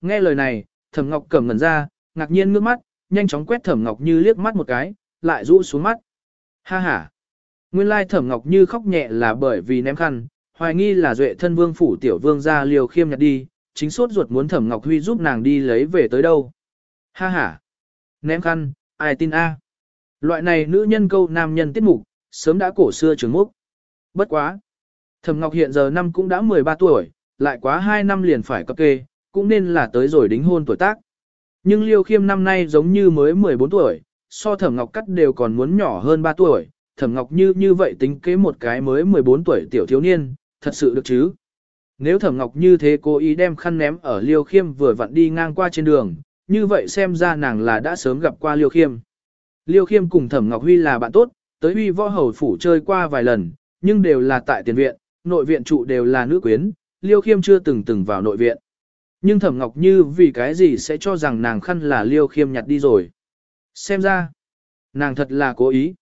Nghe lời này, Thẩm Ngọc cẩm ngẩn ra, ngạc nhiên ngước mắt, nhanh chóng quét Thẩm Ngọc Như liếc mắt một cái, lại rũ xuống mắt. Ha ha. Nguyên lai Thẩm Ngọc Như khóc nhẹ là bởi vì ném khăn, hoài nghi là duệ thân vương phủ tiểu vương gia liều khiêm nhặt đi, chính sốt ruột muốn Thẩm Ngọc Huy giúp nàng đi lấy về tới đâu. Ha ha. Ném khăn, ai tin a? Loại này nữ nhân câu nam nhân tiết mục, sớm đã cổ xưa trường mục. Bất quá. Thẩm Ngọc hiện giờ năm cũng đã 13 tuổi, lại quá 2 năm liền phải cập kê, cũng nên là tới rồi đính hôn tuổi tác. Nhưng Liêu Khiêm năm nay giống như mới 14 tuổi, so Thẩm Ngọc Cắt đều còn muốn nhỏ hơn 3 tuổi, Thẩm Ngọc Như như vậy tính kế một cái mới 14 tuổi tiểu thiếu niên, thật sự được chứ. Nếu Thẩm Ngọc như thế cố ý đem khăn ném ở Liêu Khiêm vừa vặn đi ngang qua trên đường, như vậy xem ra nàng là đã sớm gặp qua Liêu Khiêm. Liêu Khiêm cùng Thẩm Ngọc Huy là bạn tốt, tới Huy Võ Hầu Phủ chơi qua vài lần, nhưng đều là tại tiền viện, nội viện trụ đều là nữ quyến, Liêu Khiêm chưa từng từng vào nội viện. Nhưng Thẩm Ngọc Như vì cái gì sẽ cho rằng nàng khăn là liêu khiêm nhặt đi rồi. Xem ra, nàng thật là cố ý.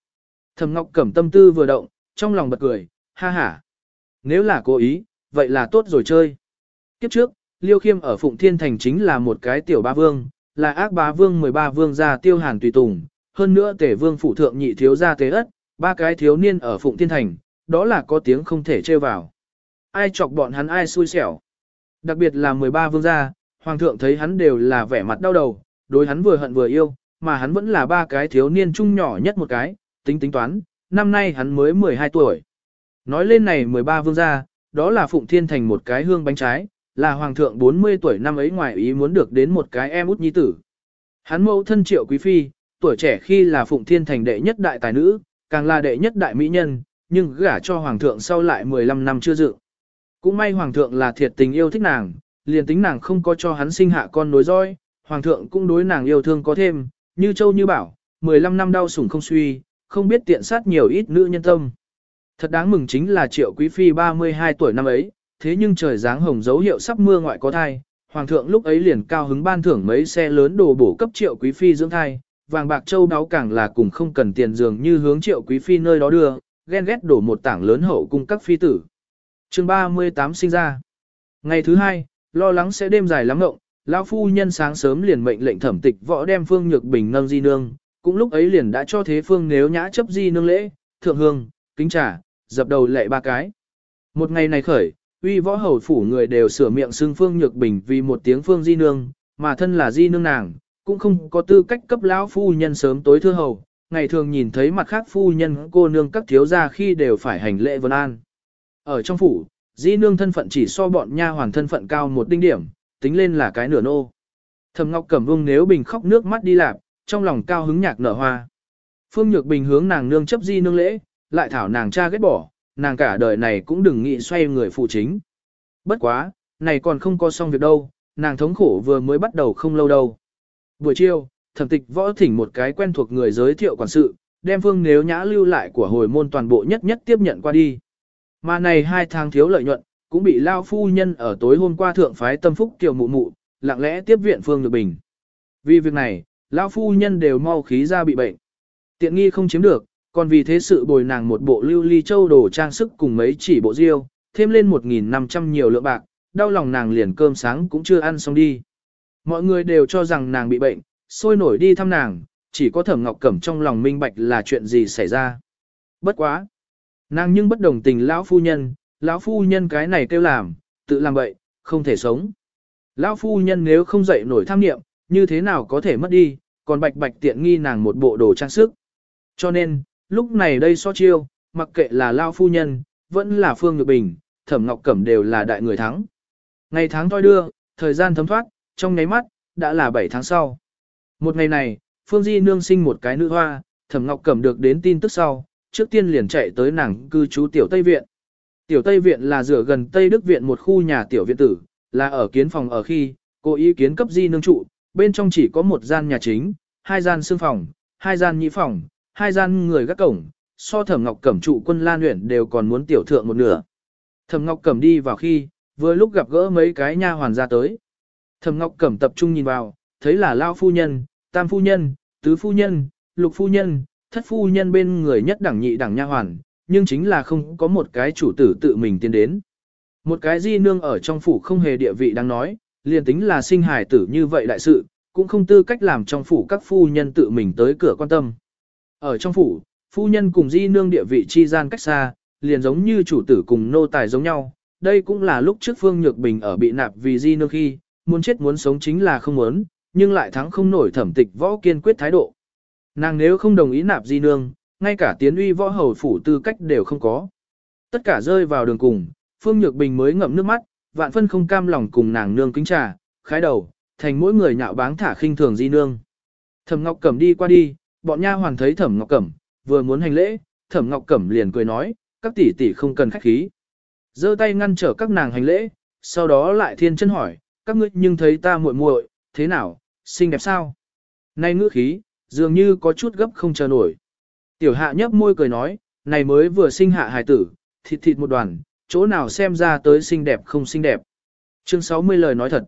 Thẩm Ngọc cẩm tâm tư vừa động, trong lòng bật cười, ha ha. Nếu là cố ý, vậy là tốt rồi chơi. Kiếp trước, Liêu Khiêm ở Phụng Thiên Thành chính là một cái tiểu ba vương, là ác bá vương 13 vương gia tiêu hàn tùy tùng, hơn nữa tể vương phụ thượng nhị thiếu gia tế ất, ba cái thiếu niên ở Phụng Thiên Thành, đó là có tiếng không thể chơi vào. Ai chọc bọn hắn ai xui xẻo. Đặc biệt là 13 vương gia, hoàng thượng thấy hắn đều là vẻ mặt đau đầu, đối hắn vừa hận vừa yêu, mà hắn vẫn là ba cái thiếu niên trung nhỏ nhất một cái, tính tính toán, năm nay hắn mới 12 tuổi. Nói lên này 13 vương gia, đó là Phụng Thiên Thành một cái hương bánh trái, là hoàng thượng 40 tuổi năm ấy ngoài ý muốn được đến một cái em út nhi tử. Hắn mẫu thân triệu quý phi, tuổi trẻ khi là Phụng Thiên Thành đệ nhất đại tài nữ, càng là đệ nhất đại mỹ nhân, nhưng gả cho hoàng thượng sau lại 15 năm chưa dựng cũng may hoàng thượng là thiệt tình yêu thích nàng, liền tính nàng không có cho hắn sinh hạ con nối dõi, hoàng thượng cũng đối nàng yêu thương có thêm, như châu như bảo, 15 năm đau sủng không suy, không biết tiện sát nhiều ít nữ nhân tâm. Thật đáng mừng chính là triệu quý phi 32 tuổi năm ấy, thế nhưng trời dáng hồng dấu hiệu sắp mưa ngoại có thai, hoàng thượng lúc ấy liền cao hứng ban thưởng mấy xe lớn đồ bổ cấp triệu quý phi dưỡng thai, vàng bạc châu đáo càng là cùng không cần tiền dường như hướng triệu quý phi nơi đó đưa, ghen ghét đổ một tảng lớn hậu cung các phi tử chương 38 sinh ra. Ngày thứ hai, lo lắng sẽ đêm dài lắm ngộng, lão phu nhân sáng sớm liền mệnh lệnh thẩm tịch võ đem phương nhược bình nâng di nương, cũng lúc ấy liền đã cho thế phương nếu nhã chấp di nương lễ, thượng hương, kính trả, dập đầu lệ ba cái. Một ngày này khởi, uy võ hầu phủ người đều sửa miệng xưng phương nhược bình vì một tiếng phương di nương, mà thân là di nương nàng, cũng không có tư cách cấp lão phu nhân sớm tối thưa hầu, ngày thường nhìn thấy mặt khác phu nhân cô nương các thiếu gia khi đều phải hành lễ vân an. Ở trong phủ, Di nương thân phận chỉ so bọn nha hoàn thân phận cao một đinh điểm, tính lên là cái nửa nô. Thẩm Ngọc Cẩm Vương nếu bình khóc nước mắt đi lạp, trong lòng cao hứng nhạc nở hoa. Phương Nhược Bình hướng nàng nương chấp di nương lễ, lại thảo nàng cha ghét bỏ, nàng cả đời này cũng đừng nghĩ xoay người phụ chính. Bất quá, này còn không có xong việc đâu, nàng thống khổ vừa mới bắt đầu không lâu đâu. Buổi chiều, thẩm tịch võ thỉnh một cái quen thuộc người giới thiệu quản sự, đem Phương Nếu Nhã lưu lại của hồi môn toàn bộ nhất nhất tiếp nhận qua đi. Mà này hai tháng thiếu lợi nhuận, cũng bị lao phu nhân ở tối hôm qua thượng phái tâm phúc kiều mụ mụ, lặng lẽ tiếp viện Phương được Bình. Vì việc này, lao phu nhân đều mau khí ra bị bệnh. Tiện nghi không chiếm được, còn vì thế sự bồi nàng một bộ lưu ly châu đồ trang sức cùng mấy chỉ bộ riêu, thêm lên 1.500 nhiều lượng bạc, đau lòng nàng liền cơm sáng cũng chưa ăn xong đi. Mọi người đều cho rằng nàng bị bệnh, sôi nổi đi thăm nàng, chỉ có thẩm ngọc cẩm trong lòng minh bạch là chuyện gì xảy ra. Bất quá! Nàng nhưng bất đồng tình lão phu nhân, lão phu nhân cái này kêu làm, tự làm vậy, không thể sống. Lão phu nhân nếu không dậy nổi tham niệm, như thế nào có thể mất đi, còn bạch bạch tiện nghi nàng một bộ đồ trang sức. Cho nên, lúc này đây so chiêu, mặc kệ là lão phu nhân, vẫn là Phương Nhược Bình, Thẩm Ngọc Cẩm đều là đại người thắng. Ngày tháng toi đưa, thời gian thấm thoát, trong nháy mắt, đã là 7 tháng sau. Một ngày này, Phương Di nương sinh một cái nữ hoa, Thẩm Ngọc Cẩm được đến tin tức sau, trước tiên liền chạy tới nàng cư trú tiểu Tây Viện. Tiểu Tây Viện là rửa gần Tây Đức Viện một khu nhà tiểu viện tử, là ở kiến phòng ở khi, cô ý kiến cấp di nương trụ, bên trong chỉ có một gian nhà chính, hai gian xương phòng, hai gian nhị phòng, hai gian người gác cổng, so thẩm ngọc cẩm trụ quân lan luyện đều còn muốn tiểu thượng một nửa. Thẩm ngọc cẩm đi vào khi, vừa lúc gặp gỡ mấy cái nha hoàn ra tới. Thẩm ngọc cẩm tập trung nhìn vào, thấy là lao phu nhân, tam phu nhân, tứ phu nhân, lục phu nhân, thất phu nhân bên người nhất đẳng nhị đẳng nha hoàn, nhưng chính là không có một cái chủ tử tự mình tiến đến. Một cái di nương ở trong phủ không hề địa vị đang nói, liền tính là sinh hài tử như vậy đại sự, cũng không tư cách làm trong phủ các phu nhân tự mình tới cửa quan tâm. Ở trong phủ, phu nhân cùng di nương địa vị chi gian cách xa, liền giống như chủ tử cùng nô tài giống nhau. Đây cũng là lúc trước Phương Nhược Bình ở bị nạp vì di nương khi, muốn chết muốn sống chính là không muốn, nhưng lại thắng không nổi thẩm tịch võ kiên quyết thái độ. Nàng nếu không đồng ý nạp di nương, ngay cả tiến uy võ hầu phủ tư cách đều không có. Tất cả rơi vào đường cùng, Phương Nhược Bình mới ngậm nước mắt, vạn phân không cam lòng cùng nàng nương kính trà, khái đầu, thành mỗi người nhạo báng thả khinh thường di nương. Thẩm Ngọc Cẩm đi qua đi, bọn nha hoàn thấy Thẩm Ngọc Cẩm, vừa muốn hành lễ, Thẩm Ngọc Cẩm liền cười nói, các tỷ tỷ không cần khách khí. Giơ tay ngăn trở các nàng hành lễ, sau đó lại thiên chân hỏi, các ngươi nhưng thấy ta muội muội, thế nào, xinh đẹp sao? Nay ngữ khí, dường như có chút gấp không chờ nổi. Tiểu hạ nhấp môi cười nói, này mới vừa sinh hạ hài tử, thịt thịt một đoàn, chỗ nào xem ra tới xinh đẹp không xinh đẹp. Chương 60 lời nói thật.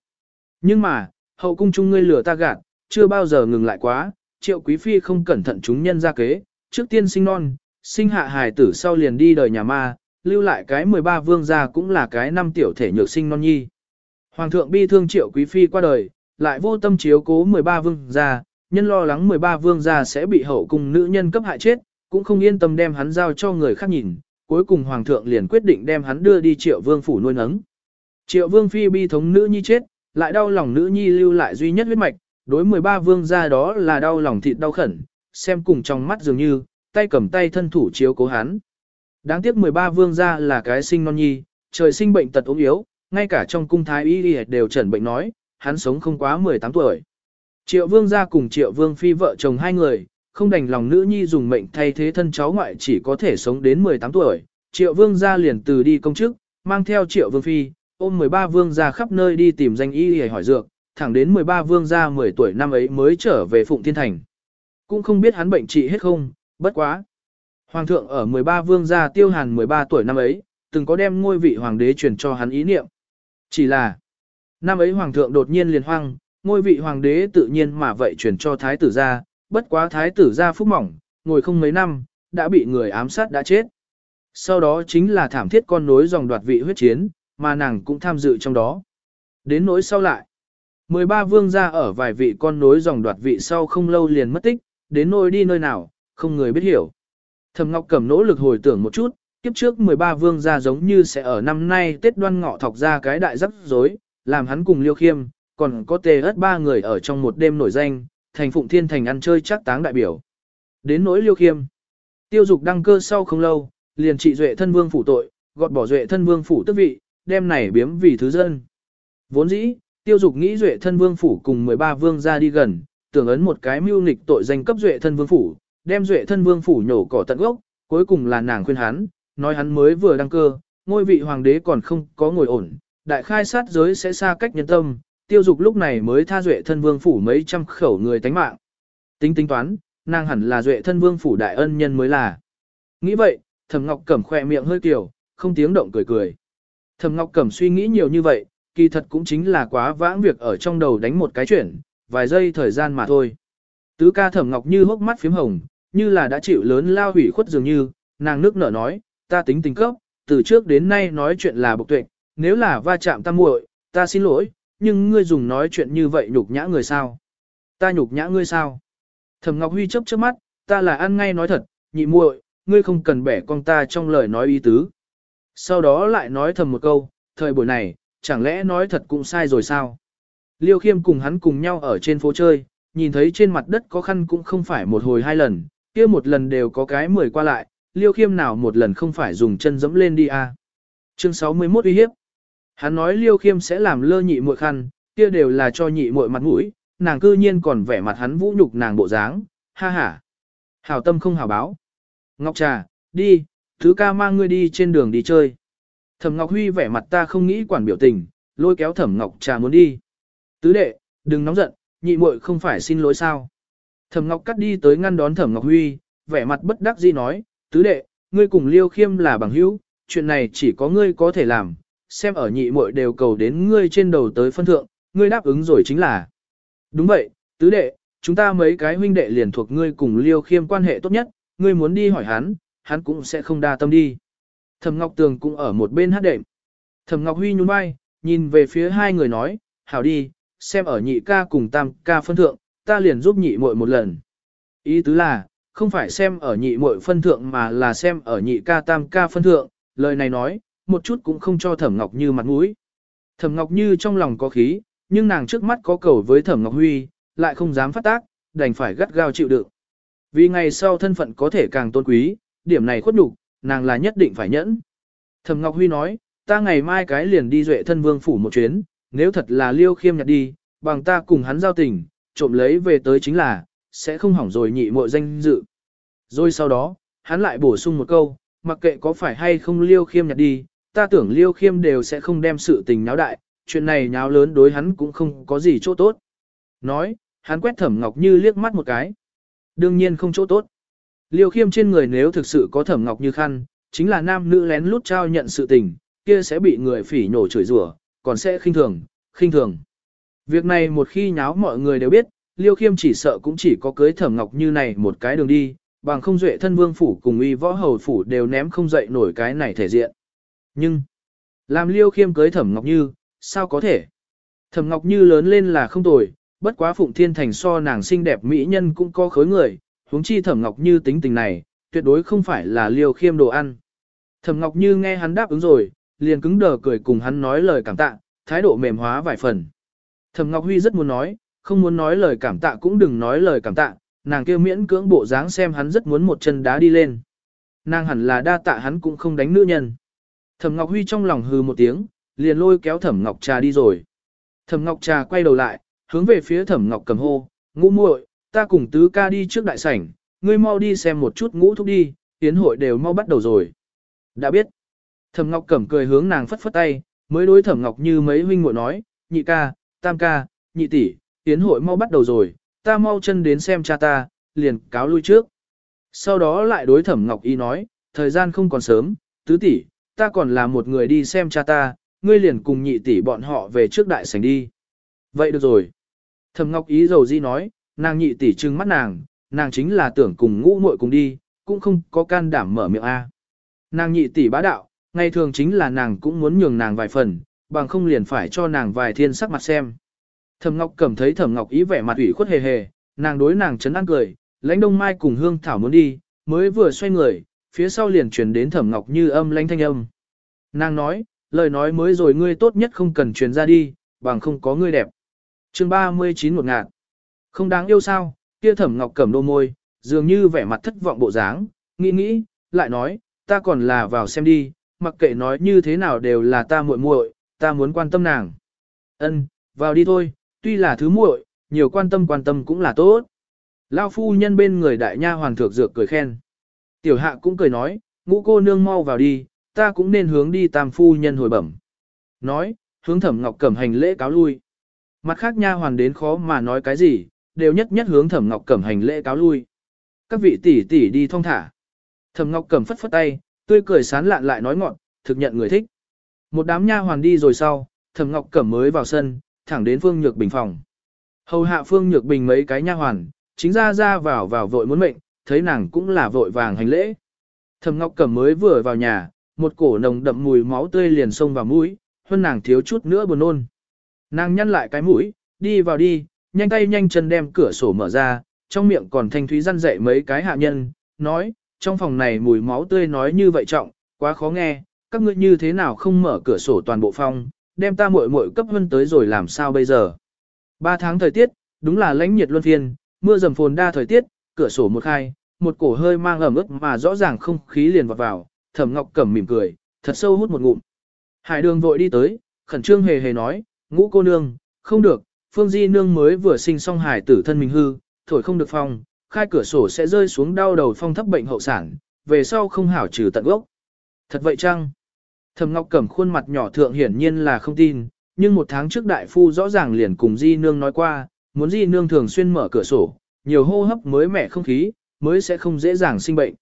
Nhưng mà, hậu cung chung ngươi lửa ta gạt, chưa bao giờ ngừng lại quá, triệu quý phi không cẩn thận chúng nhân ra kế, trước tiên sinh non, sinh hạ hài tử sau liền đi đời nhà ma, lưu lại cái 13 vương gia cũng là cái năm tiểu thể nhược sinh non nhi. Hoàng thượng bi thương triệu quý phi qua đời, lại vô tâm chiếu cố 13 vương gia, nhân lo lắng 13 vương gia sẽ bị hậu cung nữ nhân cấp hại chết, cũng không yên tâm đem hắn giao cho người khác nhìn, cuối cùng hoàng thượng liền quyết định đem hắn đưa đi triệu vương phủ nuôi nấng. Triệu vương phi bi thống nữ nhi chết, lại đau lòng nữ nhi lưu lại duy nhất huyết mạch, đối 13 vương gia đó là đau lòng thịt đau khẩn, xem cùng trong mắt dường như, tay cầm tay thân thủ chiếu cố hắn. Đáng tiếc 13 vương gia là cái sinh non nhi, trời sinh bệnh tật ốm yếu, ngay cả trong cung thái y đều chẩn bệnh nói, hắn sống không quá 18 tuổi. Triệu vương gia cùng triệu vương phi vợ chồng hai người, không đành lòng nữ nhi dùng mệnh thay thế thân cháu ngoại chỉ có thể sống đến 18 tuổi. Triệu vương gia liền từ đi công chức, mang theo triệu vương phi, ôm 13 vương gia khắp nơi đi tìm danh y để hỏi dược, thẳng đến 13 vương gia 10 tuổi năm ấy mới trở về Phụng Thiên Thành. Cũng không biết hắn bệnh trị hết không, bất quá. Hoàng thượng ở 13 vương gia tiêu hàn 13 tuổi năm ấy, từng có đem ngôi vị hoàng đế truyền cho hắn ý niệm. Chỉ là, năm ấy hoàng thượng đột nhiên liền hoang, ngôi vị hoàng đế tự nhiên mà vậy truyền cho thái tử gia, bất quá thái tử gia phúc mỏng, ngồi không mấy năm, đã bị người ám sát đã chết. Sau đó chính là thảm thiết con nối dòng đoạt vị huyết chiến, mà nàng cũng tham dự trong đó. Đến nỗi sau lại, 13 vương gia ở vài vị con nối dòng đoạt vị sau không lâu liền mất tích, đến nỗi đi nơi nào, không người biết hiểu. Thẩm Ngọc Cẩm nỗ lực hồi tưởng một chút, kiếp trước 13 vương gia giống như sẽ ở năm nay Tết Đoan Ngọ thọc ra cái đại rắc rối, làm hắn cùng Liêu Khiêm, còn có tề ớt ba người ở trong một đêm nổi danh, thành phụng thiên thành ăn chơi chắc táng đại biểu. Đến nỗi liêu khiêm, tiêu dục đăng cơ sau không lâu, liền trị duệ thân vương phủ tội, gọt bỏ duệ thân vương phủ tước vị, đem này biếm vì thứ dân. Vốn dĩ, tiêu dục nghĩ duệ thân vương phủ cùng 13 vương ra đi gần, tưởng ấn một cái mưu nghịch tội danh cấp duệ thân vương phủ, đem duệ thân vương phủ nhổ cỏ tận gốc, cuối cùng là nàng khuyên hắn, nói hắn mới vừa đăng cơ, ngôi vị hoàng đế còn không có ngồi ổn, đại khai sát giới sẽ xa cách nhân tâm, tiêu dục lúc này mới tha duệ thân vương phủ mấy trăm khẩu người tánh mạng. Tính tính toán, nàng hẳn là duệ thân vương phủ đại ân nhân mới là. Nghĩ vậy, thẩm ngọc cẩm khỏe miệng hơi kiểu, không tiếng động cười cười. Thẩm ngọc cẩm suy nghĩ nhiều như vậy, kỳ thật cũng chính là quá vãng việc ở trong đầu đánh một cái chuyển, vài giây thời gian mà thôi. Tứ ca thẩm ngọc như hốc mắt phím hồng, như là đã chịu lớn lao hủy khuất dường như, nàng nước nở nói, ta tính tình cốc, từ trước đến nay nói chuyện là bộc tuệ, nếu là va chạm ta muội, ta xin lỗi, nhưng ngươi dùng nói chuyện như vậy nhục nhã người sao? Ta nhục nhã ngươi sao? Thẩm Ngọc Huy chớp chớp mắt, ta là ăn ngay nói thật, nhị muội, ngươi không cần bẻ con ta trong lời nói ý tứ. Sau đó lại nói thầm một câu, thời buổi này, chẳng lẽ nói thật cũng sai rồi sao? Liêu Khiêm cùng hắn cùng nhau ở trên phố chơi, nhìn thấy trên mặt đất có khăn cũng không phải một hồi hai lần, kia một lần đều có cái mười qua lại, Liêu Khiêm nào một lần không phải dùng chân dẫm lên đi à. Chương 61 uy hiếp. Hắn nói liêu khiêm sẽ làm lơ nhị muội khăn, kia đều là cho nhị muội mặt mũi, nàng cư nhiên còn vẻ mặt hắn vũ nhục nàng bộ dáng, ha ha. Hảo tâm không hảo báo. Ngọc Trà, đi, thứ ca mang ngươi đi trên đường đi chơi. Thẩm Ngọc Huy vẻ mặt ta không nghĩ quản biểu tình, lôi kéo Thẩm Ngọc Trà muốn đi. Tứ đệ, đừng nóng giận, nhị muội không phải xin lỗi sao. Thẩm Ngọc cắt đi tới ngăn đón Thẩm Ngọc Huy, vẻ mặt bất đắc dĩ nói, tứ đệ, ngươi cùng Liêu Khiêm là bằng hữu, chuyện này chỉ có ngươi có thể làm, xem ở nhị muội đều cầu đến ngươi trên đầu tới phân thượng, ngươi đáp ứng rồi chính là. Đúng vậy, tứ đệ, chúng ta mấy cái huynh đệ liền thuộc ngươi cùng Liêu Khiêm quan hệ tốt nhất, ngươi muốn đi hỏi hắn, hắn cũng sẽ không đa tâm đi. Thẩm Ngọc Tường cũng ở một bên hát đệm. Thẩm Ngọc Huy nhún vai, nhìn về phía hai người nói, hảo đi, xem ở nhị ca cùng tam ca phân thượng, ta liền giúp nhị muội một lần. Ý tứ là, không phải xem ở nhị muội phân thượng mà là xem ở nhị ca tam ca phân thượng, lời này nói, một chút cũng không cho Thẩm Ngọc Như mặt mũi. Thẩm Ngọc Như trong lòng có khí, nhưng nàng trước mắt có cầu với Thẩm Ngọc Huy, lại không dám phát tác, đành phải gắt gao chịu đựng. Vì ngày sau thân phận có thể càng tôn quý, điểm này khuất nhục, nàng là nhất định phải nhẫn. Thẩm Ngọc Huy nói, ta ngày mai cái liền đi duệ thân vương phủ một chuyến, nếu thật là liêu khiêm nhặt đi, bằng ta cùng hắn giao tình, trộm lấy về tới chính là, sẽ không hỏng rồi nhị mội danh dự. Rồi sau đó, hắn lại bổ sung một câu, mặc kệ có phải hay không liêu khiêm nhặt đi, ta tưởng liêu khiêm đều sẽ không đem sự tình náo đại, chuyện này nháo lớn đối hắn cũng không có gì chỗ tốt. Nói, hắn quét thẩm ngọc như liếc mắt một cái. Đương nhiên không chỗ tốt. Liêu khiêm trên người nếu thực sự có thẩm ngọc như khăn, chính là nam nữ lén lút trao nhận sự tình, kia sẽ bị người phỉ nhổ chửi rủa, còn sẽ khinh thường, khinh thường. Việc này một khi nháo mọi người đều biết, Liêu Khiêm chỉ sợ cũng chỉ có cưới Thẩm Ngọc như này một cái đường đi, bằng không duệ thân vương phủ cùng uy võ hầu phủ đều ném không dậy nổi cái này thể diện. Nhưng, làm liêu khiêm cưới thẩm ngọc như, sao có thể? Thẩm ngọc như lớn lên là không tồi, bất quá phụng thiên thành so nàng xinh đẹp mỹ nhân cũng có khối người, huống chi thẩm ngọc như tính tình này, tuyệt đối không phải là liêu khiêm đồ ăn. Thẩm ngọc như nghe hắn đáp ứng rồi, liền cứng đờ cười cùng hắn nói lời cảm tạ, thái độ mềm hóa vài phần. Thẩm ngọc huy rất muốn nói, không muốn nói lời cảm tạ cũng đừng nói lời cảm tạ, nàng kêu miễn cưỡng bộ dáng xem hắn rất muốn một chân đá đi lên. Nàng hẳn là đa tạ hắn cũng không đánh nữ nhân. Thẩm Ngọc Huy trong lòng hừ một tiếng, liền lôi kéo Thẩm Ngọc Trà đi rồi. Thẩm Ngọc Trà quay đầu lại, hướng về phía Thẩm Ngọc Cầm hô, "Ngũ muội, ta cùng tứ ca đi trước đại sảnh, ngươi mau đi xem một chút ngũ thúc đi, Tiễn hội đều mau bắt đầu rồi." Đã biết. Thẩm Ngọc Cẩm cười hướng nàng phất phất tay, mới đối Thẩm Ngọc Như mấy huynh muội nói, "Nhị ca, tam ca, nhị tỷ, tiễn hội mau bắt đầu rồi, ta mau chân đến xem cha ta, liền cáo lui trước." Sau đó lại đối Thẩm Ngọc Y nói, "Thời gian không còn sớm, tứ tỷ, ta còn là một người đi xem cha ta, ngươi liền cùng nhị tỷ bọn họ về trước đại sảnh đi. Vậy được rồi. thầm Ngọc Ý dầu di nói, nàng nhị tỷ trừng mắt nàng, nàng chính là tưởng cùng ngũ muội cùng đi, cũng không có can đảm mở miệng A. Nàng nhị tỷ bá đạo, ngày thường chính là nàng cũng muốn nhường nàng vài phần, bằng không liền phải cho nàng vài thiên sắc mặt xem. thầm Ngọc cảm thấy thầm Ngọc Ý vẻ mặt ủy khuất hề hề, nàng đối nàng chấn an cười, lãnh đông mai cùng hương thảo muốn đi, mới vừa xoay người, phía sau liền truyền đến thẩm ngọc như âm lanh thanh âm. Nàng nói, lời nói mới rồi ngươi tốt nhất không cần truyền ra đi, bằng không có ngươi đẹp. chương 39 một ngàn, Không đáng yêu sao, kia thẩm ngọc cầm đôi môi, dường như vẻ mặt thất vọng bộ dáng, nghĩ nghĩ, lại nói, ta còn là vào xem đi, mặc kệ nói như thế nào đều là ta muội muội, ta muốn quan tâm nàng. Ân, vào đi thôi, tuy là thứ muội, nhiều quan tâm quan tâm cũng là tốt. Lao phu nhân bên người đại nha hoàng thượng dược cười khen. Tiểu hạ cũng cười nói, ngũ cô nương mau vào đi, ta cũng nên hướng đi tam phu nhân hồi bẩm. Nói, hướng thẩm ngọc cẩm hành lễ cáo lui. Mặt khác nha hoàn đến khó mà nói cái gì, đều nhất nhất hướng thẩm ngọc cẩm hành lễ cáo lui. Các vị tỷ tỷ đi thong thả. Thẩm ngọc cẩm phất phất tay, tươi cười sán lạn lại nói ngọn, thực nhận người thích. Một đám nha hoàn đi rồi sau, thẩm ngọc cẩm mới vào sân, thẳng đến phương nhược bình phòng. Hầu hạ phương nhược bình mấy cái nha hoàn, chính ra ra vào vào vội muốn mệnh, thấy nàng cũng là vội vàng hành lễ. thầm Ngọc Cẩm mới vừa vào nhà, một cổ nồng đậm mùi máu tươi liền xông vào mũi, hơn nàng thiếu chút nữa buồn nôn. Nàng nhăn lại cái mũi, đi vào đi, nhanh tay nhanh chân đem cửa sổ mở ra, trong miệng còn thanh thúy răn dạy mấy cái hạ nhân, nói, trong phòng này mùi máu tươi nói như vậy trọng, quá khó nghe, các ngươi như thế nào không mở cửa sổ toàn bộ phòng, đem ta muội muội cấp hơn tới rồi làm sao bây giờ. Ba tháng thời tiết, đúng là lãnh nhiệt luân phiên, mưa dầm phồn đa thời tiết, cửa sổ một khai, một cổ hơi mang ẩm ướt mà rõ ràng không khí liền vọt vào, Thẩm Ngọc Cẩm mỉm cười, thật sâu hút một ngụm. Hải Đường vội đi tới, khẩn trương hề hề nói, "Ngũ cô nương, không được, Phương Di nương mới vừa sinh xong hải tử thân mình hư, thổi không được phòng, khai cửa sổ sẽ rơi xuống đau đầu phong thấp bệnh hậu sản, về sau không hảo trừ tận gốc." Thật vậy chăng? Thẩm Ngọc Cẩm khuôn mặt nhỏ thượng hiển nhiên là không tin, nhưng một tháng trước đại phu rõ ràng liền cùng Di nương nói qua, muốn Di nương thường xuyên mở cửa sổ, nhiều hô hấp mới mẻ không khí, mới sẽ không dễ dàng sinh bệnh.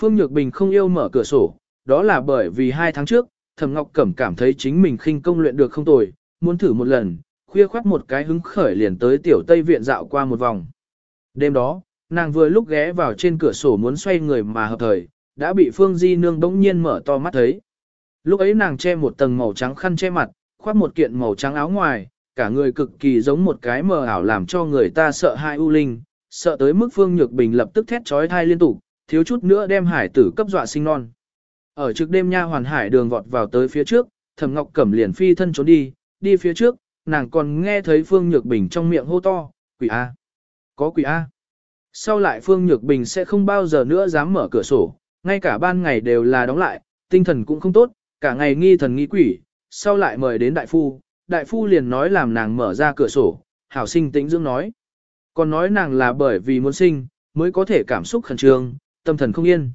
Phương Nhược Bình không yêu mở cửa sổ, đó là bởi vì hai tháng trước, Thẩm Ngọc Cẩm cảm thấy chính mình khinh công luyện được không tồi, muốn thử một lần, khuya khoát một cái hứng khởi liền tới tiểu Tây viện dạo qua một vòng. Đêm đó, nàng vừa lúc ghé vào trên cửa sổ muốn xoay người mà hợp thời, đã bị Phương Di nương bỗng nhiên mở to mắt thấy. Lúc ấy nàng che một tầng màu trắng khăn che mặt, khoác một kiện màu trắng áo ngoài, cả người cực kỳ giống một cái mờ ảo làm cho người ta sợ hãi u linh, sợ tới mức Phương Nhược Bình lập tức thét chói thai liên tục, thiếu chút nữa đem hải tử cấp dọa sinh non. Ở trước đêm nha hoàn hải đường vọt vào tới phía trước, Thẩm Ngọc Cẩm liền phi thân trốn đi, đi phía trước, nàng còn nghe thấy Phương Nhược Bình trong miệng hô to, quỷ A. Có quỷ A. Sau lại Phương Nhược Bình sẽ không bao giờ nữa dám mở cửa sổ, ngay cả ban ngày đều là đóng lại, tinh thần cũng không tốt, cả ngày nghi thần nghi quỷ, sau lại mời đến đại phu, đại phu liền nói làm nàng mở ra cửa sổ, hảo sinh tĩnh dưỡng nói còn nói nàng là bởi vì muốn sinh, mới có thể cảm xúc khẩn trương, tâm thần không yên.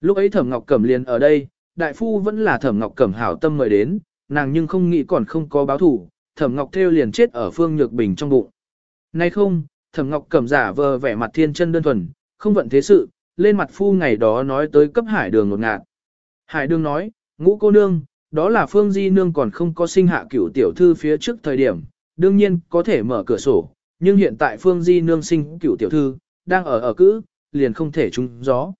Lúc ấy Thẩm Ngọc Cẩm liền ở đây, đại phu vẫn là Thẩm Ngọc Cẩm hảo tâm mời đến, nàng nhưng không nghĩ còn không có báo thủ, Thẩm Ngọc Thêu liền chết ở Phương Nhược Bình trong bụng. Nay không, Thẩm Ngọc Cẩm giả vờ vẻ mặt thiên chân đơn thuần, không vận thế sự, lên mặt phu ngày đó nói tới cấp Hải Đường ngột ngạt. Hải Đường nói, ngũ cô nương, đó là Phương Di Nương còn không có sinh hạ cửu tiểu thư phía trước thời điểm, đương nhiên có thể mở cửa sổ, nhưng hiện tại Phương Di nương sinh cựu tiểu thư, đang ở ở cữ, liền không thể trúng gió.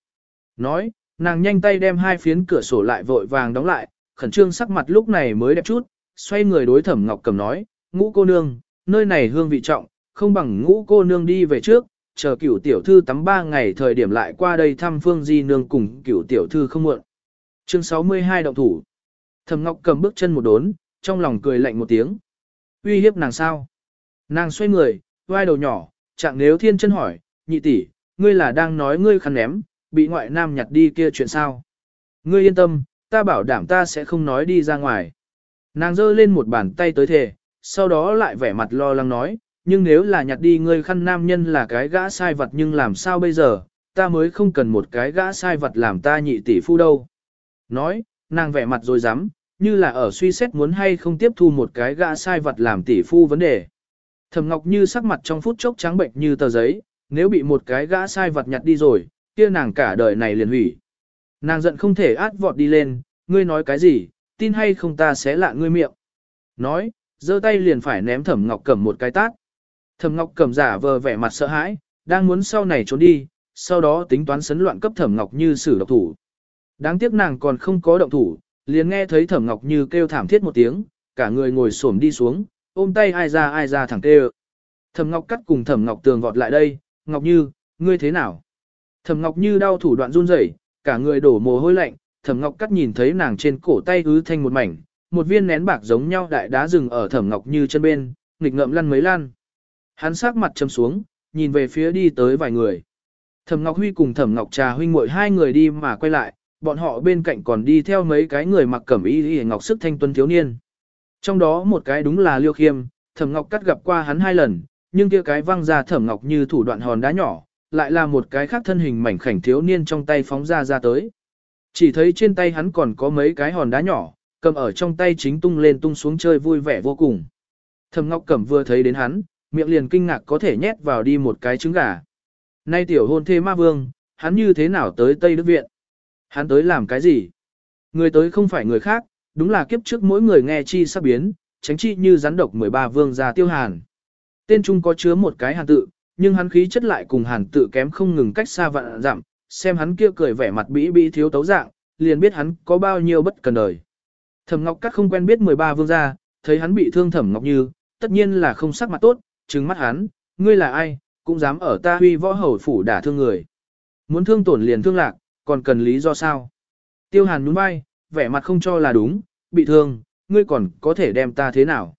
Nói, nàng nhanh tay đem hai phiến cửa sổ lại vội vàng đóng lại, khẩn trương sắc mặt lúc này mới đẹp chút, xoay người đối thẩm ngọc cầm nói, ngũ cô nương, nơi này hương vị trọng, không bằng ngũ cô nương đi về trước, chờ cựu tiểu thư tắm ba ngày thời điểm lại qua đây thăm phương di nương cùng cựu tiểu thư không muộn. Chương 62 động thủ. Thẩm Ngọc cầm bước chân một đốn, trong lòng cười lạnh một tiếng. Uy hiếp nàng sao? Nàng xoay người, vai đầu nhỏ, chẳng nếu thiên chân hỏi, nhị tỷ, ngươi là đang nói ngươi khăn ném, bị ngoại nam nhặt đi kia chuyện sao. Ngươi yên tâm, ta bảo đảm ta sẽ không nói đi ra ngoài. Nàng giơ lên một bàn tay tới thề, sau đó lại vẻ mặt lo lắng nói, nhưng nếu là nhặt đi ngươi khăn nam nhân là cái gã sai vật nhưng làm sao bây giờ, ta mới không cần một cái gã sai vật làm ta nhị tỷ phu đâu. Nói, nàng vẻ mặt rồi dám, như là ở suy xét muốn hay không tiếp thu một cái gã sai vật làm tỷ phu vấn đề. Thẩm Ngọc Như sắc mặt trong phút chốc trắng bệnh như tờ giấy, nếu bị một cái gã sai vật nhặt đi rồi, kia nàng cả đời này liền hủy. Nàng giận không thể át vọt đi lên, ngươi nói cái gì, tin hay không ta sẽ lạ ngươi miệng. Nói, giơ tay liền phải ném Thẩm Ngọc Cẩm một cái tát. Thẩm Ngọc Cẩm giả vờ vẻ mặt sợ hãi, đang muốn sau này trốn đi, sau đó tính toán sấn loạn cấp Thẩm Ngọc Như xử độc thủ. Đáng tiếc nàng còn không có động thủ, liền nghe thấy Thẩm Ngọc Như kêu thảm thiết một tiếng, cả người ngồi xổm đi xuống, ôm tay ai ra ai ra thẳng tê. Thẩm Ngọc Cắt cùng Thẩm Ngọc Tường vọt lại đây, Ngọc Như, ngươi thế nào? Thẩm Ngọc Như đau thủ đoạn run rẩy, cả người đổ mồ hôi lạnh, Thẩm Ngọc Cắt nhìn thấy nàng trên cổ tay hứ thanh một mảnh, một viên nén bạc giống nhau đại đá rừng ở Thẩm Ngọc Như chân bên, nghịch ngợm lăn mấy lan. Hắn sát mặt châm xuống, nhìn về phía đi tới vài người. Thẩm Ngọc Huy cùng Thẩm Ngọc Trà huynh muội hai người đi mà quay lại, bọn họ bên cạnh còn đi theo mấy cái người mặc cẩm y y ngọc sức thanh tuân thiếu niên. Trong đó một cái đúng là Liêu Khiêm, Thẩm Ngọc Cắt gặp qua hắn hai lần, nhưng kia cái văng ra Thẩm Ngọc như thủ đoạn hòn đá nhỏ, lại là một cái khác thân hình mảnh khảnh thiếu niên trong tay phóng ra ra tới. Chỉ thấy trên tay hắn còn có mấy cái hòn đá nhỏ, cầm ở trong tay chính tung lên tung xuống chơi vui vẻ vô cùng. Thẩm Ngọc Cẩm vừa thấy đến hắn, miệng liền kinh ngạc có thể nhét vào đi một cái trứng gà. Nay tiểu hôn thê ma vương, hắn như thế nào tới Tây Đức Viện? Hắn tới làm cái gì? Người tới không phải người khác, đúng là kiếp trước mỗi người nghe chi sắp biến, tránh chi như rắn độc 13 vương gia tiêu hàn. Tên trung có chứa một cái hàn tự, nhưng hắn khí chất lại cùng hàn tự kém không ngừng cách xa vạn giảm. xem hắn kia cười vẻ mặt bĩ bĩ thiếu tấu dạng, liền biết hắn có bao nhiêu bất cần đời. Thẩm Ngọc Cát không quen biết 13 vương gia, thấy hắn bị thương Thẩm Ngọc Như, tất nhiên là không sắc mặt tốt, trừng mắt hắn, ngươi là ai, cũng dám ở ta huy võ hầu phủ đả thương người. Muốn thương tổn liền thương lạc, còn cần lý do sao? Tiêu Hàn nhún vai, vẻ mặt không cho là đúng, bị thương, ngươi còn có thể đem ta thế nào.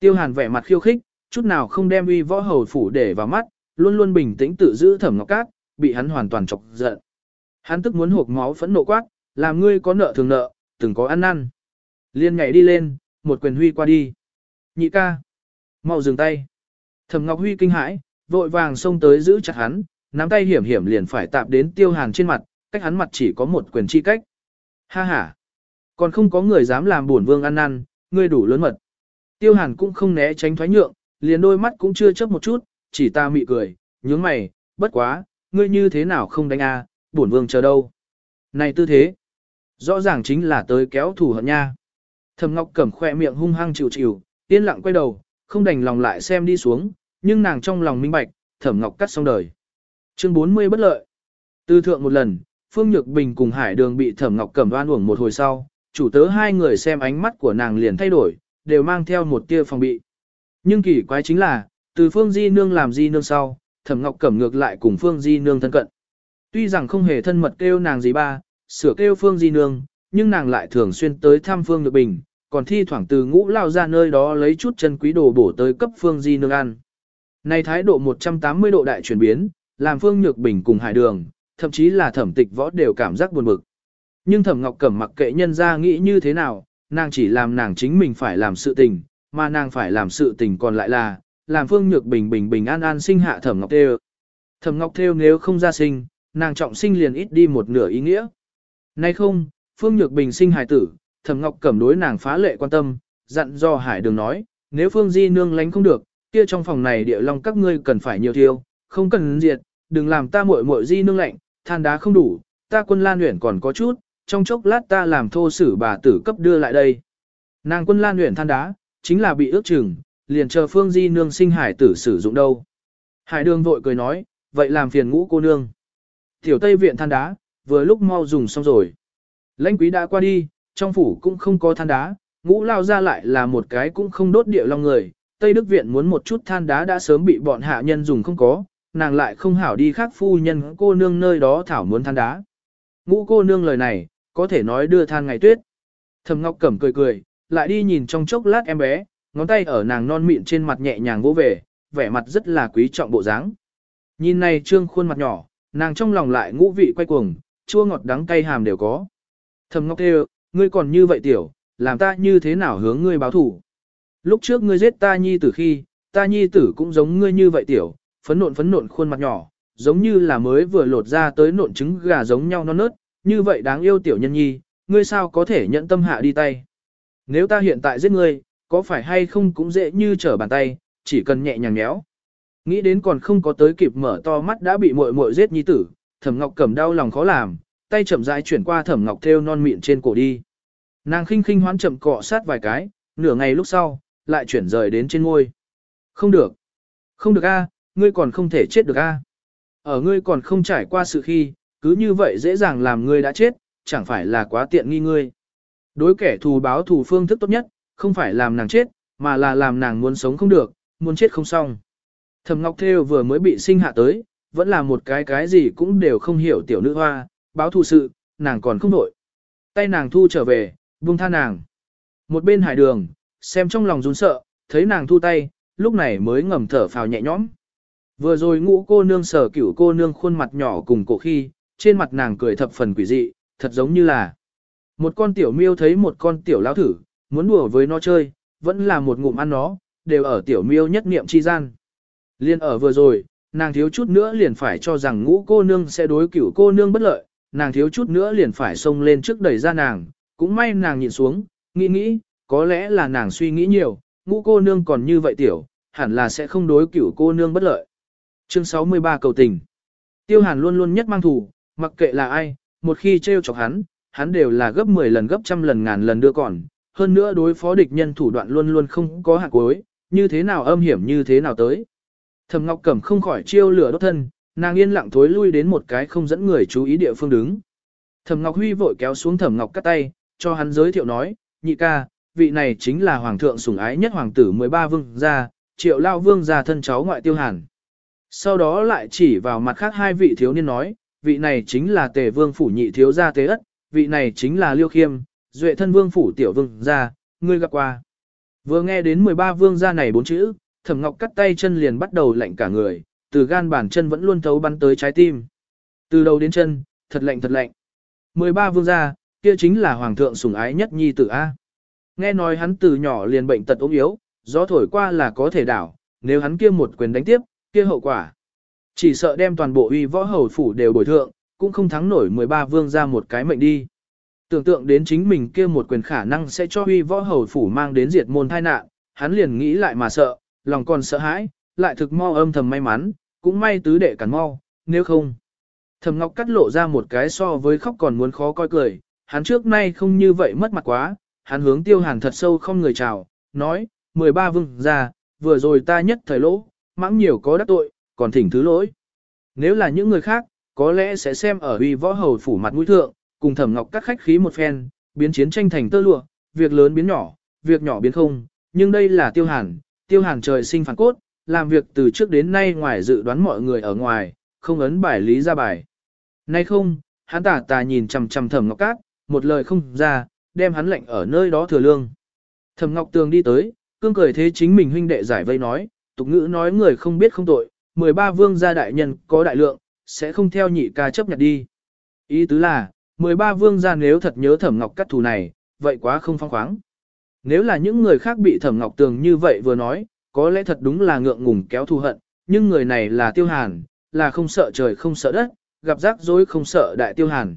Tiêu hàn vẻ mặt khiêu khích, chút nào không đem uy võ hầu phủ để vào mắt, luôn luôn bình tĩnh tự giữ thẩm ngọc cát, bị hắn hoàn toàn chọc giận. Hắn tức muốn hộp máu phẫn nộ quát, làm ngươi có nợ thường nợ, từng có ăn năn. Liên nhảy đi lên, một quyền huy qua đi. Nhị ca. mau dừng tay. Thẩm Ngọc Huy kinh hãi, vội vàng xông tới giữ chặt hắn, nắm tay hiểm hiểm liền phải tạp đến tiêu hàn trên mặt, cách hắn mặt chỉ có một quyền chi cách. Ha ha. Còn không có người dám làm buồn vương ăn năn, ngươi đủ lớn mật. Tiêu hàn cũng không né tránh thoái nhượng, liền đôi mắt cũng chưa chớp một chút, chỉ ta mị cười, nhướng mày, bất quá, ngươi như thế nào không đánh a, buồn vương chờ đâu. Này tư thế, rõ ràng chính là tới kéo thủ hận nha. Thầm Ngọc cẩm khoe miệng hung hăng chịu chịu, yên lặng quay đầu, không đành lòng lại xem đi xuống, nhưng nàng trong lòng minh bạch, thầm Ngọc cắt xong đời. Chương 40 bất lợi. Tư thượng một lần, Phương Nhược Bình cùng Hải Đường bị Thẩm Ngọc cẩm đoan uổng một hồi sau, chủ tớ hai người xem ánh mắt của nàng liền thay đổi, đều mang theo một tia phòng bị. Nhưng kỳ quái chính là, từ Phương Di Nương làm Di Nương sau, Thẩm Ngọc Cẩm ngược lại cùng Phương Di Nương thân cận. Tuy rằng không hề thân mật kêu nàng gì ba, sửa kêu Phương Di Nương, nhưng nàng lại thường xuyên tới thăm Phương Nhược Bình, còn thi thoảng từ ngũ lao ra nơi đó lấy chút chân quý đồ bổ tới cấp Phương Di Nương ăn. Này thái độ 180 độ đại chuyển biến, làm Phương Nhược Bình cùng Hải Đường, thậm chí là thẩm tịch võ đều cảm giác buồn bực nhưng thẩm ngọc cẩm mặc kệ nhân ra nghĩ như thế nào, nàng chỉ làm nàng chính mình phải làm sự tình, mà nàng phải làm sự tình còn lại là, làm phương nhược bình bình bình an an sinh hạ thẩm ngọc theo Thẩm ngọc theo nếu không ra sinh, nàng trọng sinh liền ít đi một nửa ý nghĩa. Nay không, phương nhược bình sinh hài tử, thẩm ngọc cẩm đối nàng phá lệ quan tâm, dặn do hải đường nói, nếu phương di nương lánh không được, kia trong phòng này địa long các ngươi cần phải nhiều thiêu, không cần diệt, đừng làm ta muội muội di nương lạnh, than đá không đủ, ta quân lan luyện còn có chút, trong chốc lát ta làm thô sử bà tử cấp đưa lại đây. Nàng quân lan luyện than đá, chính là bị ước chừng, liền chờ phương di nương sinh hải tử sử dụng đâu. Hải đường vội cười nói, vậy làm phiền ngũ cô nương. Tiểu Tây viện than đá, vừa lúc mau dùng xong rồi. Lãnh quý đã qua đi, trong phủ cũng không có than đá, ngũ lao ra lại là một cái cũng không đốt địa long người. Tây Đức viện muốn một chút than đá đã sớm bị bọn hạ nhân dùng không có, nàng lại không hảo đi khác phu nhân cô nương nơi đó thảo muốn than đá. Ngũ cô nương lời này, có thể nói đưa than ngày tuyết. Thẩm Ngọc Cẩm cười cười, lại đi nhìn trong chốc lát em bé, ngón tay ở nàng non mịn trên mặt nhẹ nhàng vỗ về, vẻ mặt rất là quý trọng bộ dáng. Nhìn này trương khuôn mặt nhỏ, nàng trong lòng lại ngũ vị quay cuồng, chua ngọt đắng cay hàm đều có. Thẩm Ngọc Thêu, ngươi còn như vậy tiểu, làm ta như thế nào hướng ngươi báo thủ? Lúc trước ngươi giết ta nhi tử khi, ta nhi tử cũng giống ngươi như vậy tiểu, phấn nộn phấn nộn khuôn mặt nhỏ, giống như là mới vừa lột ra tới nộn trứng gà giống nhau non nớt, như vậy đáng yêu tiểu nhân nhi, ngươi sao có thể nhận tâm hạ đi tay. Nếu ta hiện tại giết ngươi, có phải hay không cũng dễ như trở bàn tay, chỉ cần nhẹ nhàng nhéo. Nghĩ đến còn không có tới kịp mở to mắt đã bị muội muội giết nhi tử, Thẩm Ngọc cầm đau lòng khó làm, tay chậm rãi chuyển qua Thẩm Ngọc theo non miệng trên cổ đi. Nàng khinh khinh hoán chậm cọ sát vài cái, nửa ngày lúc sau, lại chuyển rời đến trên ngôi. Không được. Không được a, ngươi còn không thể chết được a. Ở ngươi còn không trải qua sự khi, cứ như vậy dễ dàng làm ngươi đã chết, chẳng phải là quá tiện nghi ngươi. Đối kẻ thù báo thù phương thức tốt nhất, không phải làm nàng chết, mà là làm nàng muốn sống không được, muốn chết không xong. Thẩm Ngọc Thêu vừa mới bị sinh hạ tới, vẫn là một cái cái gì cũng đều không hiểu tiểu nữ hoa, báo thù sự, nàng còn không nổi. Tay nàng thu trở về, buông tha nàng. Một bên hải đường, xem trong lòng run sợ, thấy nàng thu tay, lúc này mới ngầm thở phào nhẹ nhõm. Vừa rồi ngũ cô nương sở cửu cô nương khuôn mặt nhỏ cùng cổ khi, trên mặt nàng cười thập phần quỷ dị, thật giống như là một con tiểu miêu thấy một con tiểu lão thử, muốn đùa với nó chơi, vẫn là một ngụm ăn nó, đều ở tiểu miêu nhất niệm chi gian. Liên ở vừa rồi, nàng thiếu chút nữa liền phải cho rằng ngũ cô nương sẽ đối cửu cô nương bất lợi, nàng thiếu chút nữa liền phải xông lên trước đẩy ra nàng, cũng may nàng nhìn xuống, nghĩ nghĩ, có lẽ là nàng suy nghĩ nhiều, ngũ cô nương còn như vậy tiểu, hẳn là sẽ không đối cửu cô nương bất lợi. Chương 63 cầu tình Tiêu hàn luôn luôn nhất mang thủ, Mặc kệ là ai, một khi treo chọc hắn, hắn đều là gấp 10 lần gấp trăm lần ngàn lần đưa còn, hơn nữa đối phó địch nhân thủ đoạn luôn luôn không có hạ cuối, như thế nào âm hiểm như thế nào tới. Thẩm Ngọc Cẩm không khỏi chiêu lửa đốt thân, nàng yên lặng thối lui đến một cái không dẫn người chú ý địa phương đứng. Thẩm Ngọc Huy vội kéo xuống Thẩm Ngọc cắt tay, cho hắn giới thiệu nói, nhị ca, vị này chính là hoàng thượng sủng ái nhất hoàng tử 13 vương gia, triệu lao vương gia thân cháu ngoại tiêu hàn. Sau đó lại chỉ vào mặt khác hai vị thiếu niên nói, vị này chính là tề vương phủ nhị thiếu gia Tế ất, vị này chính là liêu khiêm, duệ thân vương phủ tiểu vương gia, ngươi gặp qua. Vừa nghe đến 13 vương gia này bốn chữ, thẩm ngọc cắt tay chân liền bắt đầu lạnh cả người, từ gan bản chân vẫn luôn thấu bắn tới trái tim. Từ đầu đến chân, thật lạnh thật lạnh. 13 vương gia, kia chính là hoàng thượng sủng ái nhất nhi tử A. Nghe nói hắn từ nhỏ liền bệnh tật ốm yếu, gió thổi qua là có thể đảo, nếu hắn kia một quyền đánh tiếp, kia hậu quả. Chỉ sợ đem toàn bộ uy võ hầu phủ đều bồi thượng, cũng không thắng nổi 13 vương ra một cái mệnh đi. Tưởng tượng đến chính mình kia một quyền khả năng sẽ cho uy võ hầu phủ mang đến diệt môn tai nạn, hắn liền nghĩ lại mà sợ, lòng còn sợ hãi, lại thực mau âm thầm may mắn, cũng may tứ đệ cản mau, nếu không. Thầm Ngọc cắt lộ ra một cái so với khóc còn muốn khó coi cười, hắn trước nay không như vậy mất mặt quá, hắn hướng tiêu hàn thật sâu không người chào, nói, 13 vương ra, vừa rồi ta nhất thời lỗ, mãng nhiều có đắc tội, còn thỉnh thứ lỗi. Nếu là những người khác, có lẽ sẽ xem ở uy võ hầu phủ mặt mũi thượng, cùng thẩm ngọc các khách khí một phen, biến chiến tranh thành tơ lụa, việc lớn biến nhỏ, việc nhỏ biến không, nhưng đây là tiêu hàn, tiêu hàn trời sinh phản cốt, làm việc từ trước đến nay ngoài dự đoán mọi người ở ngoài, không ấn bài lý ra bài. Nay không, hắn tà tà nhìn chằm chằm thẩm ngọc cát, một lời không ra, đem hắn lệnh ở nơi đó thừa lương. Thẩm ngọc tường đi tới, cương cười thế chính mình huynh đệ giải vây nói, tục ngữ nói người không biết không tội, 13 vương gia đại nhân có đại lượng, sẽ không theo nhị ca chấp nhận đi. Ý tứ là, 13 vương gia nếu thật nhớ thẩm ngọc cắt thù này, vậy quá không phong khoáng. Nếu là những người khác bị thẩm ngọc tường như vậy vừa nói, có lẽ thật đúng là ngượng ngùng kéo thù hận, nhưng người này là tiêu hàn, là không sợ trời không sợ đất, gặp rắc rối không sợ đại tiêu hàn.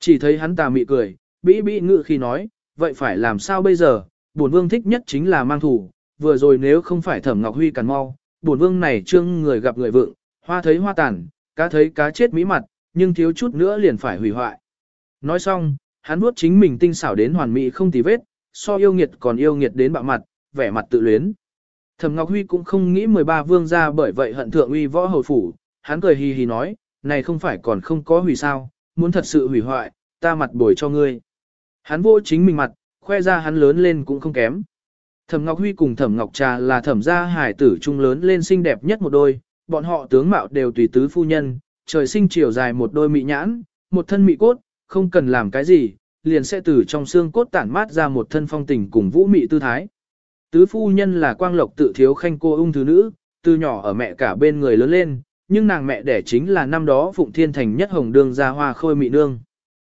Chỉ thấy hắn tà mị cười, bĩ bĩ ngự khi nói, vậy phải làm sao bây giờ, bổn vương thích nhất chính là mang thủ, vừa rồi nếu không phải thẩm ngọc huy càn mau, bổn vương này trương người gặp người vượng, hoa thấy hoa tàn, cá thấy cá chết mỹ mặt, nhưng thiếu chút nữa liền phải hủy hoại. Nói xong, hắn nuốt chính mình tinh xảo đến hoàn mỹ không tì vết, so yêu nghiệt còn yêu nghiệt đến bạo mặt, vẻ mặt tự luyến. Thẩm Ngọc Huy cũng không nghĩ 13 vương gia bởi vậy hận thượng uy võ hầu phủ, hắn cười hì hì nói, này không phải còn không có hủy sao, muốn thật sự hủy hoại, ta mặt bồi cho ngươi. Hắn vô chính mình mặt, khoe ra hắn lớn lên cũng không kém. Thẩm Ngọc Huy cùng Thẩm Ngọc Trà là thẩm gia hải tử trung lớn lên xinh đẹp nhất một đôi, bọn họ tướng mạo đều tùy tứ phu nhân, trời sinh chiều dài một đôi mị nhãn, một thân mị cốt, không cần làm cái gì, liền sẽ từ trong xương cốt tản mát ra một thân phong tình cùng vũ mị tư thái. Tứ phu nhân là quang lộc tự thiếu khanh cô ung thứ nữ, từ nhỏ ở mẹ cả bên người lớn lên, nhưng nàng mẹ đẻ chính là năm đó Phụng Thiên Thành nhất hồng đương gia hoa khôi mị nương.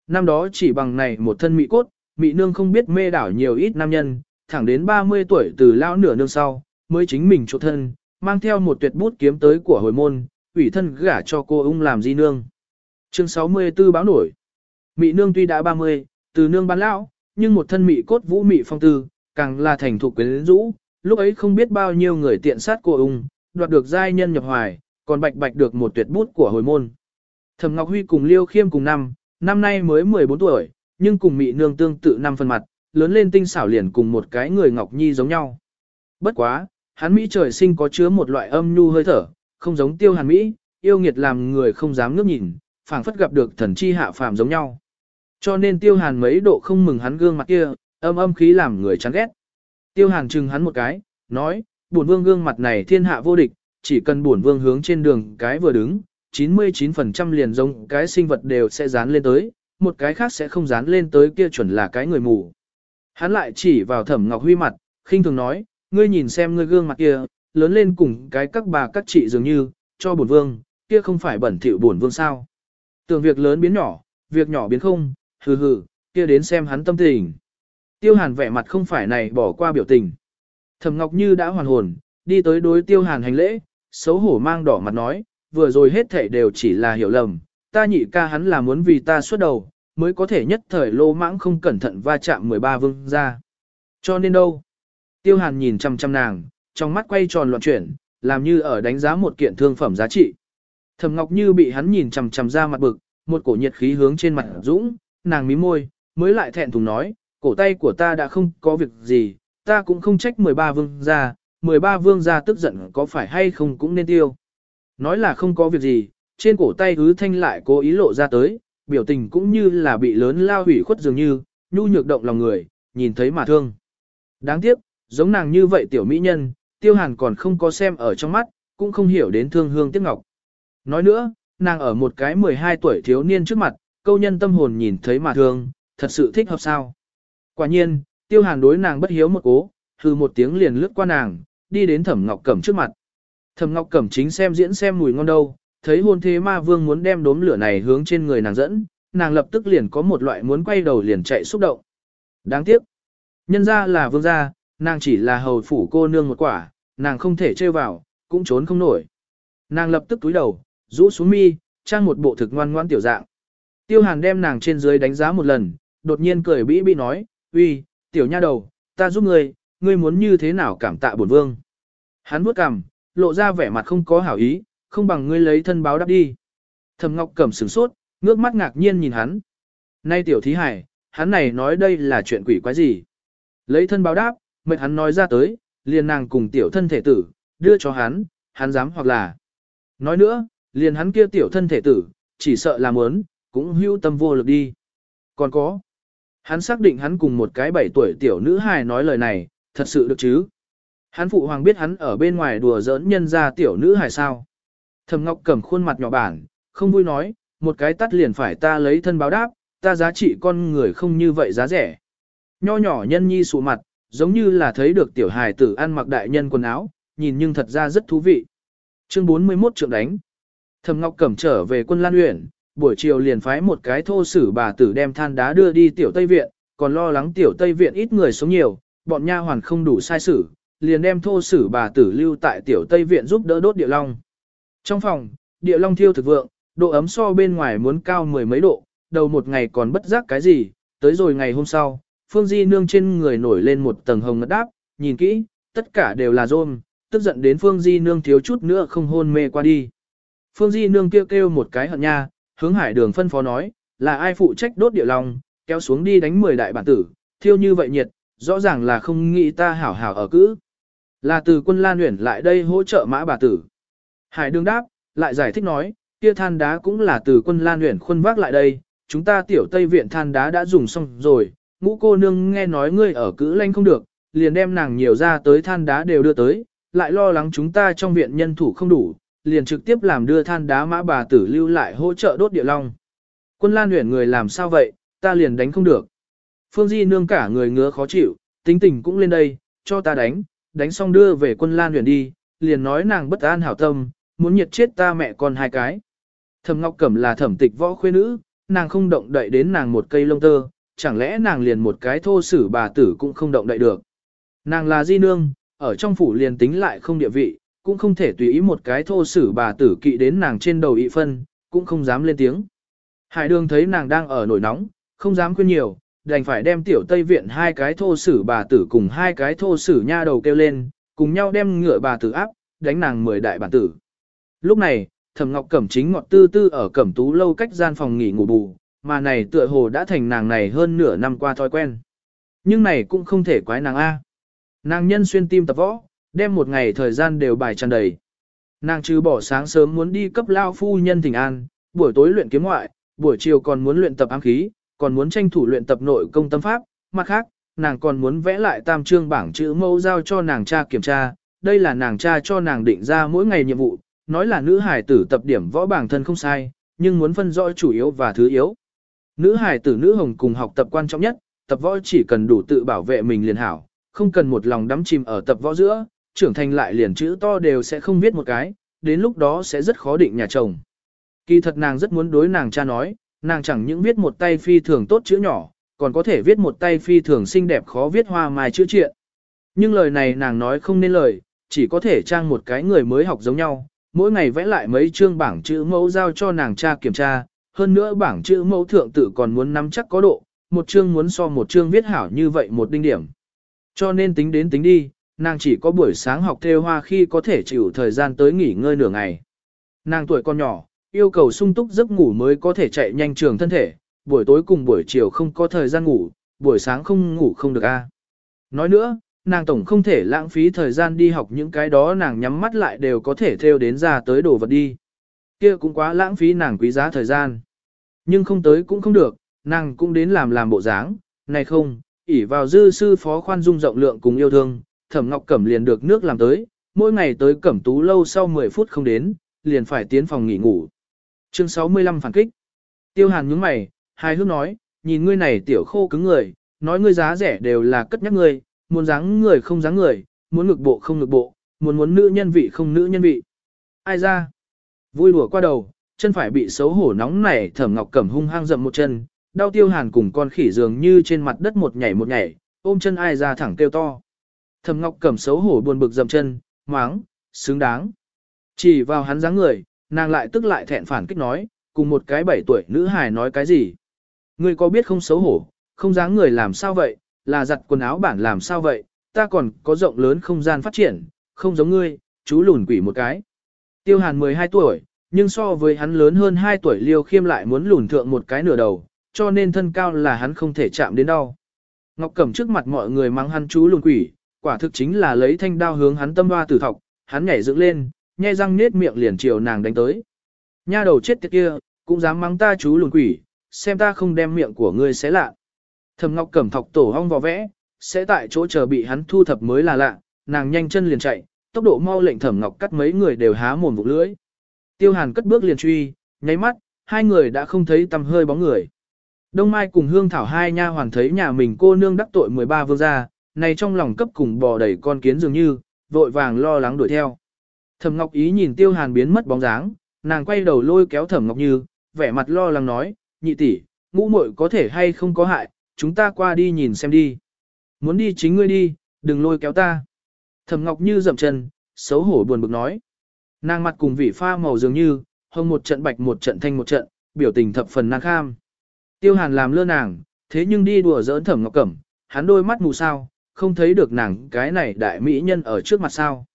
Năm đó chỉ bằng này một thân mị cốt, mị nương không biết mê đảo nhiều ít nam nhân, thẳng đến 30 tuổi từ lao nửa nương sau, mới chính mình chỗ thân, mang theo một tuyệt bút kiếm tới của hồi môn, ủy thân gả cho cô ung làm di nương. Chương 64 báo nổi. Mị nương tuy đã 30, từ nương bán lão, nhưng một thân mị cốt vũ mị phong tư, càng là thành thục quyến rũ, lúc ấy không biết bao nhiêu người tiện sát cô ung, đoạt được giai nhân nhập hoài, còn bạch bạch được một tuyệt bút của hồi môn. Thẩm Ngọc Huy cùng Liêu Khiêm cùng năm, năm nay mới 14 tuổi, nhưng cùng mị nương tương tự năm phần mặt, lớn lên tinh xảo liền cùng một cái người ngọc nhi giống nhau. Bất quá, hắn Mỹ trời sinh có chứa một loại âm nhu hơi thở, không giống tiêu hàn Mỹ, yêu nghiệt làm người không dám ngước nhìn, phảng phất gặp được thần chi hạ phàm giống nhau. Cho nên tiêu hàn mấy độ không mừng hắn gương mặt kia, âm âm khí làm người chán ghét. Tiêu hàn chừng hắn một cái, nói, bổn vương gương mặt này thiên hạ vô địch, chỉ cần bổn vương hướng trên đường cái vừa đứng, 99% liền giống cái sinh vật đều sẽ dán lên tới, một cái khác sẽ không dán lên tới kia chuẩn là cái người mù. Hắn lại chỉ vào thẩm ngọc huy mặt, khinh thường nói, ngươi nhìn xem ngươi gương mặt kia, lớn lên cùng cái các bà các chị dường như, cho bổn vương, kia không phải bẩn thỉu bổn vương sao. Tưởng việc lớn biến nhỏ, việc nhỏ biến không, hừ hừ, kia đến xem hắn tâm tình. Tiêu hàn vẻ mặt không phải này bỏ qua biểu tình. Thẩm ngọc như đã hoàn hồn, đi tới đối tiêu hàn hành lễ, xấu hổ mang đỏ mặt nói, vừa rồi hết thảy đều chỉ là hiểu lầm, ta nhị ca hắn là muốn vì ta xuất đầu, mới có thể nhất thời lô mãng không cẩn thận va chạm 13 vương ra. Cho nên đâu? Tiêu hàn nhìn chăm chăm nàng, trong mắt quay tròn loạn chuyển, làm như ở đánh giá một kiện thương phẩm giá trị. Thẩm Ngọc Như bị hắn nhìn chằm chằm ra mặt bực, một cổ nhiệt khí hướng trên mặt dũng, nàng mím môi, mới lại thẹn thùng nói, cổ tay của ta đã không có việc gì, ta cũng không trách 13 vương gia, 13 vương gia tức giận có phải hay không cũng nên tiêu. Nói là không có việc gì, trên cổ tay hứ thanh lại cố ý lộ ra tới, biểu tình cũng như là bị lớn lao hủy khuất dường như, nhu nhược động lòng người, nhìn thấy mà thương. Đáng tiếc, giống nàng như vậy tiểu mỹ nhân, tiêu hàn còn không có xem ở trong mắt, cũng không hiểu đến thương hương tiếc ngọc. Nói nữa, nàng ở một cái 12 tuổi thiếu niên trước mặt, câu nhân tâm hồn nhìn thấy mà thương, thật sự thích hợp sao. Quả nhiên, tiêu hàn đối nàng bất hiếu một cố, hư một tiếng liền lướt qua nàng, đi đến thẩm ngọc cẩm trước mặt. Thẩm ngọc cẩm chính xem diễn xem mùi ngon đâu, thấy hôn thế ma vương muốn đem đốm lửa này hướng trên người nàng dẫn, nàng lập tức liền có một loại muốn quay đầu liền chạy xúc động. Đáng tiếc, nhân ra là vương gia, nàng chỉ là hầu phủ cô nương một quả, nàng không thể chơi vào, cũng trốn không nổi. Nàng lập tức túi đầu, rũ xuống mi, trang một bộ thực ngoan ngoan tiểu dạng. Tiêu hàn đem nàng trên dưới đánh giá một lần, đột nhiên cười bĩ bĩ nói, uy, tiểu nha đầu, ta giúp ngươi, ngươi muốn như thế nào cảm tạ bổn vương. Hắn bước cằm, lộ ra vẻ mặt không có hảo ý, không bằng ngươi lấy thân báo đáp đi. Thẩm Ngọc Cẩm sửng sốt, ngước mắt ngạc nhiên nhìn hắn. Nay tiểu thí hải, hắn này nói đây là chuyện quỷ quái gì? Lấy thân báo đáp, mệt hắn nói ra tới, liền nàng cùng tiểu thân thể tử, đưa cho hắn, hắn dám hoặc là. Nói nữa, liền hắn kia tiểu thân thể tử, chỉ sợ là muốn, cũng hưu tâm vô lực đi. Còn có, hắn xác định hắn cùng một cái bảy tuổi tiểu nữ hài nói lời này, thật sự được chứ. Hắn phụ hoàng biết hắn ở bên ngoài đùa giỡn nhân ra tiểu nữ hài sao. Thẩm Ngọc cầm khuôn mặt nhỏ bản, không vui nói, một cái tắt liền phải ta lấy thân báo đáp, ta giá trị con người không như vậy giá rẻ. Nho nhỏ nhân nhi sụ mặt, giống như là thấy được tiểu hài tử ăn mặc đại nhân quần áo, nhìn nhưng thật ra rất thú vị. Chương 41 trượng đánh. Thẩm Ngọc cẩm trở về quân Lan Uyển, buổi chiều liền phái một cái thô sử bà tử đem than đá đưa đi tiểu Tây viện, còn lo lắng tiểu Tây viện ít người sống nhiều, bọn nha hoàn không đủ sai sử, liền đem thô sử bà tử lưu tại tiểu Tây viện giúp đỡ đốt địa long. Trong phòng, địa long thiêu thực vượng, độ ấm so bên ngoài muốn cao mười mấy độ, đầu một ngày còn bất giác cái gì, tới rồi ngày hôm sau, Phương Di nương trên người nổi lên một tầng hồng ngất đáp, nhìn kỹ, tất cả đều là rôm, tức giận đến Phương Di nương thiếu chút nữa không hôn mê qua đi. Phương Di nương kêu kêu một cái hận nha, hướng hải đường phân phó nói, là ai phụ trách đốt địa long, kéo xuống đi đánh 10 đại bản tử, thiêu như vậy nhiệt, rõ ràng là không nghĩ ta hảo hảo ở cữ. Là từ quân Lan Uyển lại đây hỗ trợ mã bà tử. Hải đương đáp, lại giải thích nói, kia than đá cũng là từ quân lan huyện khuân vác lại đây, chúng ta tiểu tây viện than đá đã dùng xong rồi, ngũ cô nương nghe nói ngươi ở cữ lanh không được, liền đem nàng nhiều ra tới than đá đều đưa tới, lại lo lắng chúng ta trong viện nhân thủ không đủ, liền trực tiếp làm đưa than đá mã bà tử lưu lại hỗ trợ đốt địa long. Quân lan huyện người làm sao vậy, ta liền đánh không được. Phương Di nương cả người ngứa khó chịu, tính tình cũng lên đây, cho ta đánh, đánh xong đưa về quân lan huyện đi, liền nói nàng bất an hảo tâm, muốn nhiệt chết ta mẹ con hai cái. Thẩm Ngọc Cẩm là thẩm tịch võ khuê nữ, nàng không động đậy đến nàng một cây lông tơ, chẳng lẽ nàng liền một cái thô sử bà tử cũng không động đậy được. Nàng là di nương, ở trong phủ liền tính lại không địa vị, cũng không thể tùy ý một cái thô sử bà tử kỵ đến nàng trên đầu ị phân, cũng không dám lên tiếng. Hải đường thấy nàng đang ở nổi nóng, không dám khuyên nhiều, đành phải đem tiểu Tây Viện hai cái thô sử bà tử cùng hai cái thô sử nha đầu kêu lên, cùng nhau đem ngựa bà tử áp, đánh nàng mười đại bản tử. Lúc này, Thẩm Ngọc Cẩm chính ngọt tư tư ở Cẩm Tú lâu cách gian phòng nghỉ ngủ bù, mà này tựa hồ đã thành nàng này hơn nửa năm qua thói quen. Nhưng này cũng không thể quái nàng A. Nàng nhân xuyên tim tập võ, đem một ngày thời gian đều bài tràn đầy. Nàng trừ bỏ sáng sớm muốn đi cấp lao phu nhân thỉnh an, buổi tối luyện kiếm ngoại, buổi chiều còn muốn luyện tập ám khí, còn muốn tranh thủ luyện tập nội công tâm pháp, mặt khác, nàng còn muốn vẽ lại tam chương bảng chữ mẫu giao cho nàng cha kiểm tra, đây là nàng cha cho nàng định ra mỗi ngày nhiệm vụ, nói là nữ hải tử tập điểm võ bản thân không sai, nhưng muốn phân rõ chủ yếu và thứ yếu. Nữ hải tử nữ hồng cùng học tập quan trọng nhất, tập võ chỉ cần đủ tự bảo vệ mình liền hảo, không cần một lòng đắm chìm ở tập võ giữa, trưởng thành lại liền chữ to đều sẽ không viết một cái, đến lúc đó sẽ rất khó định nhà chồng. Kỳ thật nàng rất muốn đối nàng cha nói, nàng chẳng những viết một tay phi thường tốt chữ nhỏ, còn có thể viết một tay phi thường xinh đẹp khó viết hoa mai chữ triện. Nhưng lời này nàng nói không nên lời, chỉ có thể trang một cái người mới học giống nhau, mỗi ngày vẽ lại mấy chương bảng chữ mẫu giao cho nàng cha kiểm tra, hơn nữa bảng chữ mẫu thượng tự còn muốn nắm chắc có độ, một chương muốn so một chương viết hảo như vậy một đinh điểm. Cho nên tính đến tính đi, nàng chỉ có buổi sáng học theo hoa khi có thể chịu thời gian tới nghỉ ngơi nửa ngày. Nàng tuổi còn nhỏ, yêu cầu sung túc giấc ngủ mới có thể chạy nhanh trường thân thể, buổi tối cùng buổi chiều không có thời gian ngủ, buổi sáng không ngủ không được a. Nói nữa, nàng tổng không thể lãng phí thời gian đi học những cái đó nàng nhắm mắt lại đều có thể theo đến ra tới đồ vật đi. Kia cũng quá lãng phí nàng quý giá thời gian. Nhưng không tới cũng không được, nàng cũng đến làm làm bộ dáng, này không, ỉ vào dư sư phó khoan dung rộng lượng cùng yêu thương, thẩm ngọc cẩm liền được nước làm tới, mỗi ngày tới cẩm tú lâu sau 10 phút không đến, liền phải tiến phòng nghỉ ngủ. Chương 65 phản kích. Tiêu hàn nhướng mày, hai hước nói, nhìn ngươi này tiểu khô cứng người, nói ngươi giá rẻ đều là cất nhắc ngươi, muốn dáng người không dáng người, muốn ngực bộ không ngực bộ, muốn muốn nữ nhân vị không nữ nhân vị. Ai ra? Vui đùa qua đầu, chân phải bị xấu hổ nóng nảy thẩm ngọc cẩm hung hăng dậm một chân, đau tiêu hàn cùng con khỉ dường như trên mặt đất một nhảy một nhảy, ôm chân ai ra thẳng kêu to. Thẩm ngọc cẩm xấu hổ buồn bực dậm chân, máng, xứng đáng. Chỉ vào hắn dáng người, nàng lại tức lại thẹn phản kích nói, cùng một cái bảy tuổi nữ hài nói cái gì. Ngươi có biết không xấu hổ, không dáng người làm sao vậy, là giặt quần áo bản làm sao vậy, ta còn có rộng lớn không gian phát triển, không giống ngươi, chú lùn quỷ một cái. Tiêu hàn 12 tuổi, nhưng so với hắn lớn hơn 2 tuổi liêu khiêm lại muốn lùn thượng một cái nửa đầu, cho nên thân cao là hắn không thể chạm đến đâu. Ngọc Cẩm trước mặt mọi người mắng hắn chú lùn quỷ, quả thực chính là lấy thanh đao hướng hắn tâm hoa tử thọc, hắn nhảy dựng lên, nhai răng nết miệng liền chiều nàng đánh tới. Nha đầu chết tiệt kia, cũng dám mắng ta chú lùn quỷ, xem ta không đem miệng của ngươi xé lạ. Thẩm Ngọc Cẩm thọc tổ hong vò vẽ, sẽ tại chỗ chờ bị hắn thu thập mới là lạ, nàng nhanh chân liền chạy, tốc độ mau lệnh Thẩm Ngọc cắt mấy người đều há mồm vụ lưỡi. Tiêu Hàn cất bước liền truy, nháy mắt, hai người đã không thấy tầm hơi bóng người. Đông Mai cùng Hương Thảo hai nha hoàn thấy nhà mình cô nương đắc tội 13 vương gia, này trong lòng cấp cùng bò đẩy con kiến dường như, vội vàng lo lắng đuổi theo. Thẩm Ngọc Ý nhìn Tiêu Hàn biến mất bóng dáng, nàng quay đầu lôi kéo Thẩm Ngọc Như, vẻ mặt lo lắng nói, nhị tỷ, ngũ muội có thể hay không có hại, chúng ta qua đi nhìn xem đi. Muốn đi chính ngươi đi, đừng lôi kéo ta. Thẩm Ngọc Như dậm chân, xấu hổ buồn bực nói. Nàng mặt cùng vị pha màu dường như, hồng một trận bạch một trận thanh một trận, biểu tình thập phần nàng kham. Tiêu Hàn làm lơ nàng, thế nhưng đi đùa giỡn Thẩm Ngọc Cẩm, hắn đôi mắt mù sao, không thấy được nàng cái này đại mỹ nhân ở trước mặt sao.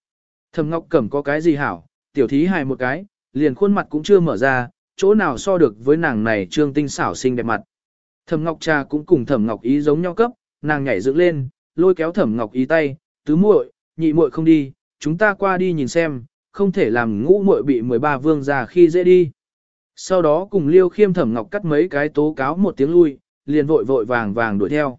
Thẩm Ngọc Cẩm có cái gì hảo, tiểu thí hài một cái, liền khuôn mặt cũng chưa mở ra, chỗ nào so được với nàng này trương tinh xảo xinh đẹp mặt. Thẩm Ngọc Trà cũng cùng Thẩm Ngọc Ý giống nhau cấp, nàng nhảy dựng lên, lôi kéo Thẩm Ngọc Ý tay, tứ muội, nhị muội không đi, chúng ta qua đi nhìn xem, không thể làm ngũ muội bị 13 vương gia khi dễ đi. Sau đó cùng Liêu Khiêm Thẩm Ngọc cắt mấy cái tố cáo một tiếng lui, liền vội vội vàng vàng đuổi theo.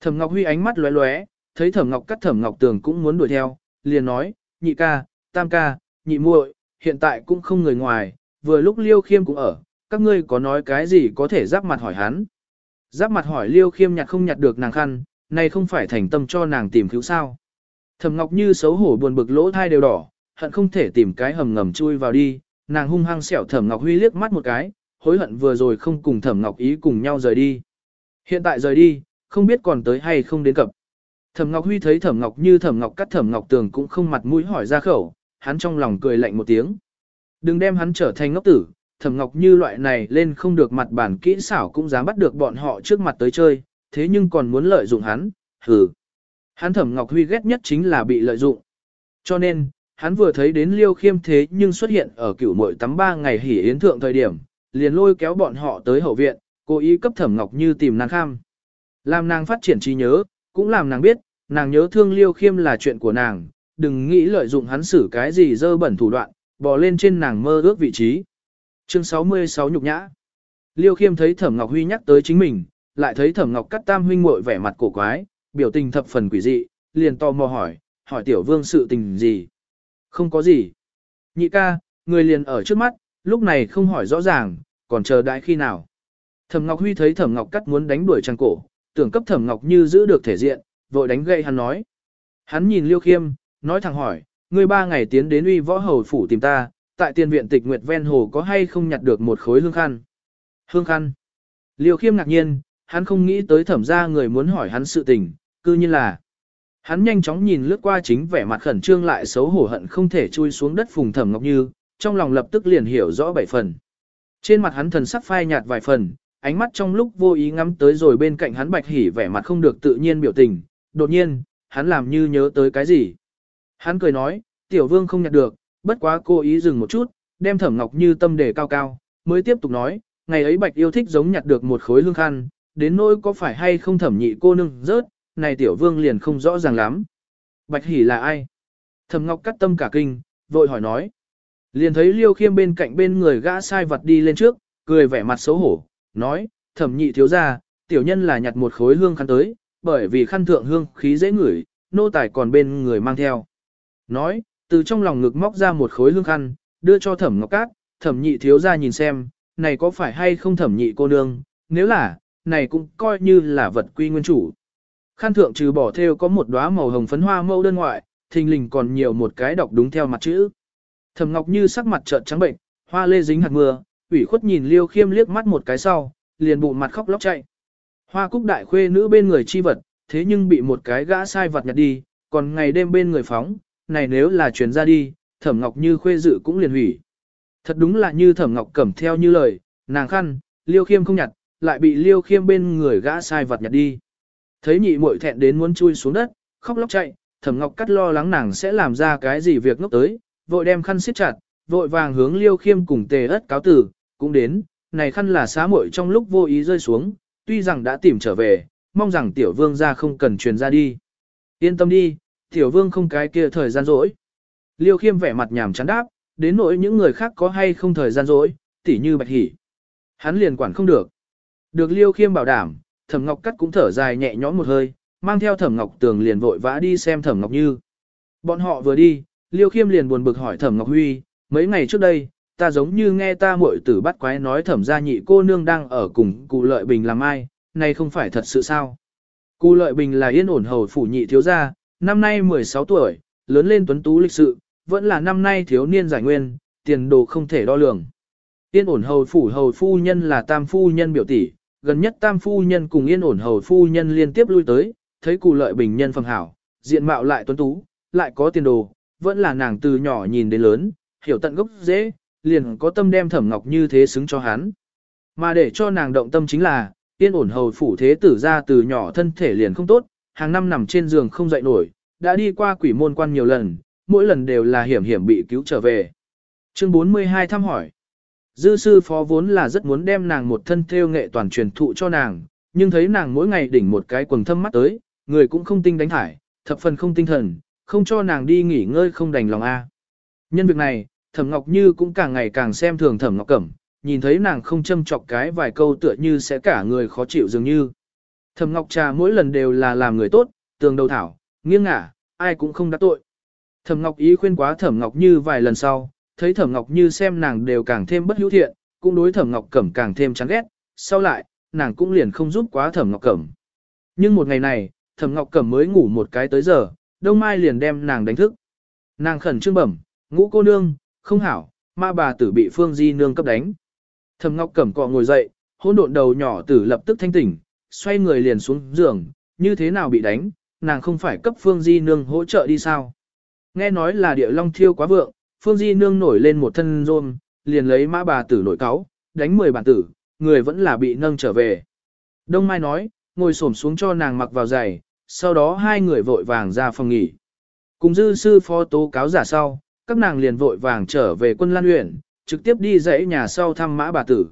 Thẩm Ngọc Huy ánh mắt lóe lóe, thấy Thẩm Ngọc cắt Thẩm Ngọc Tường cũng muốn đuổi theo, liền nói, nhị ca, tam ca, nhị muội, hiện tại cũng không người ngoài, vừa lúc Liêu Khiêm cũng ở, các ngươi có nói cái gì có thể giáp mặt hỏi hắn. Giáp mặt hỏi Liêu Khiêm nhặt không nhặt được nàng khăn, này không phải thành tâm cho nàng tìm cứu sao. Thẩm Ngọc Như xấu hổ buồn bực lỗ thai đều đỏ, hận không thể tìm cái hầm ngầm chui vào đi, nàng hung hăng xẻo Thẩm Ngọc Huy liếc mắt một cái, hối hận vừa rồi không cùng Thẩm Ngọc Ý cùng nhau rời đi. Hiện tại rời đi, không biết còn tới hay không đến cập. Thẩm Ngọc Huy thấy Thẩm Ngọc Như Thẩm Ngọc cắt Thẩm Ngọc Tường cũng không mặt mũi hỏi ra khẩu, hắn trong lòng cười lạnh một tiếng. Đừng đem hắn trở thành ngốc tử, thẩm ngọc như loại này lên không được mặt bản kỹ xảo cũng dám bắt được bọn họ trước mặt tới chơi, thế nhưng còn muốn lợi dụng hắn, hừ. Hắn thẩm ngọc huy ghét nhất chính là bị lợi dụng. Cho nên, hắn vừa thấy đến liêu khiêm thế nhưng xuất hiện ở cửu mội tắm ba ngày hỉ yến thượng thời điểm, liền lôi kéo bọn họ tới hậu viện, cố ý cấp thẩm ngọc như tìm nàng kham. Làm nàng phát triển trí nhớ, cũng làm nàng biết, nàng nhớ thương liêu khiêm là chuyện của nàng, đừng nghĩ lợi dụng hắn xử cái gì dơ bẩn thủ đoạn, bò lên trên nàng mơ ước vị trí. Chương 66 nhục nhã. Liêu Khiêm thấy Thẩm Ngọc Huy nhắc tới chính mình, lại thấy Thẩm Ngọc Cắt Tam huynh muội vẻ mặt cổ quái, biểu tình thập phần quỷ dị, liền to mò hỏi, hỏi tiểu vương sự tình gì? Không có gì. Nhị ca, người liền ở trước mắt, lúc này không hỏi rõ ràng, còn chờ đãi khi nào? Thẩm Ngọc Huy thấy Thẩm Ngọc Cắt muốn đánh đuổi chàng cổ, tưởng cấp Thẩm Ngọc Như giữ được thể diện, vội đánh gậy hắn nói. Hắn nhìn Liêu Khiêm, nói thẳng hỏi, ngươi ba ngày tiến đến uy võ hầu phủ tìm ta, tại tiền viện tịch nguyệt ven hồ có hay không nhặt được một khối hương khăn. Hương khăn. Liêu khiêm ngạc nhiên, hắn không nghĩ tới thẩm ra người muốn hỏi hắn sự tình, cư như là. Hắn nhanh chóng nhìn lướt qua chính vẻ mặt khẩn trương lại xấu hổ hận không thể chui xuống đất phùng thẩm ngọc như, trong lòng lập tức liền hiểu rõ bảy phần. Trên mặt hắn thần sắc phai nhạt vài phần, ánh mắt trong lúc vô ý ngắm tới rồi bên cạnh hắn bạch hỉ vẻ mặt không được tự nhiên biểu tình, đột nhiên, hắn làm như nhớ tới cái gì. Hắn cười nói, tiểu vương không nhặt được, bất quá cô ý dừng một chút, đem thẩm ngọc như tâm đề cao cao, mới tiếp tục nói, ngày ấy bạch yêu thích giống nhặt được một khối lương khăn, đến nỗi có phải hay không thẩm nhị cô nương rớt, này tiểu vương liền không rõ ràng lắm. Bạch hỉ là ai? Thẩm ngọc cắt tâm cả kinh, vội hỏi nói. Liền thấy liêu khiêm bên cạnh bên người gã sai vật đi lên trước, cười vẻ mặt xấu hổ, nói, thẩm nhị thiếu ra, tiểu nhân là nhặt một khối hương khăn tới, bởi vì khăn thượng hương khí dễ ngửi, nô tài còn bên người mang theo. Nói, từ trong lòng ngực móc ra một khối hương khăn, đưa cho thẩm ngọc cát, thẩm nhị thiếu ra nhìn xem, này có phải hay không thẩm nhị cô nương, nếu là, này cũng coi như là vật quy nguyên chủ. Khăn thượng trừ bỏ theo có một đóa màu hồng phấn hoa mẫu đơn ngoại, thình lình còn nhiều một cái đọc đúng theo mặt chữ. Thẩm Ngọc Như sắc mặt trợn trắng bệnh, hoa lê dính hạt mưa, ủy khuất nhìn Liêu Khiêm liếc mắt một cái sau, liền bụ mặt khóc lóc chạy. Hoa Cúc đại khuê nữ bên người chi vật, thế nhưng bị một cái gã sai vật nhặt đi, còn ngày đêm bên người phóng, này nếu là truyền ra đi, thẩm ngọc như khuê dự cũng liền hủy. Thật đúng là như thẩm ngọc cẩm theo như lời, nàng khăn, liêu khiêm không nhặt, lại bị liêu khiêm bên người gã sai vặt nhặt đi. Thấy nhị muội thẹn đến muốn chui xuống đất, khóc lóc chạy, thẩm ngọc cắt lo lắng nàng sẽ làm ra cái gì việc ngốc tới, vội đem khăn siết chặt, vội vàng hướng liêu khiêm cùng tề ất cáo tử, cũng đến, này khăn là xá muội trong lúc vô ý rơi xuống, tuy rằng đã tìm trở về, mong rằng tiểu vương gia không cần truyền ra đi. Yên tâm đi, Tiểu vương không cái kia thời gian rỗi. Liêu khiêm vẻ mặt nhàm chán đáp, đến nỗi những người khác có hay không thời gian rỗi, tỉ như bạch hỉ. Hắn liền quản không được. Được liêu khiêm bảo đảm, thẩm ngọc cắt cũng thở dài nhẹ nhõm một hơi, mang theo thẩm ngọc tường liền vội vã đi xem thẩm ngọc như. Bọn họ vừa đi, liêu khiêm liền buồn bực hỏi thẩm ngọc huy, mấy ngày trước đây, ta giống như nghe ta muội tử bắt quái nói thẩm gia nhị cô nương đang ở cùng cụ lợi bình làm ai, nay không phải thật sự sao. Cụ lợi bình là yên ổn hầu phủ nhị thiếu gia, năm nay 16 tuổi, lớn lên tuấn tú lịch sự, vẫn là năm nay thiếu niên giải nguyên, tiền đồ không thể đo lường. Yên ổn hầu phủ hầu phu nhân là tam phu nhân biểu tỷ, gần nhất tam phu nhân cùng yên ổn hầu phu nhân liên tiếp lui tới, thấy cụ lợi bình nhân phẩm hảo, diện mạo lại tuấn tú, lại có tiền đồ, vẫn là nàng từ nhỏ nhìn đến lớn, hiểu tận gốc dễ, liền có tâm đem thẩm ngọc như thế xứng cho hắn. Mà để cho nàng động tâm chính là, yên ổn hầu phủ thế tử ra từ nhỏ thân thể liền không tốt, hàng năm nằm trên giường không dậy nổi, đã đi qua quỷ môn quan nhiều lần, mỗi lần đều là hiểm hiểm bị cứu trở về. Chương 42 thăm hỏi. Dư sư phó vốn là rất muốn đem nàng một thân theo nghệ toàn truyền thụ cho nàng, nhưng thấy nàng mỗi ngày đỉnh một cái quần thâm mắt tới, người cũng không tinh đánh thải, thập phần không tinh thần, không cho nàng đi nghỉ ngơi không đành lòng a. Nhân việc này, Thẩm Ngọc Như cũng càng ngày càng xem thường Thẩm Ngọc Cẩm, nhìn thấy nàng không châm chọc cái vài câu tựa như sẽ cả người khó chịu dường như. Thẩm Ngọc Trà mỗi lần đều là làm người tốt, tường đầu thảo, nghiêng ngả, ai cũng không đắc tội. Thẩm Ngọc ý khuyên quá Thẩm Ngọc Như vài lần sau, thấy Thẩm Ngọc Như xem nàng đều càng thêm bất hữu thiện, cũng đối Thẩm Ngọc Cẩm càng thêm chán ghét, sau lại, nàng cũng liền không giúp quá Thẩm Ngọc Cẩm. Nhưng một ngày này, Thẩm Ngọc Cẩm mới ngủ một cái tới giờ, Đông Mai liền đem nàng đánh thức. Nàng khẩn trương bẩm, ngũ cô nương, không hảo, ma bà tử bị Phương Di nương cấp đánh. Thẩm Ngọc Cẩm cọ ngồi dậy, hỗn độn đầu nhỏ tử lập tức thanh tỉnh, xoay người liền xuống giường, như thế nào bị đánh, nàng không phải cấp Phương Di Nương hỗ trợ đi sao. Nghe nói là địa long thiêu quá vượng, Phương Di Nương nổi lên một thân rôm, liền lấy mã bà tử nổi cáo, đánh 10 bản tử, người vẫn là bị nâng trở về. Đông Mai nói, ngồi xổm xuống cho nàng mặc vào giày, sau đó hai người vội vàng ra phòng nghỉ. Cùng dư sư phó tố cáo giả sau, các nàng liền vội vàng trở về quân lan huyện, trực tiếp đi dãy nhà sau thăm mã bà tử.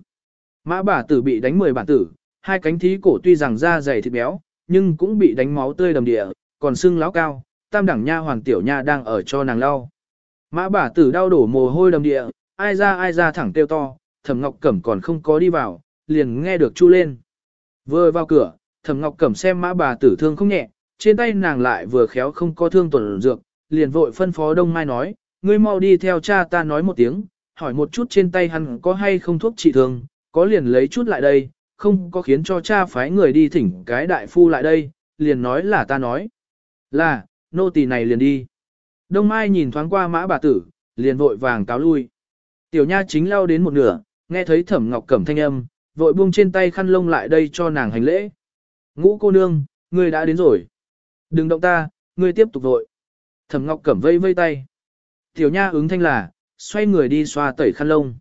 Mã bà tử bị đánh 10 bản tử, hai cánh thí cổ tuy rằng da dày thịt béo, nhưng cũng bị đánh máu tươi đầm địa, còn xương lão cao, tam đẳng nha hoàng tiểu nha đang ở cho nàng lau. Mã bà tử đau đổ mồ hôi đầm địa, ai ra ai ra thẳng tiêu to, thẩm ngọc cẩm còn không có đi vào, liền nghe được chu lên. Vừa vào cửa, thẩm ngọc cẩm xem mã bà tử thương không nhẹ, trên tay nàng lại vừa khéo không có thương tuần dược, liền vội phân phó đông mai nói, ngươi mau đi theo cha ta nói một tiếng, hỏi một chút trên tay hắn có hay không thuốc trị thương, có liền lấy chút lại đây, không có khiến cho cha phái người đi thỉnh cái đại phu lại đây, liền nói là ta nói. Là, nô tỳ này liền đi. Đông Mai nhìn thoáng qua mã bà tử, liền vội vàng cáo lui. Tiểu nha chính lao đến một nửa, nghe thấy thẩm ngọc cẩm thanh âm, vội buông trên tay khăn lông lại đây cho nàng hành lễ. Ngũ cô nương, ngươi đã đến rồi. Đừng động ta, ngươi tiếp tục vội. Thẩm ngọc cẩm vây vây tay. Tiểu nha ứng thanh là, xoay người đi xoa tẩy khăn lông.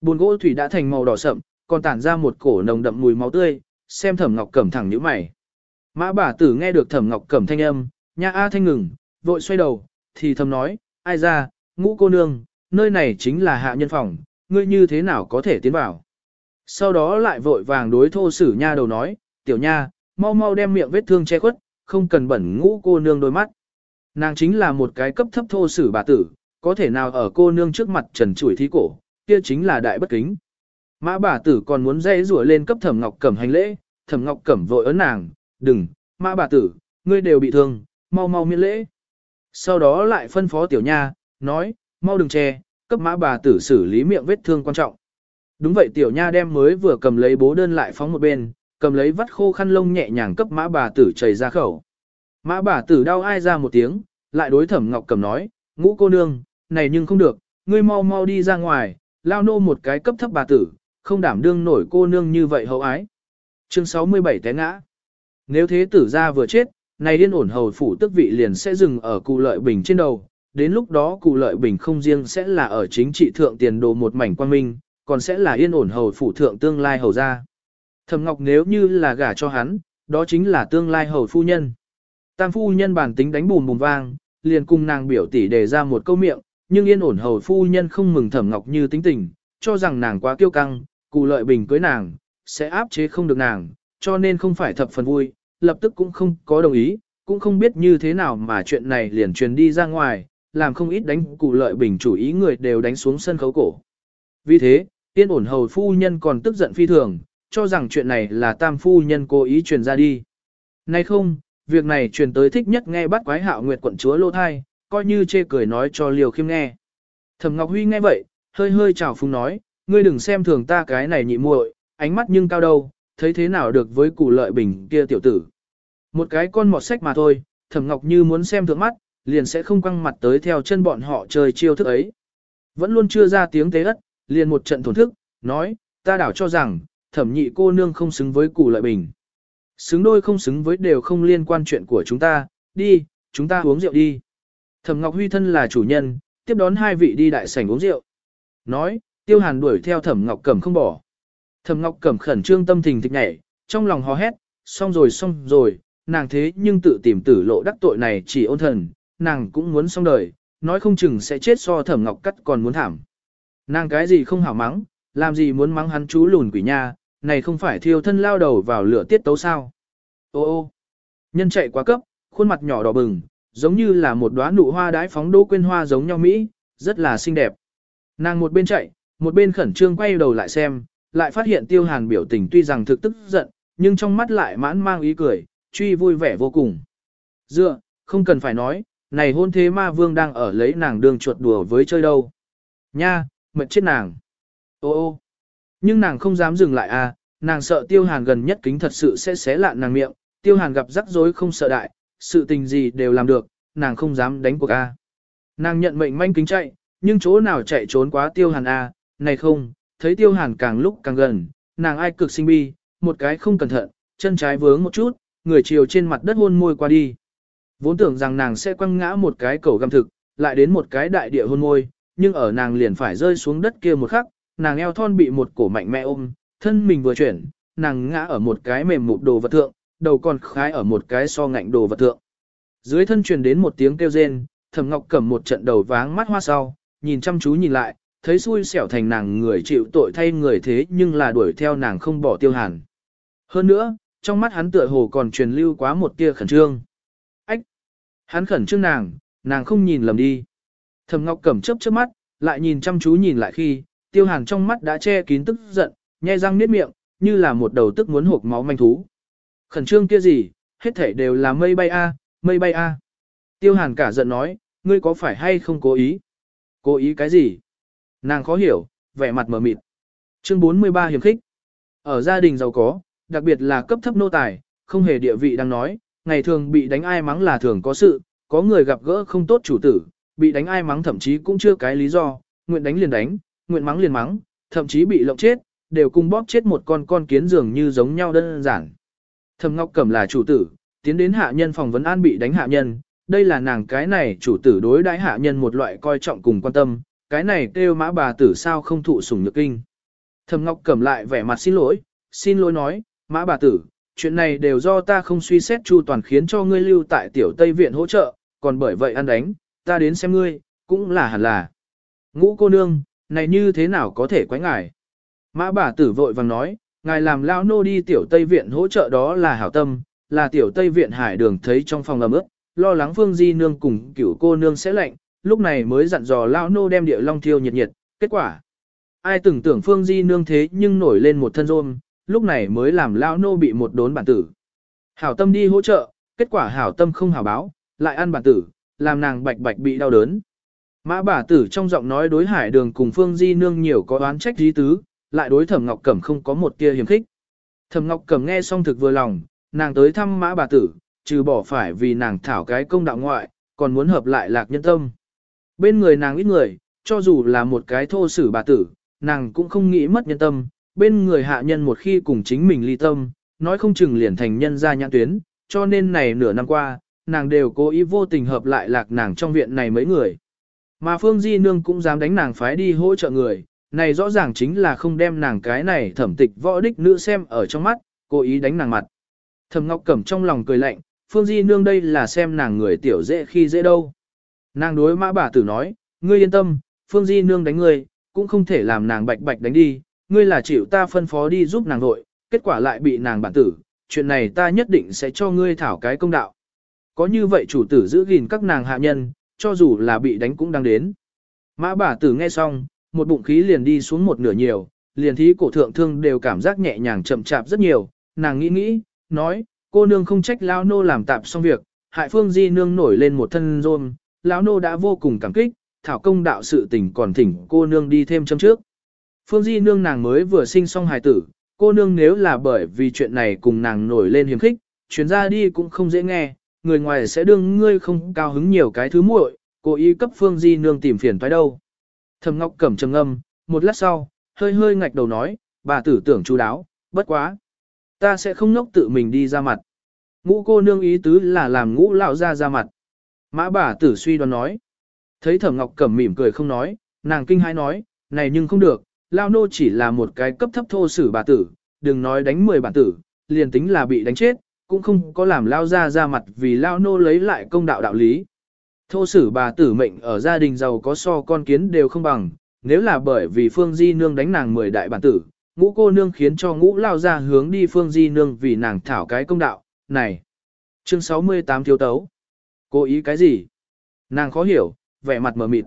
Buồn gỗ thủy đã thành màu đỏ sậm, còn tản ra một cổ nồng đậm mùi máu tươi, xem Thẩm Ngọc Cẩm thẳng nhíu mày. Mã bà tử nghe được Thẩm Ngọc Cẩm thanh âm, nha a thanh ngừng, vội xoay đầu, thì thầm nói, ai ra, ngũ cô nương, nơi này chính là hạ nhân phòng, ngươi như thế nào có thể tiến vào. Sau đó lại vội vàng đối thô sử nha đầu nói, tiểu nha, mau mau đem miệng vết thương che khuất, không cần bẩn ngũ cô nương đôi mắt. Nàng chính là một cái cấp thấp thô sử bà tử, có thể nào ở cô nương trước mặt trần chủi thí cổ, kia chính là đại bất kính. Mã bà tử còn muốn dây rủa lên cấp thẩm ngọc cẩm hành lễ, thẩm ngọc cẩm vội ấn nàng, đừng, mã bà tử, ngươi đều bị thương, mau mau miễn lễ. Sau đó lại phân phó tiểu nha, nói, mau đừng che, cấp mã bà tử xử lý miệng vết thương quan trọng. Đúng vậy tiểu nha đem mới vừa cầm lấy bố đơn lại phóng một bên, cầm lấy vắt khô khăn lông nhẹ nhàng cấp mã bà tử chảy ra khẩu. Mã bà tử đau ai ra một tiếng, lại đối thẩm ngọc cẩm nói, ngũ cô nương, này nhưng không được, ngươi mau mau đi ra ngoài, lao nô một cái cấp thấp bà tử, không đảm đương nổi cô nương như vậy hậu ái. Chương 67 té ngã. Nếu thế tử gia vừa chết, này điên ổn hầu phủ tức vị liền sẽ dừng ở cụ lợi bình trên đầu. Đến lúc đó cụ lợi bình không riêng sẽ là ở chính trị thượng tiền đồ một mảnh quan minh, còn sẽ là yên ổn hầu phủ thượng tương lai hầu gia. Thẩm Ngọc nếu như là gả cho hắn, đó chính là tương lai hầu phu nhân. Tam phu nhân bản tính đánh bùm bùm vang, liền cùng nàng biểu tỷ đề ra một câu miệng, nhưng yên ổn hầu phu nhân không mừng Thẩm Ngọc như tính tình, cho rằng nàng quá kiêu căng, cụ lợi bình cưới nàng, sẽ áp chế không được nàng, cho nên không phải thập phần vui, lập tức cũng không có đồng ý, cũng không biết như thế nào mà chuyện này liền truyền đi ra ngoài, làm không ít đánh cụ lợi bình chủ ý người đều đánh xuống sân khấu cổ. Vì thế, tiên ổn hầu phu nhân còn tức giận phi thường, cho rằng chuyện này là tam phu nhân cố ý truyền ra đi. Nay không, việc này truyền tới thích nhất nghe bắt quái hạo nguyệt quận chúa lô thai, coi như chê cười nói cho liều khiêm nghe. Thẩm Ngọc Huy nghe vậy, hơi hơi chào phúng nói, ngươi đừng xem thường ta cái này nhị muội, ánh mắt nhưng cao đâu, thấy thế nào được với củ lợi bình kia tiểu tử. Một cái con mọt sách mà thôi, thẩm ngọc như muốn xem thượng mắt, liền sẽ không quăng mặt tới theo chân bọn họ chơi chiêu thức ấy. Vẫn luôn chưa ra tiếng tế ất, liền một trận thổn thức, nói, ta đảo cho rằng, thẩm nhị cô nương không xứng với củ lợi bình. Xứng đôi không xứng với đều không liên quan chuyện của chúng ta, đi, chúng ta uống rượu đi. Thẩm Ngọc Huy thân là chủ nhân, tiếp đón hai vị đi đại sảnh uống rượu. Nói, Tiêu Hàn đuổi theo Thẩm Ngọc Cẩm không bỏ. Thẩm Ngọc Cẩm khẩn trương tâm tình thịch nhảy, trong lòng hò hét, xong rồi xong rồi, nàng thế nhưng tự tìm tử lộ đắc tội này chỉ ôn thần, nàng cũng muốn xong đời, nói không chừng sẽ chết so Thẩm Ngọc Cắt còn muốn thảm. Nàng cái gì không hảo mắng, làm gì muốn mắng hắn chú lùn quỷ nha, này không phải thiêu thân lao đầu vào lửa tiết tấu sao. Ô ô, nhân chạy quá cấp, khuôn mặt nhỏ đỏ bừng, giống như là một đóa nụ hoa đái phóng đô quên hoa giống nhau Mỹ, rất là xinh đẹp. Nàng một bên chạy, một bên khẩn trương quay đầu lại xem, lại phát hiện tiêu hàn biểu tình tuy rằng thực tức giận, nhưng trong mắt lại mãn mang ý cười, truy vui vẻ vô cùng. Dựa, không cần phải nói, này hôn thế ma vương đang ở lấy nàng đường chuột đùa với chơi đâu. Nha, mệt chết nàng. Ô ô. Nhưng nàng không dám dừng lại à, nàng sợ tiêu hàn gần nhất kính thật sự sẽ xé lạn nàng miệng, tiêu hàn gặp rắc rối không sợ đại, sự tình gì đều làm được, nàng không dám đánh cuộc a. À. Nàng nhận mệnh manh kính chạy, nhưng chỗ nào chạy trốn quá tiêu hàn a, à, này không, thấy tiêu hàn càng lúc càng gần, nàng ai cực sinh bi, một cái không cẩn thận, chân trái vướng một chút, người chiều trên mặt đất hôn môi qua đi. Vốn tưởng rằng nàng sẽ quăng ngã một cái cầu găm thực, lại đến một cái đại địa hôn môi, nhưng ở nàng liền phải rơi xuống đất kia một khắc, nàng eo thon bị một cổ mạnh mẽ ôm, thân mình vừa chuyển, nàng ngã ở một cái mềm mụn đồ vật thượng, đầu còn khái ở một cái so ngạnh đồ vật thượng. Dưới thân truyền đến một tiếng kêu rên, Thẩm Ngọc cầm một trận đầu váng mắt hoa sau, nhìn chăm chú nhìn lại, thấy xui xẻo thành nàng người chịu tội thay người thế nhưng là đuổi theo nàng không bỏ tiêu hàn. Hơn nữa, trong mắt hắn tựa hồ còn truyền lưu quá một tia khẩn trương. Ách! Hắn khẩn trương nàng, nàng không nhìn lầm đi. Thầm Ngọc cầm chớp chớp mắt, lại nhìn chăm chú nhìn lại khi, tiêu hàn trong mắt đã che kín tức giận, nhai răng niết miệng, như là một đầu tức muốn hộp máu manh thú. Khẩn trương kia gì, hết thể đều là mây bay a, mây bay a. Tiêu hàn cả giận nói, ngươi có phải hay không cố ý? Cố ý cái gì? Nàng khó hiểu, vẻ mặt mờ mịt. Chương 43 hiểm khích. Ở gia đình giàu có, đặc biệt là cấp thấp nô tài, không hề địa vị đang nói, ngày thường bị đánh ai mắng là thường có sự, có người gặp gỡ không tốt chủ tử, bị đánh ai mắng thậm chí cũng chưa cái lý do, nguyện đánh liền đánh, nguyện mắng liền mắng, thậm chí bị lộng chết, đều cùng bóp chết một con con kiến dường như giống nhau đơn giản. Thẩm Ngọc Cẩm là chủ tử, tiến đến hạ nhân phòng vấn an bị đánh hạ nhân, đây là nàng cái này chủ tử đối đãi hạ nhân một loại coi trọng cùng quan tâm, cái này kêu mã bà tử sao không thụ sủng nhược kinh. Thẩm Ngọc cầm lại vẻ mặt xin lỗi, xin lỗi nói, mã bà tử, chuyện này đều do ta không suy xét chu toàn khiến cho ngươi lưu tại tiểu Tây Viện hỗ trợ, còn bởi vậy ăn đánh, ta đến xem ngươi, cũng là hẳn là. Ngũ cô nương, này như thế nào có thể quái ngài? Mã bà tử vội vàng nói, ngài làm lao nô đi tiểu Tây Viện hỗ trợ đó là hảo tâm, là tiểu Tây Viện hải đường thấy trong phòng ấm ướt, lo lắng phương di nương cùng cửu cô nương sẽ lạnh, lúc này mới dặn dò lao nô đem địa long thiêu nhiệt nhiệt, kết quả. Ai tưởng tưởng phương di nương thế nhưng nổi lên một thân rôm, lúc này mới làm lao nô bị một đốn bản tử. Hảo tâm đi hỗ trợ, kết quả hảo tâm không hảo báo, lại ăn bản tử, làm nàng bạch bạch bị đau đớn. Mã bà tử trong giọng nói đối hải đường cùng phương di nương nhiều có oán trách dí tứ, lại đối thẩm ngọc cẩm không có một tia hiểm khích. Thẩm ngọc cẩm nghe xong thực vừa lòng, nàng tới thăm mã bà tử, trừ bỏ phải vì nàng thảo cái công đạo ngoại, còn muốn hợp lại lạc nhân tâm. Bên người nàng ít người, cho dù là một cái thô sử bà tử, nàng cũng không nghĩ mất nhân tâm, bên người hạ nhân một khi cùng chính mình ly tâm, nói không chừng liền thành nhân ra nhãn tuyến, cho nên này nửa năm qua, nàng đều cố ý vô tình hợp lại lạc nàng trong viện này mấy người. Mà Phương Di Nương cũng dám đánh nàng phái đi hỗ trợ người, này rõ ràng chính là không đem nàng cái này thẩm tịch võ đích nữ xem ở trong mắt, cố ý đánh nàng mặt. Thẩm Ngọc Cẩm trong lòng cười lạnh, Phương Di Nương đây là xem nàng người tiểu dễ khi dễ đâu. Nàng đối mã bà tử nói, ngươi yên tâm, Phương Di Nương đánh ngươi, cũng không thể làm nàng bạch bạch đánh đi, ngươi là chịu ta phân phó đi giúp nàng nội, kết quả lại bị nàng bản tử, chuyện này ta nhất định sẽ cho ngươi thảo cái công đạo. Có như vậy chủ tử giữ gìn các nàng hạ nhân, cho dù là bị đánh cũng đang đến. Mã bà tử nghe xong, một bụng khí liền đi xuống một nửa nhiều, liền thí cổ thượng thương đều cảm giác nhẹ nhàng chậm chạp rất nhiều, nàng nghĩ nghĩ, nói, cô nương không trách lao nô làm tạp xong việc, hại phương di nương nổi lên một thân rôm, lão nô đã vô cùng cảm kích, thảo công đạo sự tình còn thỉnh cô nương đi thêm châm trước. Phương Di nương nàng mới vừa sinh xong hài tử, cô nương nếu là bởi vì chuyện này cùng nàng nổi lên hiềm khích, chuyến ra đi cũng không dễ nghe, người ngoài sẽ đương ngươi không cao hứng nhiều cái thứ muội, cố ý cấp Phương Di nương tìm phiền phải đâu. Thầm Ngọc cẩm trầm âm một lát sau, hơi hơi ngạch đầu nói, bà tử tưởng chú đáo, bất quá. Ta sẽ không nốc tự mình đi ra mặt. Ngũ cô nương ý tứ là làm ngũ lão ra ra mặt. Mã bà tử suy đoán nói. Thấy thẩm ngọc cẩm mỉm cười không nói, nàng kinh hãi nói, này nhưng không được, lao nô chỉ là một cái cấp thấp thô sử bà tử, đừng nói đánh 10 bản tử, liền tính là bị đánh chết, cũng không có làm lao ra ra mặt vì lao nô lấy lại công đạo đạo lý. Thô sử bà tử mệnh ở gia đình giàu có so con kiến đều không bằng, nếu là bởi vì phương di nương đánh nàng 10 đại bản tử, ngũ cô nương khiến cho ngũ lao ra hướng đi phương di nương vì nàng thảo cái công đạo, này. Chương 68 thiếu tấu. Cố ý cái gì? Nàng khó hiểu, vẻ mặt mờ mịt.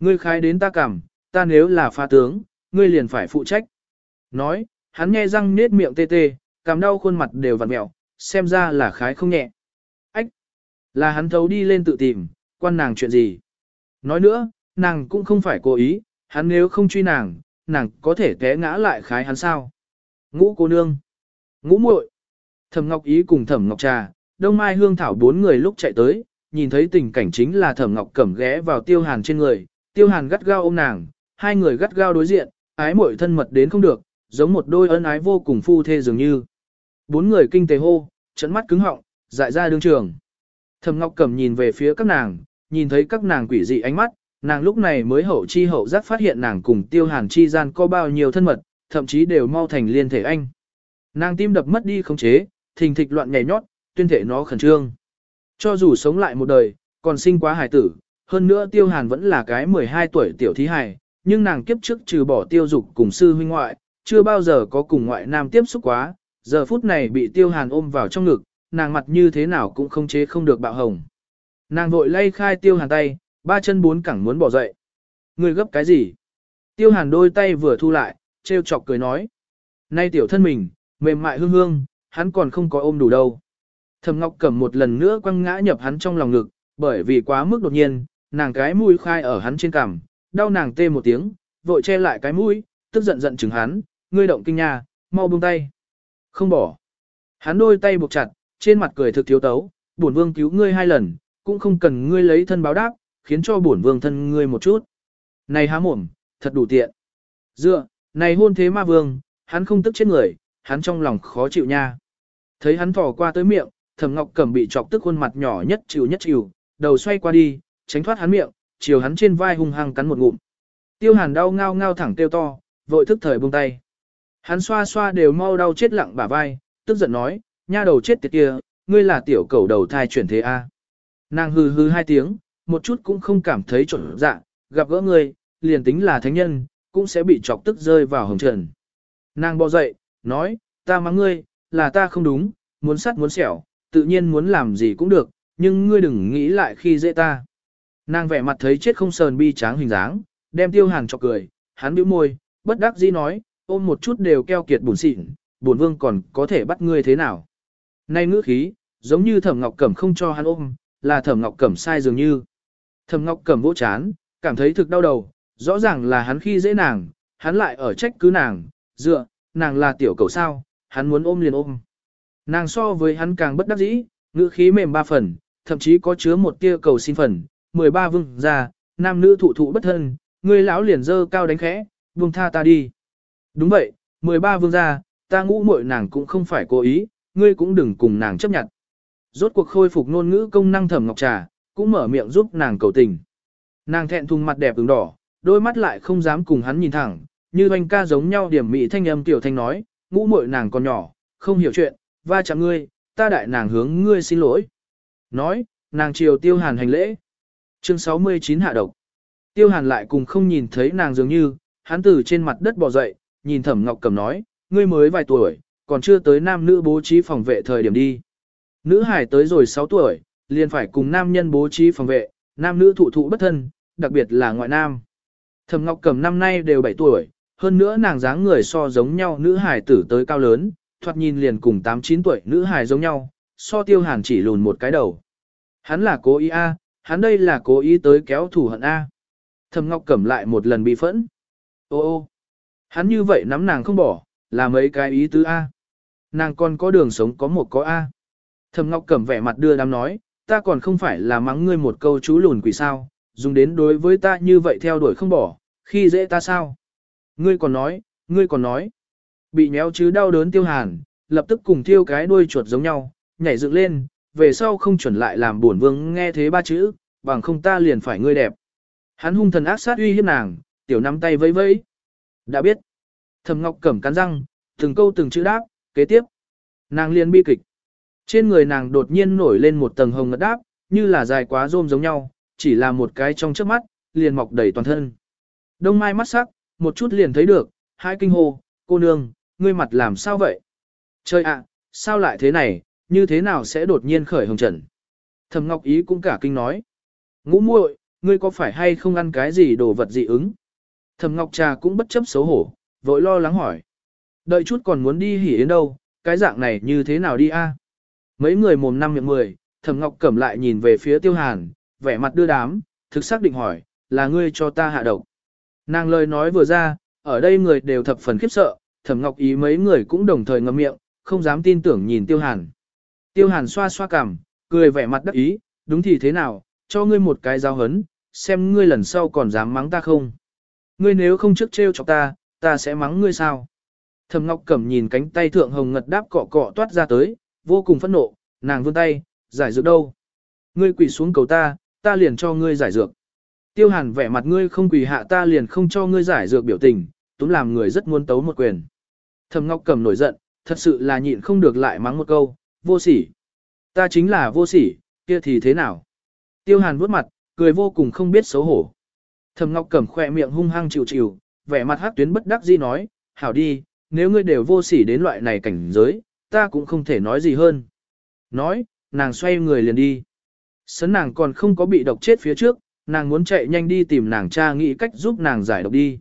Ngươi khai đến ta cảm, ta nếu là pha tướng, ngươi liền phải phụ trách. Nói, hắn nghe răng nết miệng tê tê, cảm đau khuôn mặt đều vặn mẹo, xem ra là khái không nhẹ. Ách! Là hắn thấu đi lên tự tìm, quan nàng chuyện gì? Nói nữa, nàng cũng không phải cố ý, hắn nếu không truy nàng, nàng có thể té ngã lại khái hắn sao? Ngũ cô nương! Ngũ muội! Thẩm Ngọc Ý cùng Thẩm Ngọc Trà, Đông Mai Hương Thảo bốn người lúc chạy tới, nhìn thấy tình cảnh chính là thẩm ngọc cẩm ghé vào tiêu hàn trên người, tiêu hàn gắt gao ôm nàng, hai người gắt gao đối diện, ái mội thân mật đến không được, giống một đôi ân ái vô cùng phu thê dường như. Bốn người kinh tế hô, trận mắt cứng họng, dại ra đương trường. Thẩm ngọc cẩm nhìn về phía các nàng, nhìn thấy các nàng quỷ dị ánh mắt, nàng lúc này mới hậu chi hậu giác phát hiện nàng cùng tiêu hàn chi gian có bao nhiêu thân mật, thậm chí đều mau thành liên thể anh. Nàng tim đập mất đi khống chế, thình thịch loạn nhảy nhót, tuyên thể nó khẩn trương. Cho dù sống lại một đời, còn sinh quá hài tử, hơn nữa tiêu hàn vẫn là cái 12 tuổi tiểu thí hài, nhưng nàng kiếp trước trừ bỏ tiêu dục cùng sư huynh ngoại, chưa bao giờ có cùng ngoại nam tiếp xúc quá, giờ phút này bị tiêu hàn ôm vào trong ngực, nàng mặt như thế nào cũng không chế không được bạo hồng. Nàng vội lay khai tiêu hàn tay, ba chân bốn cẳng muốn bỏ dậy. Người gấp cái gì? Tiêu hàn đôi tay vừa thu lại, trêu chọc cười nói. Nay tiểu thân mình, mềm mại hương hương, hắn còn không có ôm đủ đâu. Thẩm Ngọc Cẩm một lần nữa quăng ngã nhập hắn trong lòng ngực, bởi vì quá mức đột nhiên, nàng cái mũi khai ở hắn trên cằm, đau nàng tê một tiếng, vội che lại cái mũi, tức giận giận chừng hắn, ngươi động kinh nha, mau buông tay. Không bỏ. Hắn đôi tay buộc chặt, trên mặt cười thực thiếu tấu, bổn vương cứu ngươi hai lần, cũng không cần ngươi lấy thân báo đáp, khiến cho bổn vương thân ngươi một chút. Này há mồm, thật đủ tiện. Dựa, này hôn thế ma vương, hắn không tức chết người, hắn trong lòng khó chịu nha. Thấy hắn thỏ qua tới miệng, Thẩm Ngọc Cẩm bị chọc tức khuôn mặt nhỏ nhất chịu nhất chịu, đầu xoay qua đi, tránh thoát hắn miệng, chiều hắn trên vai hung hăng cắn một ngụm. Tiêu Hàn đau ngao ngao thẳng tiêu to, vội thức thời buông tay. Hắn xoa xoa đều mau đau chết lặng bả vai, tức giận nói, nha đầu chết tiệt kia, ngươi là tiểu cầu đầu thai chuyển thế a. Nàng hừ hừ hai tiếng, một chút cũng không cảm thấy chuẩn dạ, gặp gỡ ngươi, liền tính là thánh nhân, cũng sẽ bị chọc tức rơi vào hồng trần. Nàng bò dậy, nói, ta mắng ngươi, là ta không đúng, muốn sắt muốn sẹo, tự nhiên muốn làm gì cũng được, nhưng ngươi đừng nghĩ lại khi dễ ta. Nàng vẻ mặt thấy chết không sờn bi tráng hình dáng, đem tiêu hàng cho cười, hắn bĩu môi, bất đắc dĩ nói, ôm một chút đều keo kiệt buồn xịn, buồn vương còn có thể bắt ngươi thế nào. Nay ngữ khí, giống như thẩm ngọc cẩm không cho hắn ôm, là thẩm ngọc cẩm sai dường như. Thẩm ngọc cẩm vỗ chán, cảm thấy thực đau đầu, rõ ràng là hắn khi dễ nàng, hắn lại ở trách cứ nàng, dựa, nàng là tiểu cầu sao, hắn muốn ôm liền ôm. Nàng so với hắn càng bất đắc dĩ, ngữ khí mềm ba phần, thậm chí có chứa một tia cầu xin phần, 13 vương gia, nam nữ thụ thụ bất thân, người lão liền dơ cao đánh khẽ, buông tha ta đi. Đúng vậy, 13 vương gia, ta ngũ muội nàng cũng không phải cố ý, ngươi cũng đừng cùng nàng chấp nhận. Rốt cuộc khôi phục ngôn ngữ công năng thẩm ngọc trà, cũng mở miệng giúp nàng cầu tình. Nàng thẹn thùng mặt đẹp ửng đỏ, đôi mắt lại không dám cùng hắn nhìn thẳng, như anh ca giống nhau điểm mỹ thanh âm tiểu thanh nói, ngũ muội nàng còn nhỏ, không hiểu chuyện, va chạm ngươi, ta đại nàng hướng ngươi xin lỗi. Nói, nàng chiều tiêu hàn hành lễ. Chương 69 hạ độc. Tiêu hàn lại cùng không nhìn thấy nàng dường như, hắn từ trên mặt đất bò dậy, nhìn thẩm ngọc cầm nói, ngươi mới vài tuổi, còn chưa tới nam nữ bố trí phòng vệ thời điểm đi. Nữ hải tới rồi 6 tuổi, liền phải cùng nam nhân bố trí phòng vệ, nam nữ thụ thụ bất thân, đặc biệt là ngoại nam. Thẩm ngọc cầm năm nay đều 7 tuổi, hơn nữa nàng dáng người so giống nhau nữ hải tử tới cao lớn, thoạt nhìn liền cùng 8-9 tuổi nữ hài giống nhau, so tiêu hàn chỉ lùn một cái đầu. Hắn là cố ý A, hắn đây là cố ý tới kéo thủ hận A. À. Thầm Ngọc Cẩm lại một lần bị phẫn. Ô ô, hắn như vậy nắm nàng không bỏ, là mấy cái ý tứ A. Nàng còn có đường sống có một có A. Thầm Ngọc Cẩm vẻ mặt đưa đám nói, ta còn không phải là mắng ngươi một câu chú lùn quỷ sao, dùng đến đối với ta như vậy theo đuổi không bỏ, khi dễ ta sao. Ngươi còn nói, ngươi còn nói bị nhéo chứ đau đớn tiêu hàn, lập tức cùng thiêu cái đuôi chuột giống nhau, nhảy dựng lên, về sau không chuẩn lại làm buồn vương nghe thế ba chữ, bằng không ta liền phải ngươi đẹp. Hắn hung thần ác sát uy hiếp nàng, tiểu nắm tay vẫy vẫy. Đã biết. Thẩm Ngọc cẩm cắn răng, từng câu từng chữ đáp, kế tiếp. Nàng liền bi kịch. Trên người nàng đột nhiên nổi lên một tầng hồng ngất đáp, như là dài quá rôm giống nhau, chỉ là một cái trong trước mắt, liền mọc đầy toàn thân. Đông mai mắt sắc, một chút liền thấy được, hai kinh hồ, cô nương, ngươi mặt làm sao vậy? Trời ạ, sao lại thế này, như thế nào sẽ đột nhiên khởi hồng trần? Thẩm Ngọc Ý cũng cả kinh nói. Ngũ muội, ngươi có phải hay không ăn cái gì đồ vật dị ứng? Thẩm Ngọc Trà cũng bất chấp xấu hổ, vội lo lắng hỏi. Đợi chút còn muốn đi hỉ đến đâu, cái dạng này như thế nào đi a? Mấy người mồm năm miệng mười, Thẩm Ngọc cẩm lại nhìn về phía Tiêu Hàn, vẻ mặt đưa đám, thực xác định hỏi, là ngươi cho ta hạ độc. Nàng lời nói vừa ra, ở đây người đều thập phần khiếp sợ, thẩm ngọc ý mấy người cũng đồng thời ngậm miệng, không dám tin tưởng nhìn tiêu hàn. Tiêu hàn xoa xoa cằm, cười vẻ mặt đắc ý, đúng thì thế nào, cho ngươi một cái giao hấn, xem ngươi lần sau còn dám mắng ta không. Ngươi nếu không trước trêu chọc ta, ta sẽ mắng ngươi sao. Thẩm ngọc cẩm nhìn cánh tay thượng hồng ngật đáp cọ cọ toát ra tới, vô cùng phẫn nộ, nàng vươn tay, giải dược đâu. Ngươi quỳ xuống cầu ta, ta liền cho ngươi giải dược. Tiêu hàn vẻ mặt ngươi không quỳ hạ ta liền không cho ngươi giải dược biểu tình, túm làm người rất muốn tấu một quyền. Thẩm Ngọc Cẩm nổi giận, thật sự là nhịn không được lại mắng một câu, vô sỉ. Ta chính là vô sỉ, kia thì thế nào? Tiêu Hàn vuốt mặt, cười vô cùng không biết xấu hổ. Thẩm Ngọc Cẩm khỏe miệng hung hăng chịu chịu, vẻ mặt hắc tuyến bất đắc dĩ nói, hảo đi, nếu ngươi đều vô sỉ đến loại này cảnh giới, ta cũng không thể nói gì hơn. Nói, nàng xoay người liền đi. Sấn nàng còn không có bị độc chết phía trước, nàng muốn chạy nhanh đi tìm nàng cha nghĩ cách giúp nàng giải độc đi.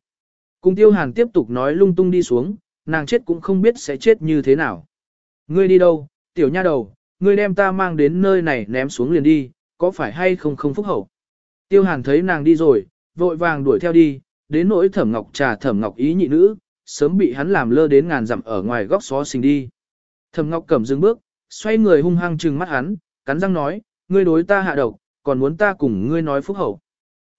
Cùng tiêu hàn tiếp tục nói lung tung đi xuống, nàng chết cũng không biết sẽ chết như thế nào. Ngươi đi đâu, tiểu nha đầu, ngươi đem ta mang đến nơi này ném xuống liền đi, có phải hay không không phúc hậu. Tiêu hàn thấy nàng đi rồi, vội vàng đuổi theo đi, đến nỗi thẩm ngọc trà thẩm ngọc ý nhị nữ, sớm bị hắn làm lơ đến ngàn dặm ở ngoài góc xó xình đi. Thẩm ngọc cầm dừng bước, xoay người hung hăng trừng mắt hắn, cắn răng nói, ngươi đối ta hạ độc, còn muốn ta cùng ngươi nói phúc hậu.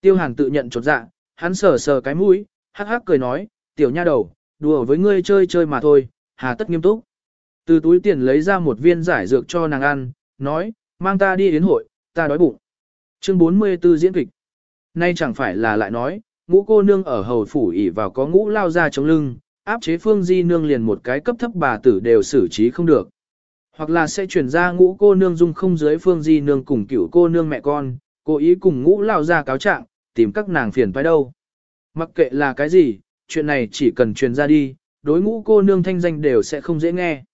Tiêu hàn tự nhận chột dạ, hắn sờ sờ cái mũi, hắc hắc cười nói, tiểu nha đầu, đùa với ngươi chơi chơi mà thôi, hà tất nghiêm túc. Từ túi tiền lấy ra một viên giải dược cho nàng ăn, nói, mang ta đi đến hội, ta đói bụng. Chương 44 diễn kịch. Nay chẳng phải là lại nói, ngũ cô nương ở hầu phủ ỉ vào có ngũ lao ra chống lưng, áp chế phương di nương liền một cái cấp thấp bà tử đều xử trí không được. Hoặc là sẽ chuyển ra ngũ cô nương dung không dưới phương di nương cùng cửu cô nương mẹ con, cố ý cùng ngũ lao ra cáo trạng, tìm các nàng phiền phải đâu. Mặc kệ là cái gì, chuyện này chỉ cần truyền ra đi, đối ngũ cô nương thanh danh đều sẽ không dễ nghe.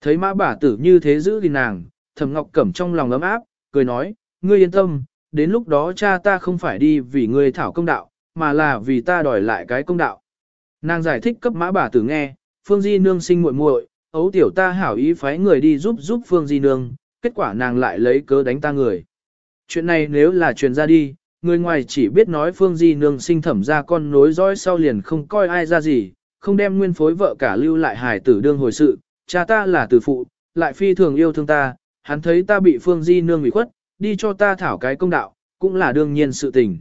Thấy mã bà tử như thế giữ thì nàng, thầm ngọc cẩm trong lòng ấm áp, cười nói, ngươi yên tâm, đến lúc đó cha ta không phải đi vì ngươi thảo công đạo, mà là vì ta đòi lại cái công đạo. Nàng giải thích cấp mã bà tử nghe, Phương Di Nương sinh muội muội, ấu tiểu ta hảo ý phái người đi giúp giúp Phương Di Nương, kết quả nàng lại lấy cớ đánh ta người. Chuyện này nếu là truyền ra đi, người ngoài chỉ biết nói Phương Di nương sinh thẩm ra con nối dõi sau liền không coi ai ra gì, không đem nguyên phối vợ cả lưu lại hài tử đương hồi sự, cha ta là tử phụ, lại phi thường yêu thương ta, hắn thấy ta bị Phương Di nương ủy khuất, đi cho ta thảo cái công đạo, cũng là đương nhiên sự tình.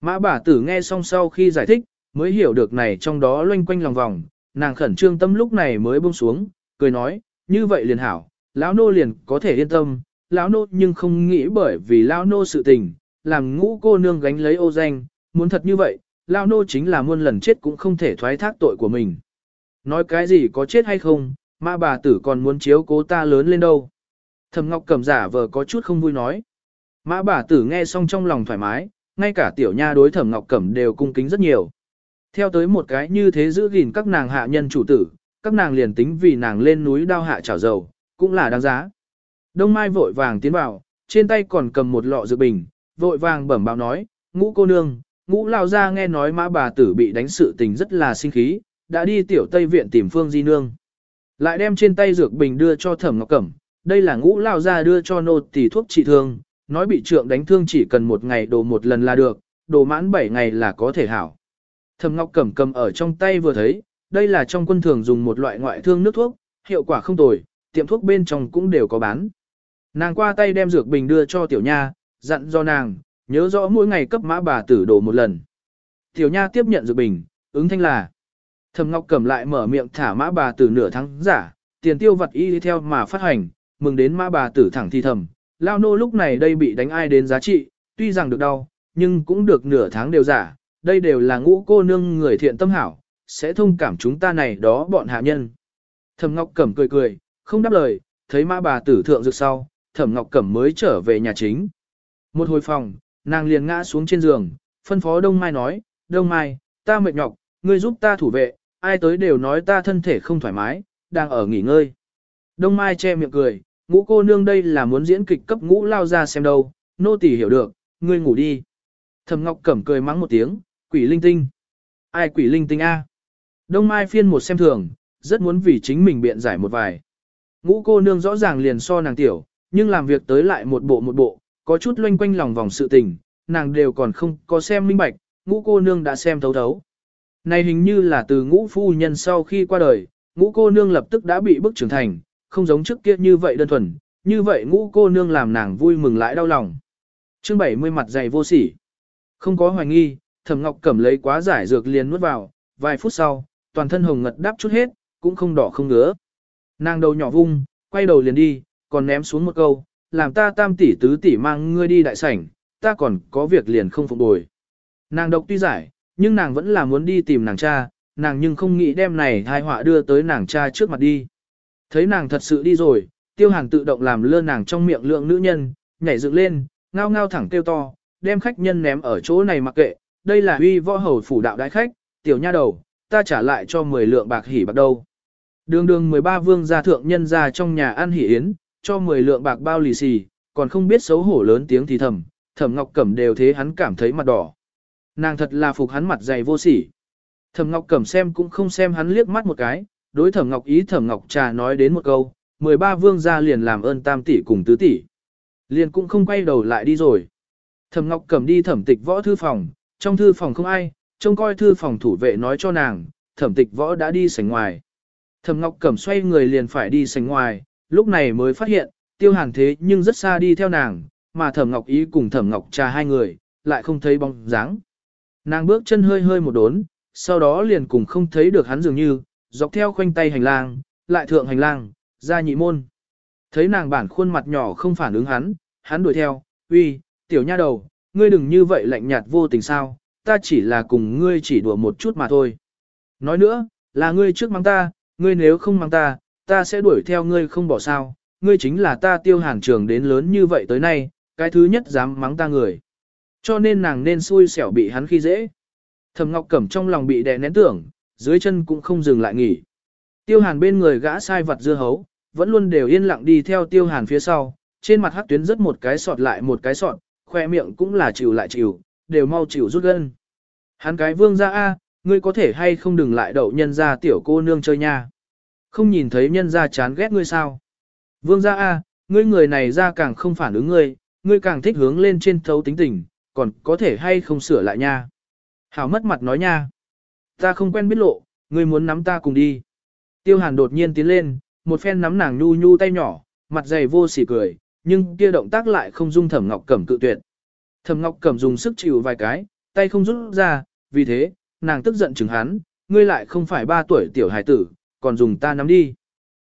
Mã bà tử nghe xong sau khi giải thích, mới hiểu được này trong đó loanh quanh lòng vòng, nàng khẩn trương tâm lúc này mới buông xuống, cười nói, như vậy liền hảo, lão nô liền có thể yên tâm, lão nô nhưng không nghĩ bởi vì lão nô sự tình, làm ngũ cô nương gánh lấy ô danh, muốn thật như vậy, lao nô chính là muôn lần chết cũng không thể thoái thác tội của mình. Nói cái gì có chết hay không, mà bà tử còn muốn chiếu cố ta lớn lên đâu. Thầm Ngọc cầm giả vờ có chút không vui nói. Mã bà tử nghe xong trong lòng thoải mái, ngay cả tiểu nha đối thẩm Ngọc Cẩm đều cung kính rất nhiều. Theo tới một cái như thế giữ gìn các nàng hạ nhân chủ tử, các nàng liền tính vì nàng lên núi đao hạ chảo dầu, cũng là đáng giá. Đông Mai vội vàng tiến vào, trên tay còn cầm một lọ dược bình, vội vàng bẩm báo nói, ngũ cô nương, ngũ lao ra nghe nói mã bà tử bị đánh sự tình rất là sinh khí, đã đi tiểu tây viện tìm phương di nương. Lại đem trên tay dược bình đưa cho thẩm ngọc cẩm, đây là ngũ lao ra đưa cho nô tỷ thuốc trị thương, nói bị trượng đánh thương chỉ cần một ngày đồ một lần là được, đồ mãn 7 ngày là có thể hảo. Thẩm ngọc cẩm cầm ở trong tay vừa thấy, đây là trong quân thường dùng một loại ngoại thương nước thuốc, hiệu quả không tồi, tiệm thuốc bên trong cũng đều có bán. Nàng qua tay đem dược bình đưa cho tiểu nha, dặn do nàng, nhớ rõ mỗi ngày cấp mã bà tử đổ một lần. Tiểu Nha tiếp nhận dược bình, ứng thanh là. Thẩm Ngọc cầm lại mở miệng thả mã bà tử nửa tháng giả, tiền tiêu vật y theo mà phát hành, mừng đến mã bà tử thẳng thi thầm. Lao nô lúc này đây bị đánh ai đến giá trị, tuy rằng được đau, nhưng cũng được nửa tháng đều giả, đây đều là ngũ cô nương người thiện tâm hảo, sẽ thông cảm chúng ta này đó bọn hạ nhân. Thẩm Ngọc Cẩm cười cười, không đáp lời, thấy mã bà tử thượng dược sau, Thẩm Ngọc Cẩm mới trở về nhà chính. Một hồi phòng, nàng liền ngã xuống trên giường, phân phó Đông Mai nói, Đông Mai, ta mệt nhọc, ngươi giúp ta thủ vệ, ai tới đều nói ta thân thể không thoải mái, đang ở nghỉ ngơi. Đông Mai che miệng cười, ngũ cô nương đây là muốn diễn kịch cấp ngũ lao ra xem đâu, nô tỳ hiểu được, ngươi ngủ đi. Thẩm Ngọc Cẩm cười mắng một tiếng, quỷ linh tinh. Ai quỷ linh tinh a? Đông Mai phiên một xem thường, rất muốn vì chính mình biện giải một vài. Ngũ cô nương rõ ràng liền so nàng tiểu, nhưng làm việc tới lại một bộ một bộ, có chút loanh quanh lòng vòng sự tình, nàng đều còn không có xem minh bạch, ngũ cô nương đã xem thấu thấu. Này hình như là từ ngũ phu nhân sau khi qua đời, ngũ cô nương lập tức đã bị bức trưởng thành, không giống trước kia như vậy đơn thuần, như vậy ngũ cô nương làm nàng vui mừng lại đau lòng. Chương 70 mặt dày vô sỉ. Không có hoài nghi, Thẩm Ngọc cầm lấy quá giải dược liền nuốt vào, vài phút sau, toàn thân hồng ngật đáp chút hết, cũng không đỏ không ngứa. Nàng đầu nhỏ vung, quay đầu liền đi, còn ném xuống một câu, làm ta tam tỷ tứ tỷ mang ngươi đi đại sảnh, ta còn có việc liền không phục bồi. Nàng độc tuy giải, nhưng nàng vẫn là muốn đi tìm nàng cha, nàng nhưng không nghĩ đem này hai họa đưa tới nàng cha trước mặt đi. Thấy nàng thật sự đi rồi, tiêu hàng tự động làm lơ nàng trong miệng lượng nữ nhân, nhảy dựng lên, ngao ngao thẳng kêu to, đem khách nhân ném ở chỗ này mặc kệ, đây là huy võ hầu phủ đạo đại khách, tiểu nha đầu, ta trả lại cho 10 lượng bạc hỉ bạc đâu. Đường đường 13 vương gia thượng nhân ra trong nhà ăn hỉ yến, cho 10 lượng bạc bao lì xì, còn không biết xấu hổ lớn tiếng thì thầm, thẩm ngọc cẩm đều thế hắn cảm thấy mặt đỏ. Nàng thật là phục hắn mặt dày vô sỉ. Thẩm ngọc cẩm xem cũng không xem hắn liếc mắt một cái, đối thẩm ngọc ý thẩm ngọc trà nói đến một câu, 13 vương gia liền làm ơn tam tỷ cùng tứ tỷ. Liền cũng không quay đầu lại đi rồi. Thẩm ngọc cẩm đi thẩm tịch võ thư phòng, trong thư phòng không ai, trông coi thư phòng thủ vệ nói cho nàng, thẩm tịch võ đã đi sảnh ngoài. Thẩm Ngọc Cẩm xoay người liền phải đi sảnh ngoài, lúc này mới phát hiện, tiêu hàn thế nhưng rất xa đi theo nàng, mà thẩm ngọc ý cùng thẩm ngọc trà hai người, lại không thấy bóng dáng. Nàng bước chân hơi hơi một đốn, sau đó liền cùng không thấy được hắn dường như, dọc theo khoanh tay hành lang, lại thượng hành lang, ra nhị môn. Thấy nàng bản khuôn mặt nhỏ không phản ứng hắn, hắn đuổi theo, uy, tiểu nha đầu, ngươi đừng như vậy lạnh nhạt vô tình sao, ta chỉ là cùng ngươi chỉ đùa một chút mà thôi. Nói nữa, là ngươi trước mang ta, ngươi nếu không mang ta, ta sẽ đuổi theo ngươi không bỏ sao, ngươi chính là ta tiêu hàn trường đến lớn như vậy tới nay, cái thứ nhất dám mắng ta người. Cho nên nàng nên xui xẻo bị hắn khi dễ. Thẩm Ngọc Cẩm trong lòng bị đè nén tưởng, dưới chân cũng không dừng lại nghỉ. Tiêu hàn bên người gã sai vặt dưa hấu, vẫn luôn đều yên lặng đi theo tiêu hàn phía sau, trên mặt hắc tuyến rất một cái sọt lại một cái sọt, khoe miệng cũng là chịu lại chịu, đều mau chịu rút gân. Hắn cái vương ra A, ngươi có thể hay không đừng lại đậu nhân ra tiểu cô nương chơi nha. Không nhìn thấy nhân ra chán ghét ngươi sao? Vương gia A, ngươi người này ra càng không phản ứng ngươi, ngươi càng thích hướng lên trên thấu tính tình, còn có thể hay không sửa lại nha. Hảo mất mặt nói nha. Ta không quen biết lộ, ngươi muốn nắm ta cùng đi. Tiêu hàn đột nhiên tiến lên, một phen nắm nàng nhu nhu tay nhỏ, mặt dày vô sỉ cười, nhưng kia động tác lại không dung thẩm ngọc cẩm cự tuyệt. Thẩm ngọc cẩm dùng sức chịu vài cái, tay không rút ra, vì thế, nàng tức giận chừng hắn, ngươi lại không phải ba tuổi tiểu hài tử, còn dùng ta nắm đi.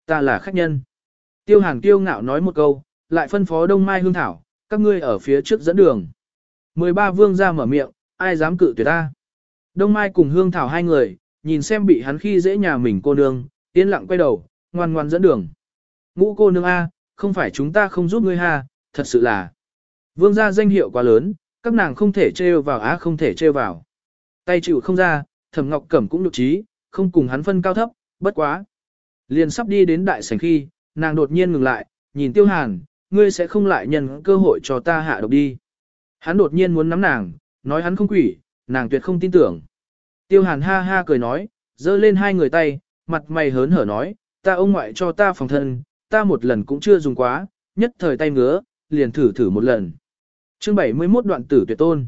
Ta là khách nhân. Tiêu Hàn Tiêu ngạo nói một câu, lại phân phó Đông Mai Hương Thảo, các ngươi ở phía trước dẫn đường. 13 vương ra mở miệng, ai dám cự tuyệt ta. Đông Mai cùng Hương Thảo hai người, nhìn xem bị hắn khi dễ nhà mình cô nương, yên lặng quay đầu, ngoan ngoan dẫn đường. Ngũ cô nương A, không phải chúng ta không giúp ngươi ha, thật sự là. Vương gia danh hiệu quá lớn, các nàng không thể trêu vào á không thể trêu vào. Tay chịu không ra, Thẩm Ngọc Cẩm cũng nhục trí, không cùng hắn phân cao thấp, bất quá. Liền sắp đi đến đại sảnh khi, nàng đột nhiên ngừng lại, nhìn tiêu hàn, ngươi sẽ không lại nhân cơ hội cho ta hạ độc đi. Hắn đột nhiên muốn nắm nàng, nói hắn không quỷ, nàng tuyệt không tin tưởng. Tiêu hàn ha ha cười nói, giơ lên hai người tay, mặt mày hớn hở nói, ta ông ngoại cho ta phòng thân, ta một lần cũng chưa dùng quá, nhất thời tay ngứa, liền thử thử một lần. Chương 71 đoạn tử tuyệt tôn.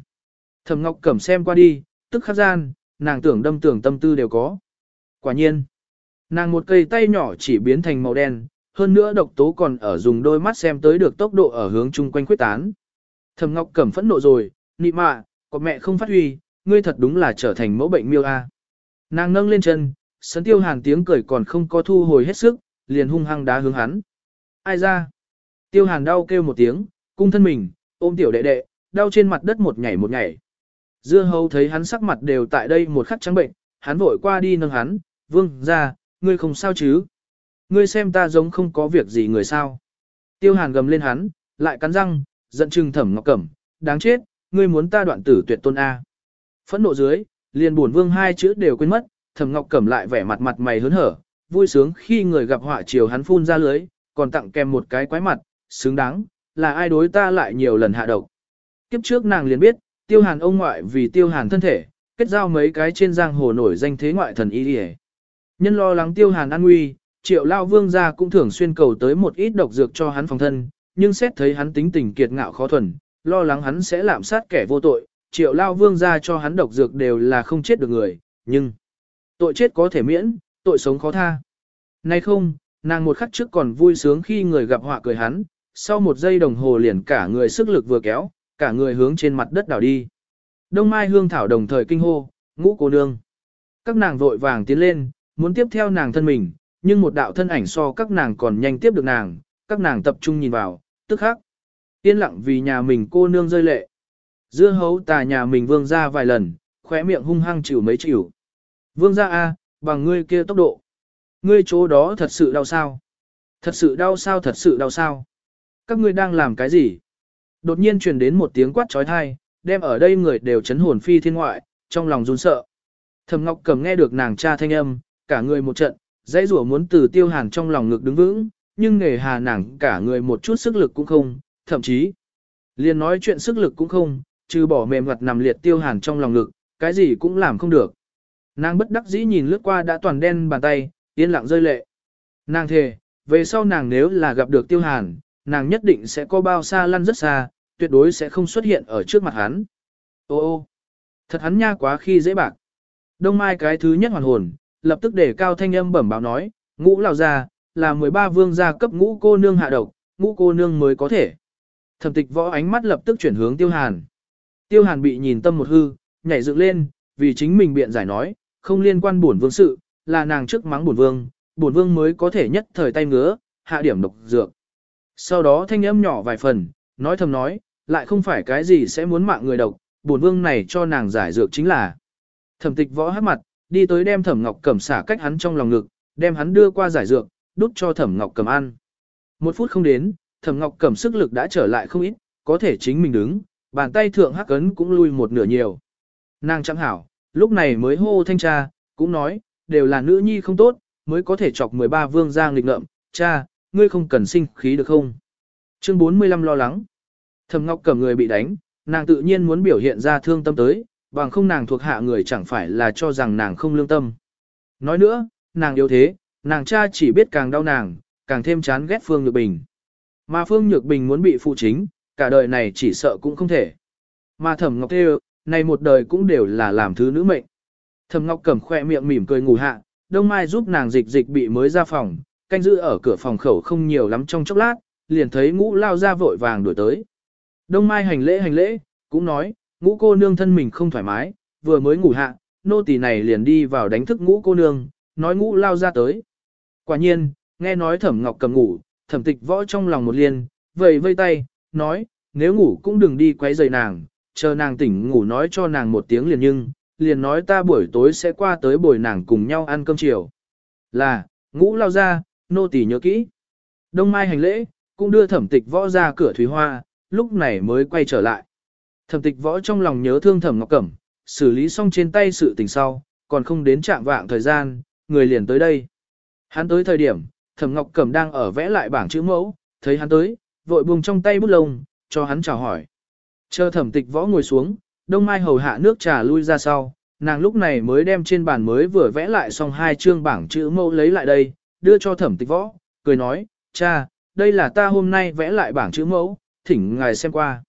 Thẩm Ngọc Cẩm xem qua đi, tức khắc gian, nàng tưởng đâm tưởng tâm tư đều có. Quả nhiên, Nàng một cây tay nhỏ chỉ biến thành màu đen, hơn nữa độc tố còn ở dùng đôi mắt xem tới được tốc độ ở hướng chung quanh quyết tán. Thẩm Ngọc Cẩm phẫn nộ rồi, nị mạ, có mẹ không phát huy, ngươi thật đúng là trở thành mẫu bệnh miêu a. Nàng nâng lên chân, sấn tiêu hàn tiếng cười còn không có thu hồi hết sức, liền hung hăng đá hướng hắn. Ai ra? Tiêu hàn đau kêu một tiếng, cung thân mình, ôm tiểu đệ đệ, đau trên mặt đất một nhảy một nhảy. Dưa hầu thấy hắn sắc mặt đều tại đây một khắc trắng bệnh, hắn vội qua đi nâng hắn, vương ra, ngươi không sao chứ? Ngươi xem ta giống không có việc gì người sao? Tiêu Hàn gầm lên hắn, lại cắn răng, giận trừng Thẩm Ngọc Cẩm, đáng chết, ngươi muốn ta đoạn tử tuyệt tôn a. Phẫn nộ dưới, liền buồn vương hai chữ đều quên mất, Thẩm Ngọc Cẩm lại vẻ mặt mặt mày hớn hở, vui sướng khi người gặp họa chiều hắn phun ra lưới, còn tặng kèm một cái quái mặt, xứng đáng, là ai đối ta lại nhiều lần hạ độc. Kiếp trước nàng liền biết, Tiêu Hàn ông ngoại vì Tiêu Hàn thân thể, kết giao mấy cái trên giang hồ nổi danh thế ngoại thần y đi Nhân lo lắng tiêu hàn an nguy, triệu lao vương gia cũng thường xuyên cầu tới một ít độc dược cho hắn phòng thân, nhưng xét thấy hắn tính tình kiệt ngạo khó thuần, lo lắng hắn sẽ lạm sát kẻ vô tội, triệu lao vương gia cho hắn độc dược đều là không chết được người, nhưng tội chết có thể miễn, tội sống khó tha. Nay không, nàng một khắc trước còn vui sướng khi người gặp họa cười hắn, sau một giây đồng hồ liền cả người sức lực vừa kéo, cả người hướng trên mặt đất đảo đi. Đông Mai Hương Thảo đồng thời kinh hô, ngũ cô nương. Các nàng vội vàng tiến lên, muốn tiếp theo nàng thân mình, nhưng một đạo thân ảnh so các nàng còn nhanh tiếp được nàng, các nàng tập trung nhìn vào, tức khắc yên lặng vì nhà mình cô nương rơi lệ. Dưa hấu tà nhà mình vương ra vài lần, khóe miệng hung hăng chịu mấy chịu. Vương ra a, bằng ngươi kia tốc độ. Ngươi chỗ đó thật sự đau sao? Thật sự đau sao thật sự đau sao? Các ngươi đang làm cái gì? Đột nhiên truyền đến một tiếng quát trói thai, đem ở đây người đều chấn hồn phi thiên ngoại, trong lòng run sợ. Thẩm Ngọc Cầm nghe được nàng cha thanh âm, cả người một trận, dãy rủa muốn từ tiêu hàn trong lòng ngực đứng vững, nhưng nghề hà nàng cả người một chút sức lực cũng không, thậm chí liền nói chuyện sức lực cũng không, trừ bỏ mềm mặt nằm liệt tiêu hàn trong lòng ngực, cái gì cũng làm không được. Nàng bất đắc dĩ nhìn lướt qua đã toàn đen bàn tay, yên lặng rơi lệ. Nàng thề, về sau nàng nếu là gặp được tiêu hàn, nàng nhất định sẽ có bao xa lăn rất xa, tuyệt đối sẽ không xuất hiện ở trước mặt hắn. Ô ô, thật hắn nha quá khi dễ bạc. Đông mai cái thứ nhất hoàn hồn, lập tức để cao thanh âm bẩm báo nói, ngũ lào gia, là 13 vương gia cấp ngũ cô nương hạ độc, ngũ cô nương mới có thể. Thẩm tịch võ ánh mắt lập tức chuyển hướng tiêu hàn. Tiêu hàn bị nhìn tâm một hư, nhảy dựng lên, vì chính mình biện giải nói, không liên quan bổn vương sự, là nàng trước mắng bổn vương, bổn vương mới có thể nhất thời tay ngứa, hạ điểm độc dược. Sau đó thanh âm nhỏ vài phần, nói thầm nói, lại không phải cái gì sẽ muốn mạng người độc, bổn vương này cho nàng giải dược chính là. Thẩm tịch võ hát mặt, đi tới đem Thẩm Ngọc Cẩm xả cách hắn trong lòng ngực, đem hắn đưa qua giải dược, đút cho Thẩm Ngọc Cẩm ăn. Một phút không đến, Thẩm Ngọc Cẩm sức lực đã trở lại không ít, có thể chính mình đứng, bàn tay thượng hắc ấn cũng lui một nửa nhiều. Nàng chẳng hảo, lúc này mới hô thanh cha, cũng nói, đều là nữ nhi không tốt, mới có thể chọc 13 vương gia nghịch ngợm, cha, ngươi không cần sinh khí được không? Chương 45 lo lắng. Thẩm Ngọc Cẩm người bị đánh, nàng tự nhiên muốn biểu hiện ra thương tâm tới, bằng không nàng thuộc hạ người chẳng phải là cho rằng nàng không lương tâm. Nói nữa, nàng yếu thế, nàng cha chỉ biết càng đau nàng, càng thêm chán ghét Phương Nhược Bình. Mà Phương Nhược Bình muốn bị phụ chính, cả đời này chỉ sợ cũng không thể. Mà Thẩm Ngọc Thêu, này một đời cũng đều là làm thứ nữ mệnh. Thẩm Ngọc cầm khoe miệng mỉm cười ngủ hạ, Đông Mai giúp nàng dịch dịch bị mới ra phòng, canh giữ ở cửa phòng khẩu không nhiều lắm trong chốc lát, liền thấy ngũ lao ra vội vàng đuổi tới. Đông Mai hành lễ hành lễ, cũng nói, ngũ cô nương thân mình không thoải mái, vừa mới ngủ hạ, nô tỳ này liền đi vào đánh thức ngũ cô nương, nói ngũ lao ra tới. Quả nhiên, nghe nói thẩm ngọc cầm ngủ, thẩm tịch võ trong lòng một liền, vầy vây tay, nói, nếu ngủ cũng đừng đi quấy rầy nàng, chờ nàng tỉnh ngủ nói cho nàng một tiếng liền nhưng, liền nói ta buổi tối sẽ qua tới bồi nàng cùng nhau ăn cơm chiều. Là, ngũ lao ra, nô tỳ nhớ kỹ. Đông mai hành lễ, cũng đưa thẩm tịch võ ra cửa Thủy hoa, lúc này mới quay trở lại. Thẩm tịch võ trong lòng nhớ thương thẩm ngọc cẩm, xử lý xong trên tay sự tình sau, còn không đến trạng vạng thời gian, người liền tới đây. Hắn tới thời điểm, thẩm ngọc cẩm đang ở vẽ lại bảng chữ mẫu, thấy hắn tới, vội buông trong tay bút lông, cho hắn chào hỏi. Chờ thẩm tịch võ ngồi xuống, đông mai hầu hạ nước trà lui ra sau, nàng lúc này mới đem trên bàn mới vừa vẽ lại xong hai chương bảng chữ mẫu lấy lại đây, đưa cho thẩm tịch võ, cười nói, cha, đây là ta hôm nay vẽ lại bảng chữ mẫu, thỉnh ngài xem qua.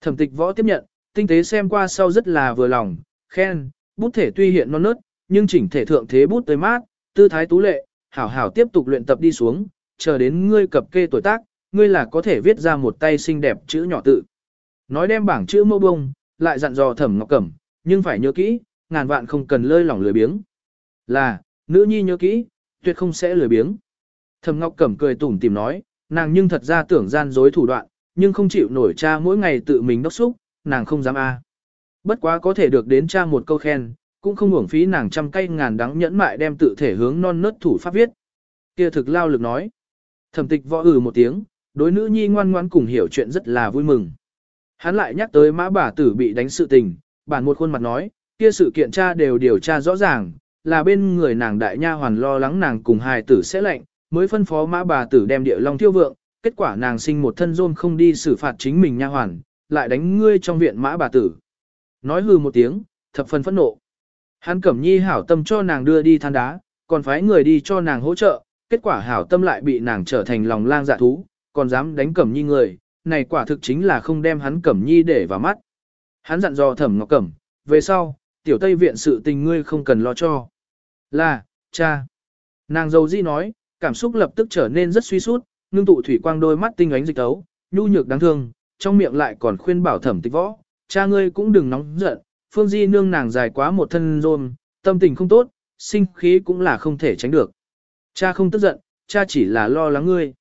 Thẩm tịch võ tiếp nhận, tinh tế xem qua sau rất là vừa lòng, khen, bút thể tuy hiện non nớt, nhưng chỉnh thể thượng thế bút tới mát, tư thái tú lệ, hảo hảo tiếp tục luyện tập đi xuống, chờ đến ngươi cập kê tuổi tác, ngươi là có thể viết ra một tay xinh đẹp chữ nhỏ tự. Nói đem bảng chữ mâu bông, lại dặn dò thẩm ngọc cẩm, nhưng phải nhớ kỹ, ngàn vạn không cần lơi lỏng lười biếng. Là, nữ nhi nhớ kỹ, tuyệt không sẽ lười biếng. Thẩm ngọc cẩm cười tủm tìm nói, nàng nhưng thật ra tưởng gian dối thủ đoạn, nhưng không chịu nổi cha mỗi ngày tự mình đốc xúc, nàng không dám a. À. Bất quá có thể được đến cha một câu khen, cũng không uổng phí nàng trăm cây ngàn đắng nhẫn mại đem tự thể hướng non nớt thủ pháp viết. Kia thực lao lực nói. Thẩm tịch võ ừ một tiếng, đối nữ nhi ngoan ngoan cùng hiểu chuyện rất là vui mừng. Hắn lại nhắc tới mã bà tử bị đánh sự tình, bản một khuôn mặt nói, kia sự kiện cha đều điều tra rõ ràng, là bên người nàng đại nha hoàn lo lắng nàng cùng hài tử sẽ lệnh mới phân phó mã bà tử đem địa long thiêu vượng, kết quả nàng sinh một thân rôm không đi xử phạt chính mình nha hoàn, lại đánh ngươi trong viện mã bà tử. Nói hừ một tiếng, thập phần phẫn nộ. Hắn cẩm nhi hảo tâm cho nàng đưa đi than đá, còn phái người đi cho nàng hỗ trợ, kết quả hảo tâm lại bị nàng trở thành lòng lang dạ thú, còn dám đánh cẩm nhi người, này quả thực chính là không đem hắn cẩm nhi để vào mắt. Hắn dặn dò thẩm ngọc cẩm, về sau, tiểu tây viện sự tình ngươi không cần lo cho. Là, cha. Nàng dâu di nói, cảm xúc lập tức trở nên rất suy sút, ngưng tụ thủy quang đôi mắt tinh ánh dịch tấu, nhu nhược đáng thương, trong miệng lại còn khuyên bảo thẩm tịch võ, cha ngươi cũng đừng nóng giận, phương di nương nàng dài quá một thân rôm, tâm tình không tốt, sinh khí cũng là không thể tránh được. Cha không tức giận, cha chỉ là lo lắng ngươi.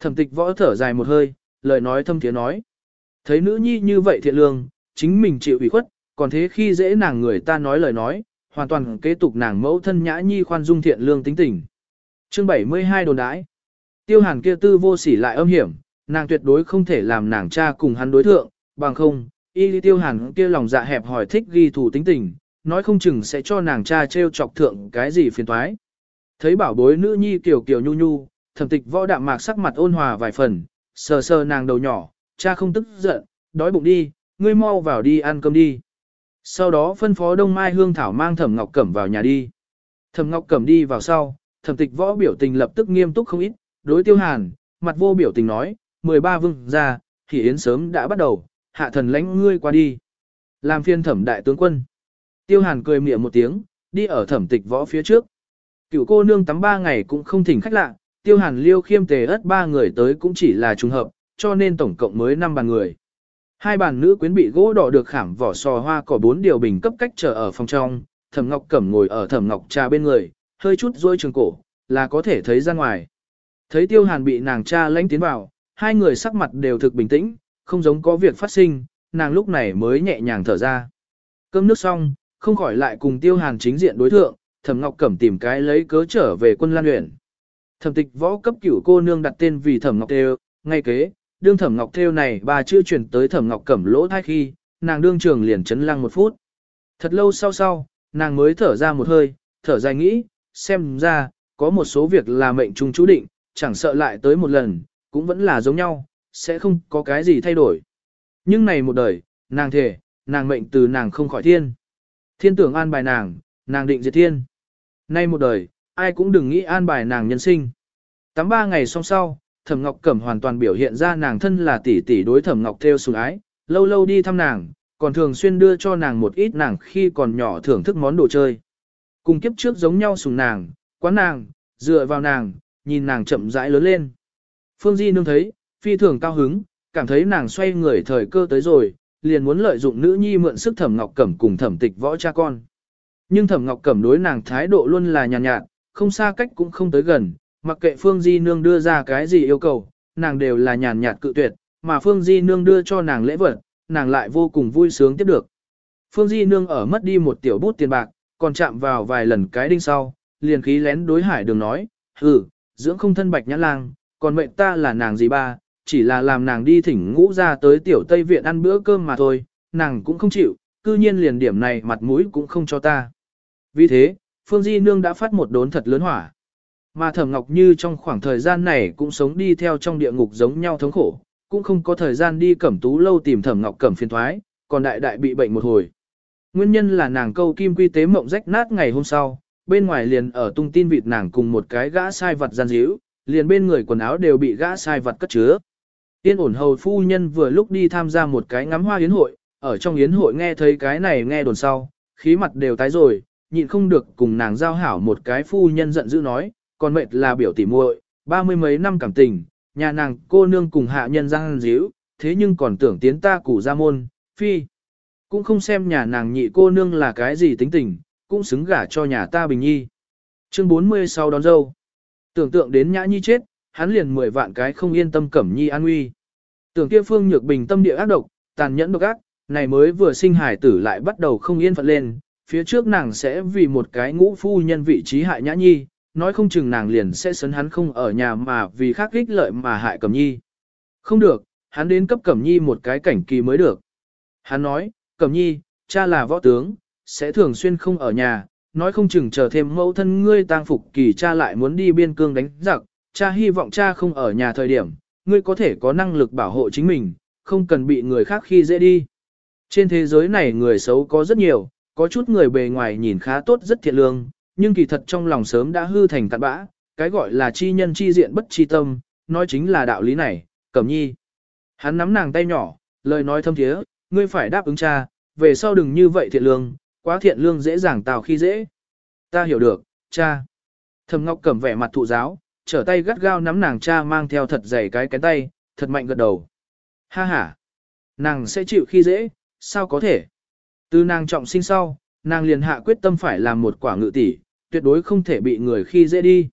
Thẩm tịch võ thở dài một hơi, lời nói thâm thiế nói. Thấy nữ nhi như vậy thiện lương, chính mình chịu ủy khuất, còn thế khi dễ nàng người ta nói lời nói, hoàn toàn kế tục nàng mẫu thân nhã nhi khoan dung thiện lương tính tình. Chương 72 đồn đãi. Tiêu hàn kia tư vô sỉ lại âm hiểm, nàng tuyệt đối không thể làm nàng cha cùng hắn đối thượng, bằng không, y lý tiêu hàn kia lòng dạ hẹp hỏi thích ghi thủ tính tình, nói không chừng sẽ cho nàng cha trêu chọc thượng cái gì phiền toái. Thấy bảo bối nữ nhi kiểu kiểu nhu nhu, thẩm tịch võ đạm mạc sắc mặt ôn hòa vài phần, sờ sờ nàng đầu nhỏ, cha không tức giận, đói bụng đi, ngươi mau vào đi ăn cơm đi. Sau đó phân phó Đông Mai Hương Thảo mang Thẩm Ngọc Cẩm vào nhà đi. Thẩm Ngọc Cẩm đi vào sau, Thẩm Tịch Võ biểu tình lập tức nghiêm túc không ít, đối tiêu hàn, mặt vô biểu tình nói, 13 vương ra, thì yến sớm đã bắt đầu, hạ thần lãnh ngươi qua đi. Làm phiên thẩm đại tướng quân. Tiêu hàn cười miệng một tiếng, đi ở thẩm tịch võ phía trước. Cựu cô nương tắm ba ngày cũng không thỉnh khách lạ, tiêu hàn liêu khiêm tề ất ba người tới cũng chỉ là trùng hợp, cho nên tổng cộng mới năm bàn người. Hai bàn nữ quyến bị gỗ đỏ được khảm vỏ sò hoa cỏ bốn điều bình cấp cách trở ở phòng trong, thẩm ngọc cẩm ngồi ở thẩm ngọc trà bên người, hơi chút rôi trường cổ, là có thể thấy ra ngoài thấy tiêu hàn bị nàng cha lãnh tiến vào, hai người sắc mặt đều thực bình tĩnh, không giống có việc phát sinh, nàng lúc này mới nhẹ nhàng thở ra. Cơm nước xong, không khỏi lại cùng tiêu hàn chính diện đối thượng, thẩm ngọc cẩm tìm cái lấy cớ trở về quân lan luyện. Thẩm tịch võ cấp cửu cô nương đặt tên vì thẩm ngọc theo, ngay kế, đương thẩm ngọc theo này bà chưa chuyển tới thẩm ngọc cẩm lỗ thai khi, nàng đương trường liền chấn lăng một phút. Thật lâu sau sau, nàng mới thở ra một hơi, thở dài nghĩ, xem ra, có một số việc là mệnh trung chú định, chẳng sợ lại tới một lần, cũng vẫn là giống nhau, sẽ không có cái gì thay đổi. Nhưng này một đời, nàng thể, nàng mệnh từ nàng không khỏi thiên. Thiên tưởng an bài nàng, nàng định diệt thiên. Nay một đời, ai cũng đừng nghĩ an bài nàng nhân sinh. Tắm ba ngày song sau, Thẩm Ngọc Cẩm hoàn toàn biểu hiện ra nàng thân là tỷ tỷ đối Thẩm Ngọc theo sủng ái, lâu lâu đi thăm nàng, còn thường xuyên đưa cho nàng một ít nàng khi còn nhỏ thưởng thức món đồ chơi. Cùng kiếp trước giống nhau sủng nàng, quán nàng, dựa vào nàng, nhìn nàng chậm rãi lớn lên. Phương Di nương thấy, phi thường cao hứng, cảm thấy nàng xoay người thời cơ tới rồi, liền muốn lợi dụng nữ nhi mượn sức Thẩm Ngọc Cẩm cùng Thẩm Tịch võ cha con. Nhưng Thẩm Ngọc Cẩm đối nàng thái độ luôn là nhàn nhạt, nhạt, không xa cách cũng không tới gần, mặc kệ Phương Di nương đưa ra cái gì yêu cầu, nàng đều là nhàn nhạt cự tuyệt, mà Phương Di nương đưa cho nàng lễ vật, nàng lại vô cùng vui sướng tiếp được. Phương Di nương ở mất đi một tiểu bút tiền bạc, còn chạm vào vài lần cái đinh sau, liền khí lén đối Hải Đường nói, "Ừ, dưỡng không thân bạch nhã lang, còn mệnh ta là nàng gì ba, chỉ là làm nàng đi thỉnh ngũ ra tới tiểu Tây Viện ăn bữa cơm mà thôi, nàng cũng không chịu, cư nhiên liền điểm này mặt mũi cũng không cho ta. Vì thế, Phương Di Nương đã phát một đốn thật lớn hỏa. Mà Thẩm Ngọc Như trong khoảng thời gian này cũng sống đi theo trong địa ngục giống nhau thống khổ, cũng không có thời gian đi cẩm tú lâu tìm Thẩm Ngọc cẩm phiền thoái, còn đại đại bị bệnh một hồi. Nguyên nhân là nàng câu kim quy tế mộng rách nát ngày hôm sau, bên ngoài liền ở tung tin vịt nàng cùng một cái gã sai vật gian díu, liền bên người quần áo đều bị gã sai vật cất chứa. Tiên ổn hầu phu nhân vừa lúc đi tham gia một cái ngắm hoa yến hội, ở trong yến hội nghe thấy cái này nghe đồn sau, khí mặt đều tái rồi, nhịn không được cùng nàng giao hảo một cái phu nhân giận dữ nói, còn mệt là biểu tỉ muội, ba mươi mấy năm cảm tình, nhà nàng cô nương cùng hạ nhân giang díu, thế nhưng còn tưởng tiến ta củ ra môn, phi. Cũng không xem nhà nàng nhị cô nương là cái gì tính tình, cũng xứng gả cho nhà ta Bình Nhi. Chương 46 đón dâu. Tưởng tượng đến Nhã Nhi chết, hắn liền mười vạn cái không yên tâm Cẩm Nhi an nguy. Tưởng kia Phương Nhược Bình tâm địa ác độc, tàn nhẫn độc ác, này mới vừa sinh hải tử lại bắt đầu không yên phận lên, phía trước nàng sẽ vì một cái ngũ phu nhân vị trí hại Nhã Nhi, nói không chừng nàng liền sẽ sấn hắn không ở nhà mà vì khác ích lợi mà hại Cẩm Nhi. Không được, hắn đến cấp Cẩm Nhi một cái cảnh kỳ mới được. Hắn nói, Cẩm Nhi, cha là võ tướng, sẽ thường xuyên không ở nhà, nói không chừng chờ thêm mẫu thân ngươi tang phục kỳ cha lại muốn đi biên cương đánh giặc, cha hy vọng cha không ở nhà thời điểm, ngươi có thể có năng lực bảo hộ chính mình, không cần bị người khác khi dễ đi. Trên thế giới này người xấu có rất nhiều, có chút người bề ngoài nhìn khá tốt rất thiện lương, nhưng kỳ thật trong lòng sớm đã hư thành cặn bã, cái gọi là chi nhân chi diện bất chi tâm, nói chính là đạo lý này, cẩm nhi. Hắn nắm nàng tay nhỏ, lời nói thâm thiế, ngươi phải đáp ứng cha, về sau đừng như vậy thiện lương, quá thiện lương dễ dàng tào khi dễ. Ta hiểu được, cha. Thẩm Ngọc cầm vẻ mặt thụ giáo, trở tay gắt gao nắm nàng cha mang theo thật dày cái cái tay, thật mạnh gật đầu. Ha ha, nàng sẽ chịu khi dễ, sao có thể? Từ nàng trọng sinh sau, nàng liền hạ quyết tâm phải làm một quả ngự tỷ, tuyệt đối không thể bị người khi dễ đi.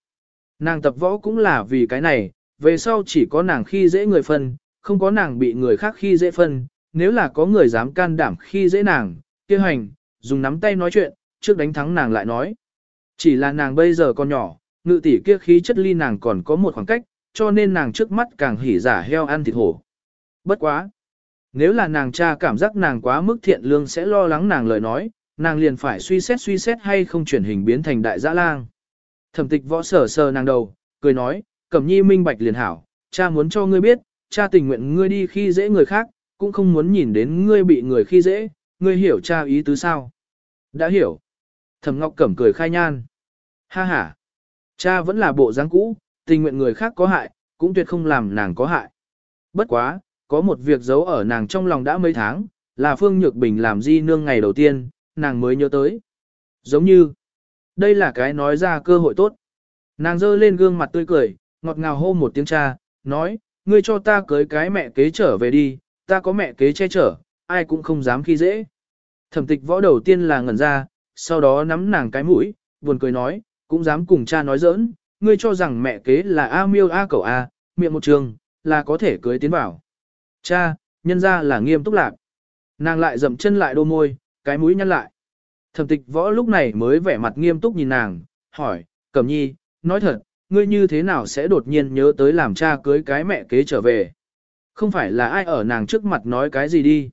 Nàng tập võ cũng là vì cái này, về sau chỉ có nàng khi dễ người phân, không có nàng bị người khác khi dễ phân, nếu là có người dám can đảm khi dễ nàng, kia hành, dùng nắm tay nói chuyện, trước đánh thắng nàng lại nói. Chỉ là nàng bây giờ còn nhỏ, ngự tỷ kia khí chất ly nàng còn có một khoảng cách, cho nên nàng trước mắt càng hỉ giả heo ăn thịt hổ. Bất quá. Nếu là nàng cha cảm giác nàng quá mức thiện lương sẽ lo lắng nàng lời nói, nàng liền phải suy xét suy xét hay không chuyển hình biến thành đại dã lang. Thẩm tịch võ sở sờ nàng đầu, cười nói, cẩm nhi minh bạch liền hảo, cha muốn cho ngươi biết, cha tình nguyện ngươi đi khi dễ người khác, cũng không muốn nhìn đến ngươi bị người khi dễ, ngươi hiểu cha ý tứ sao? Đã hiểu. Thẩm Ngọc Cẩm cười khai nhan. Ha ha. Cha vẫn là bộ dáng cũ, tình nguyện người khác có hại, cũng tuyệt không làm nàng có hại. Bất quá, có một việc giấu ở nàng trong lòng đã mấy tháng, là Phương Nhược Bình làm di nương ngày đầu tiên, nàng mới nhớ tới. Giống như, đây là cái nói ra cơ hội tốt. Nàng giơ lên gương mặt tươi cười, ngọt ngào hô một tiếng cha, nói, ngươi cho ta cưới cái mẹ kế trở về đi, ta có mẹ kế che chở, ai cũng không dám khi dễ. Thẩm tịch võ đầu tiên là ngẩn ra, sau đó nắm nàng cái mũi, buồn cười nói, cũng dám cùng cha nói giỡn, ngươi cho rằng mẹ kế là A miêu A cậu A, miệng một trường, là có thể cưới tiến vào. Cha, nhân ra là nghiêm túc lạc. Nàng lại dậm chân lại đôi môi, cái mũi nhăn lại. Thẩm tịch võ lúc này mới vẻ mặt nghiêm túc nhìn nàng, hỏi, cẩm nhi, nói thật, ngươi như thế nào sẽ đột nhiên nhớ tới làm cha cưới cái mẹ kế trở về? Không phải là ai ở nàng trước mặt nói cái gì đi.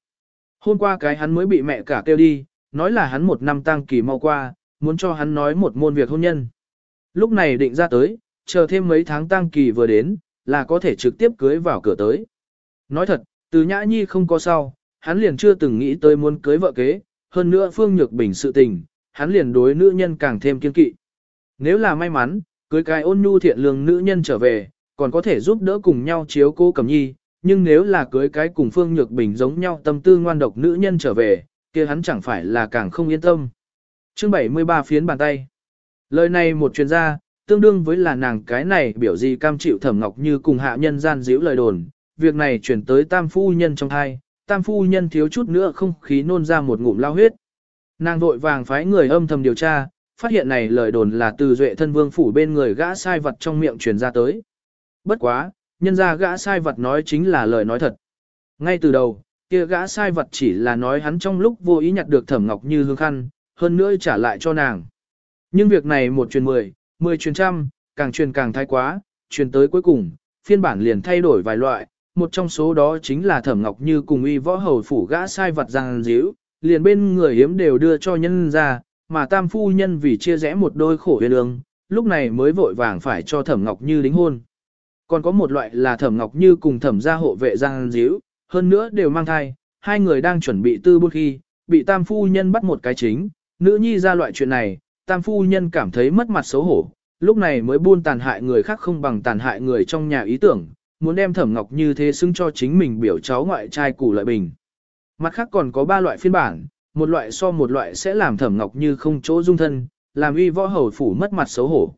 Hôm qua cái hắn mới bị mẹ cả kêu đi, nói là hắn một năm tăng kỳ mau qua, muốn cho hắn nói một môn việc hôn nhân. Lúc này định ra tới, chờ thêm mấy tháng tăng kỳ vừa đến, là có thể trực tiếp cưới vào cửa tới. Nói thật, từ nhã nhi không có sao, hắn liền chưa từng nghĩ tới muốn cưới vợ kế, hơn nữa Phương Nhược Bình sự tình, hắn liền đối nữ nhân càng thêm kiên kỵ. Nếu là may mắn, cưới cái ôn nhu thiện lương nữ nhân trở về, còn có thể giúp đỡ cùng nhau chiếu cô cầm Nhi, nhưng nếu là cưới cái cùng Phương Nhược Bình giống nhau tâm tư ngoan độc nữ nhân trở về, kia hắn chẳng phải là càng không yên tâm. Chương 73 phiến bàn tay. Lời này một chuyên gia, tương đương với là nàng cái này biểu gì cam chịu thẩm ngọc như cùng hạ nhân gian díu lời đồn, việc này chuyển tới tam phu nhân trong thai, tam phu nhân thiếu chút nữa không khí nôn ra một ngụm lao huyết. Nàng vội vàng phái người âm thầm điều tra, phát hiện này lời đồn là từ duệ thân vương phủ bên người gã sai vật trong miệng truyền ra tới. Bất quá, nhân ra gã sai vật nói chính là lời nói thật. Ngay từ đầu, kia gã sai vật chỉ là nói hắn trong lúc vô ý nhặt được thẩm ngọc như hương khăn, hơn nữa trả lại cho nàng. Nhưng việc này một truyền mười, mười truyền trăm, càng truyền càng thái quá, truyền tới cuối cùng, phiên bản liền thay đổi vài loại, một trong số đó chính là thẩm ngọc như cùng y võ hầu phủ gã sai vật giang díu, liền bên người hiếm đều đưa cho nhân ra, mà tam phu nhân vì chia rẽ một đôi khổ huyền ương, lúc này mới vội vàng phải cho thẩm ngọc như đính hôn. Còn có một loại là thẩm ngọc như cùng thẩm gia hộ vệ giang díu, hơn nữa đều mang thai, hai người đang chuẩn bị tư buôn khi, bị tam phu nhân bắt một cái chính, nữ nhi ra loại chuyện này, tam phu nhân cảm thấy mất mặt xấu hổ, lúc này mới buôn tàn hại người khác không bằng tàn hại người trong nhà ý tưởng, muốn đem thẩm ngọc như thế xứng cho chính mình biểu cháu ngoại trai củ lợi bình. Mặt khác còn có ba loại phiên bản, một loại so một loại sẽ làm thẩm ngọc như không chỗ dung thân, làm uy võ hầu phủ mất mặt xấu hổ.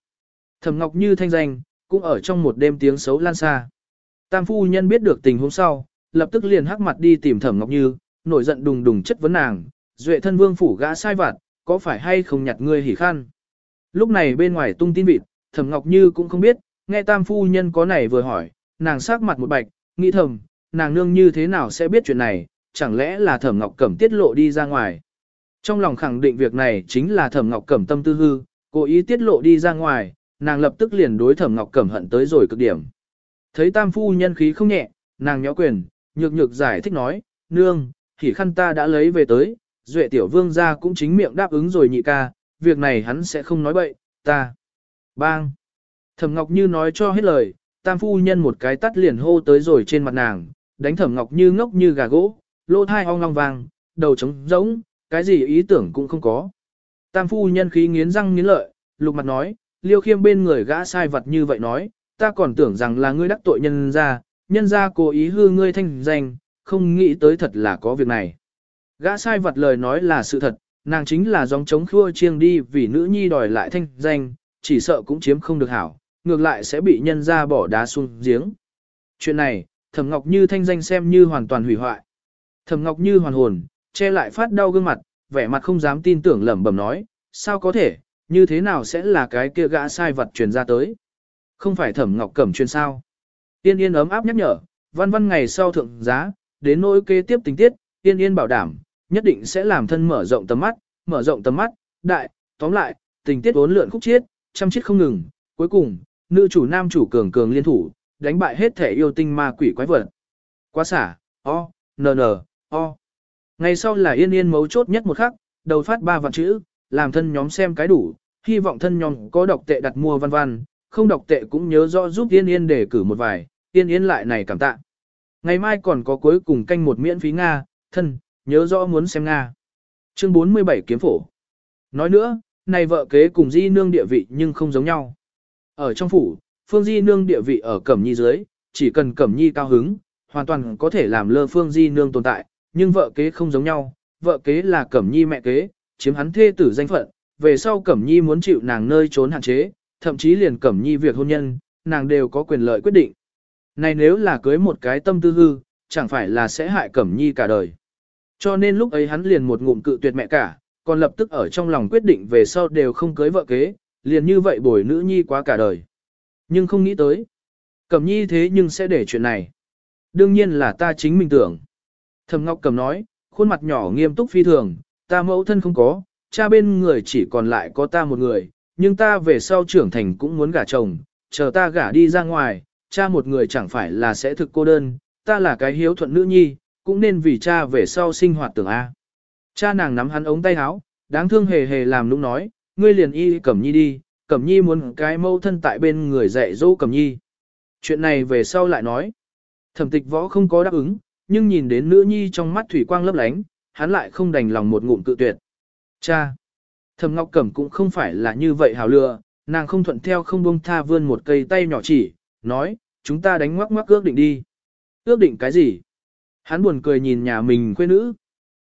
Thẩm ngọc như thanh danh, cũng ở trong một đêm tiếng xấu lan xa. Tam phu nhân biết được tình huống sau, lập tức liền hắc mặt đi tìm Thẩm Ngọc Như, nổi giận đùng đùng chất vấn nàng, duệ thân vương phủ gã sai vặt, có phải hay không nhặt ngươi hỉ khan Lúc này bên ngoài tung tin vịt, Thẩm Ngọc Như cũng không biết, nghe tam phu nhân có này vừa hỏi, nàng sắc mặt một bạch, nghĩ thầm, nàng nương như thế nào sẽ biết chuyện này, chẳng lẽ là Thẩm Ngọc Cẩm tiết lộ đi ra ngoài. Trong lòng khẳng định việc này chính là Thẩm Ngọc Cẩm tâm tư hư, cố ý tiết lộ đi ra ngoài, nàng lập tức liền đối thẩm ngọc cẩm hận tới rồi cực điểm. Thấy tam phu nhân khí không nhẹ, nàng nhó quyền, nhược nhược giải thích nói, nương, thì khăn ta đã lấy về tới, duệ tiểu vương ra cũng chính miệng đáp ứng rồi nhị ca, việc này hắn sẽ không nói bậy, ta. Bang! Thẩm ngọc như nói cho hết lời, tam phu nhân một cái tắt liền hô tới rồi trên mặt nàng, đánh thẩm ngọc như ngốc như gà gỗ, lô thai ong long vàng, đầu trống rỗng, cái gì ý tưởng cũng không có. Tam phu nhân khí nghiến răng nghiến lợi, lục mặt nói, liêu khiêm bên người gã sai vật như vậy nói, ta còn tưởng rằng là ngươi đắc tội nhân ra, nhân ra cố ý hư ngươi thanh danh, không nghĩ tới thật là có việc này. Gã sai vật lời nói là sự thật, nàng chính là dòng chống khua chiêng đi vì nữ nhi đòi lại thanh danh, chỉ sợ cũng chiếm không được hảo, ngược lại sẽ bị nhân ra bỏ đá xuống giếng. Chuyện này, Thẩm Ngọc Như thanh danh xem như hoàn toàn hủy hoại. Thẩm Ngọc Như hoàn hồn, che lại phát đau gương mặt, vẻ mặt không dám tin tưởng lẩm bẩm nói, sao có thể, như thế nào sẽ là cái kia gã sai vật truyền ra tới? Không phải thẩm ngọc cẩm chuyên sao? Tiên yên ấm áp nhắc nhở, văn văn ngày sau thượng giá, đến nỗi kế tiếp tình tiết, tiên yên bảo đảm, nhất định sẽ làm thân mở rộng tầm mắt, mở rộng tầm mắt, đại, tóm lại, tình tiết vốn lượn khúc chiết, chăm chiết không ngừng, cuối cùng, nữ chủ nam chủ cường cường liên thủ, đánh bại hết thể yêu tinh ma quỷ quái vật. Quá xả, o, n n, o. Ngày sau là yên yên mấu chốt nhất một khắc, đầu phát ba vạn chữ, làm thân nhóm xem cái đủ, hy vọng thân nhóm có độc tệ đặt mua văn văn, không độc tệ cũng nhớ rõ giúp Yên Yên để cử một vài, Yên Yên lại này cảm tạ. Ngày mai còn có cuối cùng canh một miễn phí Nga, thân, nhớ rõ muốn xem Nga. Chương 47 kiếm phổ. Nói nữa, này vợ kế cùng di nương địa vị nhưng không giống nhau. Ở trong phủ, phương di nương địa vị ở cẩm nhi dưới, chỉ cần cẩm nhi cao hứng, hoàn toàn có thể làm lơ phương di nương tồn tại, nhưng vợ kế không giống nhau, vợ kế là cẩm nhi mẹ kế, chiếm hắn thê tử danh phận, về sau Cẩm Nhi muốn chịu nàng nơi trốn hạn chế, thậm chí liền Cẩm Nhi việc hôn nhân, nàng đều có quyền lợi quyết định. Này nếu là cưới một cái tâm tư hư, chẳng phải là sẽ hại Cẩm Nhi cả đời. Cho nên lúc ấy hắn liền một ngụm cự tuyệt mẹ cả, còn lập tức ở trong lòng quyết định về sau đều không cưới vợ kế, liền như vậy bồi nữ nhi quá cả đời. Nhưng không nghĩ tới. Cẩm nhi thế nhưng sẽ để chuyện này. Đương nhiên là ta chính mình tưởng. Thầm Ngọc Cẩm nói, khuôn mặt nhỏ nghiêm túc phi thường, ta mẫu thân không có, cha bên người chỉ còn lại có ta một người, nhưng ta về sau trưởng thành cũng muốn gả chồng, chờ ta gả đi ra ngoài, cha một người chẳng phải là sẽ thực cô đơn, ta là cái hiếu thuận nữ nhi, cũng nên vì cha về sau sinh hoạt tưởng A. Cha nàng nắm hắn ống tay áo, đáng thương hề hề làm nũng nói, ngươi liền y cẩm nhi đi, cẩm nhi muốn cái mẫu thân tại bên người dạy dỗ cẩm nhi. Chuyện này về sau lại nói, thẩm tịch võ không có đáp ứng, nhưng nhìn đến nữ nhi trong mắt thủy quang lấp lánh, hắn lại không đành lòng một ngụm cự tuyệt. Cha! Thầm Ngọc Cẩm cũng không phải là như vậy hào lừa, nàng không thuận theo không buông tha vươn một cây tay nhỏ chỉ, nói, chúng ta đánh ngoắc ngoắc ước định đi. Ước định cái gì? Hắn buồn cười nhìn nhà mình quê nữ.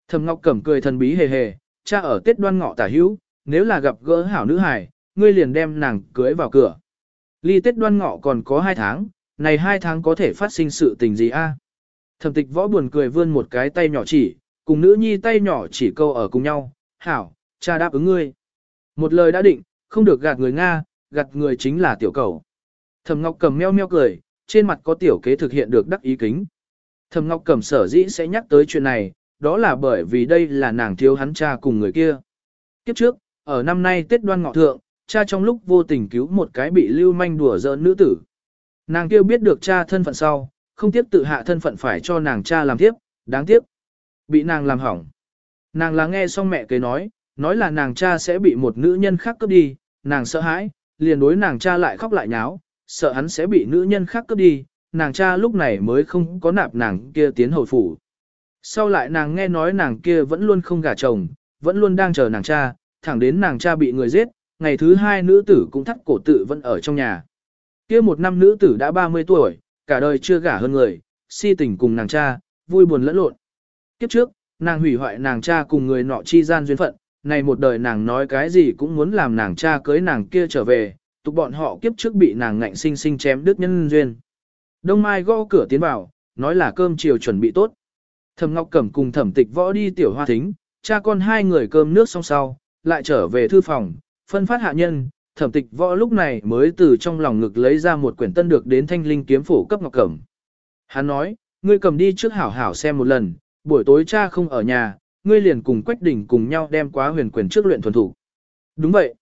Thầm Ngọc Cẩm cười thần bí hề hề, cha ở Tết đoan ngọ tả hữu, nếu là gặp gỡ hảo nữ hài, ngươi liền đem nàng cưới vào cửa. Ly Tết đoan ngọ còn có 2 tháng, này 2 tháng có thể phát sinh sự tình gì a à? Tịch võ buồn cười vươn một cái tay nhỏ chỉ, cùng nữ nhi tay nhỏ chỉ câu ở cùng nhau, hảo, cha đáp ứng ngươi. Một lời đã định, không được gạt người Nga, gạt người chính là tiểu cầu. Thẩm Ngọc Cẩm meo meo cười, trên mặt có tiểu kế thực hiện được đắc ý kính. Thẩm Ngọc Cẩm sở dĩ sẽ nhắc tới chuyện này, đó là bởi vì đây là nàng thiếu hắn cha cùng người kia. Kiếp trước, ở năm nay Tết Đoan Ngọ Thượng, cha trong lúc vô tình cứu một cái bị lưu manh đùa giỡn nữ tử. Nàng kêu biết được cha thân phận sau, không tiếp tự hạ thân phận phải cho nàng cha làm tiếp, đáng tiếc bị nàng làm hỏng. Nàng là nghe xong mẹ kế nói, nói là nàng cha sẽ bị một nữ nhân khác cướp đi, nàng sợ hãi, liền đối nàng cha lại khóc lại nháo, sợ hắn sẽ bị nữ nhân khác cướp đi, nàng cha lúc này mới không có nạp nàng kia tiến hồi phủ. Sau lại nàng nghe nói nàng kia vẫn luôn không gả chồng, vẫn luôn đang chờ nàng cha, thẳng đến nàng cha bị người giết, ngày thứ hai nữ tử cũng thắt cổ tự vẫn ở trong nhà. Kia một năm nữ tử đã 30 tuổi, cả đời chưa gả hơn người, si tình cùng nàng cha, vui buồn lẫn lộn. Kiếp trước, nàng hủy hoại nàng cha cùng người nọ chi gian duyên phận, này một đời nàng nói cái gì cũng muốn làm nàng cha cưới nàng kia trở về, tục bọn họ kiếp trước bị nàng ngạnh sinh sinh chém đứt nhân duyên. Đông Mai gõ cửa tiến vào, nói là cơm chiều chuẩn bị tốt. Thẩm Ngọc Cẩm cùng Thẩm Tịch Võ đi tiểu hoa thính, cha con hai người cơm nước xong sau, lại trở về thư phòng, phân phát hạ nhân, Thẩm Tịch Võ lúc này mới từ trong lòng ngực lấy ra một quyển tân được đến Thanh Linh kiếm phổ cấp Ngọc Cẩm. Hắn nói, ngươi cầm đi trước hảo hảo xem một lần, buổi tối cha không ở nhà, ngươi liền cùng Quách Đình cùng nhau đem quá huyền quyền trước luyện thuần thủ. Đúng vậy.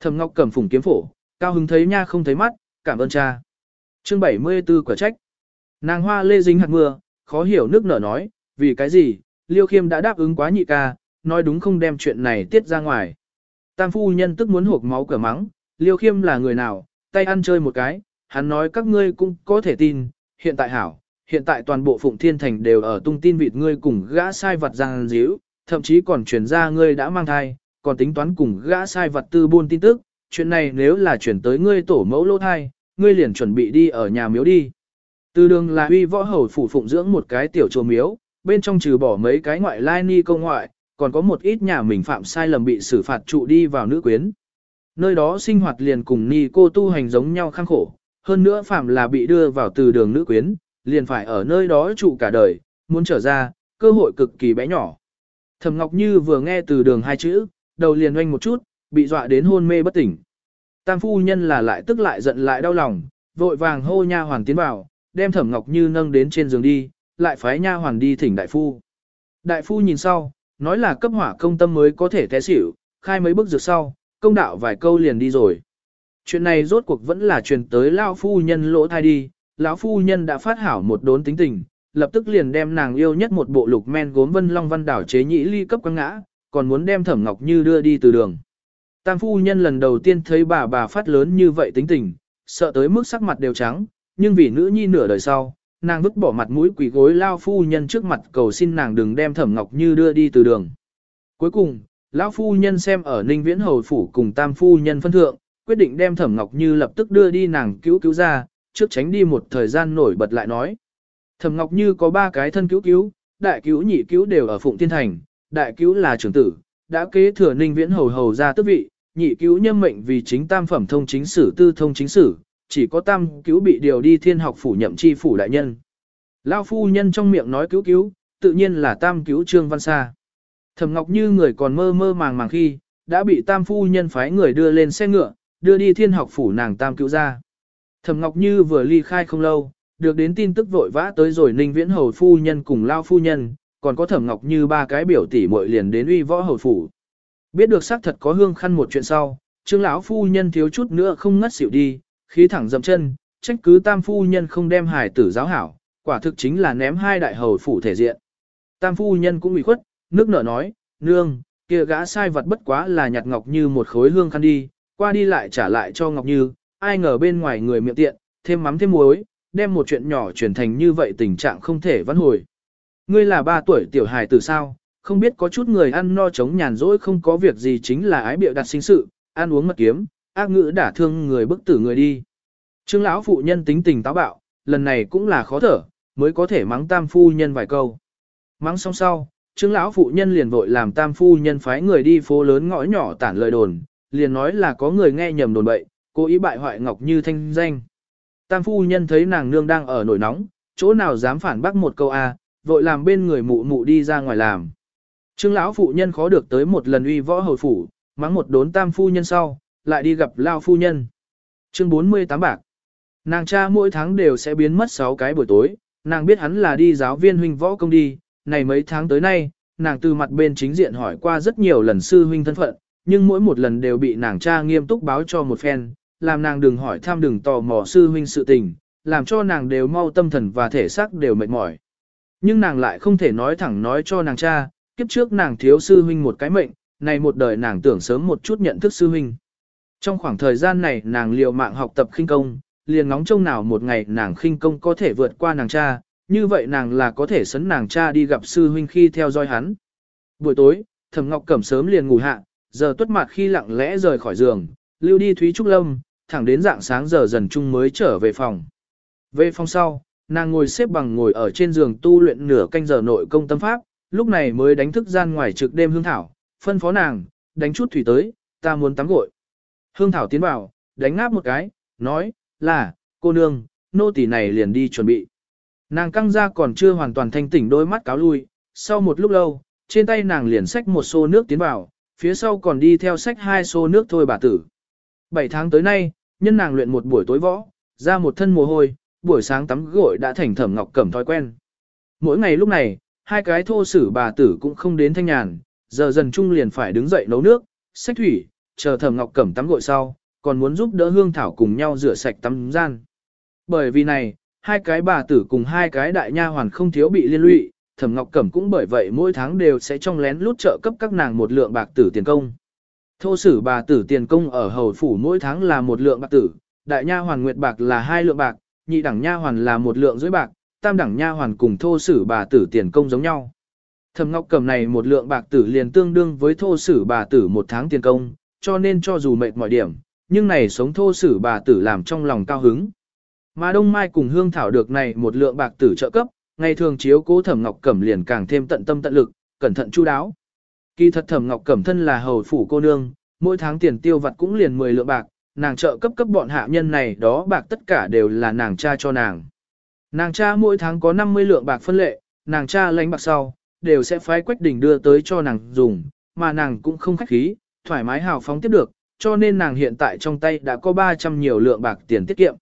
Thẩm Ngọc cầm phủng kiếm phổ, cao hứng thấy nha không thấy mắt, cảm ơn cha. Chương 74 quả trách. Nàng hoa lê dính hạt mưa, khó hiểu nước nở nói, vì cái gì, Liêu Khiêm đã đáp ứng quá nhị ca, nói đúng không đem chuyện này tiết ra ngoài. Tam phu nhân tức muốn hộp máu cửa mắng, Liêu Khiêm là người nào, tay ăn chơi một cái, hắn nói các ngươi cũng có thể tin, hiện tại hảo, hiện tại toàn bộ Phụng Thiên Thành đều ở tung tin vịt ngươi cùng gã sai vật giang díu, thậm chí còn truyền ra ngươi đã mang thai, còn tính toán cùng gã sai vật tư buôn tin tức, chuyện này nếu là chuyển tới ngươi tổ mẫu lỗ thai, ngươi liền chuẩn bị đi ở nhà miếu đi. Từ đường là huy võ hầu phủ phụng dưỡng một cái tiểu chùa miếu, bên trong trừ bỏ mấy cái ngoại lai ni công ngoại, còn có một ít nhà mình phạm sai lầm bị xử phạt trụ đi vào nữ quyến. Nơi đó sinh hoạt liền cùng ni cô tu hành giống nhau khang khổ, hơn nữa phạm là bị đưa vào từ đường nữ quyến, liền phải ở nơi đó trụ cả đời, muốn trở ra, cơ hội cực kỳ bé nhỏ. Thẩm Ngọc Như vừa nghe từ đường hai chữ, đầu liền oanh một chút, bị dọa đến hôn mê bất tỉnh. Tam phu nhân là lại tức lại giận lại đau lòng, vội vàng hô nha hoàn tiến vào, đem Thẩm Ngọc Như nâng đến trên giường đi, lại phái nha hoàn đi thỉnh đại phu. Đại phu nhìn sau, nói là cấp hỏa công tâm mới có thể té xỉu, khai mấy bước dược sau, công đạo vài câu liền đi rồi. Chuyện này rốt cuộc vẫn là truyền tới lao phu nhân lỗ thai đi, lão phu nhân đã phát hảo một đốn tính tình, lập tức liền đem nàng yêu nhất một bộ lục men gốm vân long văn đảo chế nhĩ ly cấp quăng ngã, còn muốn đem Thẩm Ngọc Như đưa đi từ đường. Tam phu nhân lần đầu tiên thấy bà bà phát lớn như vậy tính tình, sợ tới mức sắc mặt đều trắng, nhưng vì nữ nhi nửa đời sau, nàng vứt bỏ mặt mũi quỷ gối lao phu nhân trước mặt cầu xin nàng đừng đem Thẩm Ngọc Như đưa đi từ đường. Cuối cùng, lão phu nhân xem ở Ninh Viễn Hầu phủ cùng Tam phu nhân phân thượng, quyết định đem Thẩm Ngọc Như lập tức đưa đi nàng cứu cứu ra, trước tránh đi một thời gian nổi bật lại nói. Thẩm Ngọc Như có ba cái thân cứu cứu, đại cứu nhị cứu đều ở Phụng Thiên Thành, đại cứu là trưởng tử, đã kế thừa Ninh Viễn hầu hầu ra tước vị, nhị cứu nhâm mệnh vì chính tam phẩm thông chính sử tư thông chính sử, chỉ có tam cứu bị điều đi thiên học phủ nhậm chi phủ đại nhân. Lao phu nhân trong miệng nói cứu cứu, tự nhiên là tam cứu Trương Văn Sa. Thẩm Ngọc Như người còn mơ mơ màng màng khi, đã bị tam phu nhân phái người đưa lên xe ngựa, đưa đi thiên học phủ nàng tam cứu ra. Thẩm Ngọc Như vừa ly khai không lâu, được đến tin tức vội vã tới rồi Ninh Viễn Hầu phu nhân cùng Lao phu nhân, còn có Thẩm Ngọc Như ba cái biểu tỷ muội liền đến uy võ hầu phủ. Biết được xác thật có hương khăn một chuyện sau, Trương lão phu nhân thiếu chút nữa không ngất xỉu đi, khí thẳng dậm chân, trách cứ Tam phu nhân không đem hài tử giáo hảo, quả thực chính là ném hai đại hầu phủ thể diện. Tam phu nhân cũng ủy khuất, nước nở nói, nương, kia gã sai vật bất quá là nhặt Ngọc Như một khối hương khăn đi, qua đi lại trả lại cho Ngọc Như, ai ngờ bên ngoài người miệng tiện, thêm mắm thêm muối, đem một chuyện nhỏ chuyển thành như vậy tình trạng không thể vãn hồi. Ngươi là ba tuổi tiểu hài từ sao, không biết có chút người ăn no chống nhàn rỗi không có việc gì chính là ái biểu đặt sinh sự, ăn uống mật kiếm, ác ngữ đả thương người bức tử người đi. Trương lão phụ nhân tính tình táo bạo, lần này cũng là khó thở, mới có thể mắng tam phu nhân vài câu. Mắng xong sau, trương lão phụ nhân liền vội làm tam phu nhân phái người đi phố lớn ngõ nhỏ tản lời đồn, liền nói là có người nghe nhầm đồn bậy, cố ý bại hoại Ngọc Như thanh danh. Tam phu nhân thấy nàng nương đang ở nổi nóng, chỗ nào dám phản bác một câu a, à, vội làm bên người mụ mụ đi ra ngoài làm. Trương lão phụ nhân khó được tới một lần uy võ hồi phủ, mắng một đốn tam phu nhân sau, lại đi gặp lao phu nhân. Chương 48 bạc. Nàng cha mỗi tháng đều sẽ biến mất 6 cái buổi tối, nàng biết hắn là đi giáo viên huynh võ công đi, này mấy tháng tới nay, nàng từ mặt bên chính diện hỏi qua rất nhiều lần sư huynh thân phận, nhưng mỗi một lần đều bị nàng cha nghiêm túc báo cho một phen, làm nàng đừng hỏi tham đừng tò mò sư huynh sự tình, làm cho nàng đều mau tâm thần và thể xác đều mệt mỏi. Nhưng nàng lại không thể nói thẳng nói cho nàng cha, kiếp trước nàng thiếu sư huynh một cái mệnh, này một đời nàng tưởng sớm một chút nhận thức sư huynh. Trong khoảng thời gian này nàng liều mạng học tập khinh công, liền ngóng trông nào một ngày nàng khinh công có thể vượt qua nàng cha, như vậy nàng là có thể sấn nàng cha đi gặp sư huynh khi theo dõi hắn. Buổi tối, Thẩm Ngọc Cẩm sớm liền ngủ hạ, giờ tuất mặt khi lặng lẽ rời khỏi giường, lưu đi Thúy Trúc Lâm, thẳng đến dạng sáng giờ dần chung mới trở về phòng. Về phòng sau, nàng ngồi xếp bằng ngồi ở trên giường tu luyện nửa canh giờ nội công tâm pháp, lúc này mới đánh thức gian ngoài trực đêm hương thảo, phân phó nàng, đánh chút thủy tới, ta muốn tắm gội. Hương thảo tiến vào, đánh ngáp một cái, nói, là, cô nương, nô tỳ này liền đi chuẩn bị. Nàng căng ra còn chưa hoàn toàn thanh tỉnh đôi mắt cáo lui, sau một lúc lâu, trên tay nàng liền xách một xô nước tiến vào, phía sau còn đi theo xách hai xô nước thôi bà tử. Bảy tháng tới nay, nhân nàng luyện một buổi tối võ, ra một thân mồ hôi, buổi sáng tắm gội đã thành thẩm ngọc cẩm thói quen. Mỗi ngày lúc này, hai cái thô sử bà tử cũng không đến thanh nhàn, giờ dần chung liền phải đứng dậy nấu nước, xách thủy, chờ thẩm ngọc cẩm tắm gội sau, còn muốn giúp đỡ hương thảo cùng nhau rửa sạch tắm gian. Bởi vì này, hai cái bà tử cùng hai cái đại nha hoàn không thiếu bị liên lụy, thẩm ngọc cẩm cũng bởi vậy mỗi tháng đều sẽ trong lén lút trợ cấp các nàng một lượng bạc tử tiền công. Thô sử bà tử tiền công ở hầu phủ mỗi tháng là một lượng bạc tử, đại nha hoàn nguyệt bạc là hai lượng bạc, nhị đẳng nha hoàn là một lượng rưỡi bạc, tam đẳng nha hoàn cùng thô sử bà tử tiền công giống nhau. Thẩm Ngọc cầm này một lượng bạc tử liền tương đương với thô sử bà tử một tháng tiền công, cho nên cho dù mệt mọi điểm, nhưng này sống thô sử bà tử làm trong lòng cao hứng. Mà Đông Mai cùng Hương Thảo được này một lượng bạc tử trợ cấp, ngày thường chiếu cố Thẩm Ngọc Cẩm liền càng thêm tận tâm tận lực, cẩn thận chu đáo. Kỳ thật Thẩm Ngọc Cẩm thân là hầu phủ cô nương, mỗi tháng tiền tiêu vặt cũng liền 10 lượng bạc, nàng trợ cấp cấp bọn hạ nhân này đó bạc tất cả đều là nàng cha cho nàng. Nàng cha mỗi tháng có 50 lượng bạc phân lệ, nàng cha lãnh bạc sau, đều sẽ phái Quách Đình đưa tới cho nàng dùng, mà nàng cũng không khách khí, thoải mái hào phóng tiếp được, cho nên nàng hiện tại trong tay đã có 300 nhiều lượng bạc tiền tiết kiệm.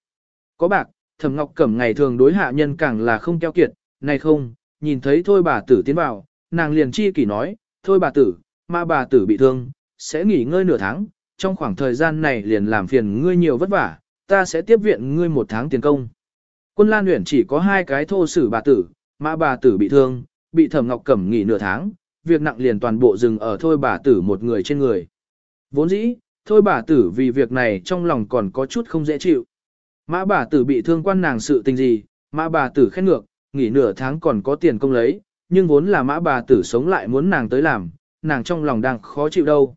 Có bạc, Thẩm Ngọc Cẩm ngày thường đối hạ nhân càng là không keo kiệt, này không, nhìn thấy thôi bà tử tiến vào, nàng liền chi kỳ nói, thôi bà tử, mà bà tử bị thương, sẽ nghỉ ngơi nửa tháng, trong khoảng thời gian này liền làm phiền ngươi nhiều vất vả, ta sẽ tiếp viện ngươi một tháng tiền công. Quân Lan Uyển chỉ có hai cái thô sử bà tử, mà bà tử bị thương, bị Thẩm Ngọc Cẩm nghỉ nửa tháng, việc nặng liền toàn bộ dừng ở thôi bà tử một người trên người. Vốn dĩ, thôi bà tử vì việc này trong lòng còn có chút không dễ chịu. Mã bà tử bị thương quan nàng sự tình gì, mã bà tử khen ngược, nghỉ nửa tháng còn có tiền công lấy, nhưng vốn là mã bà tử sống lại muốn nàng tới làm, nàng trong lòng đang khó chịu đâu.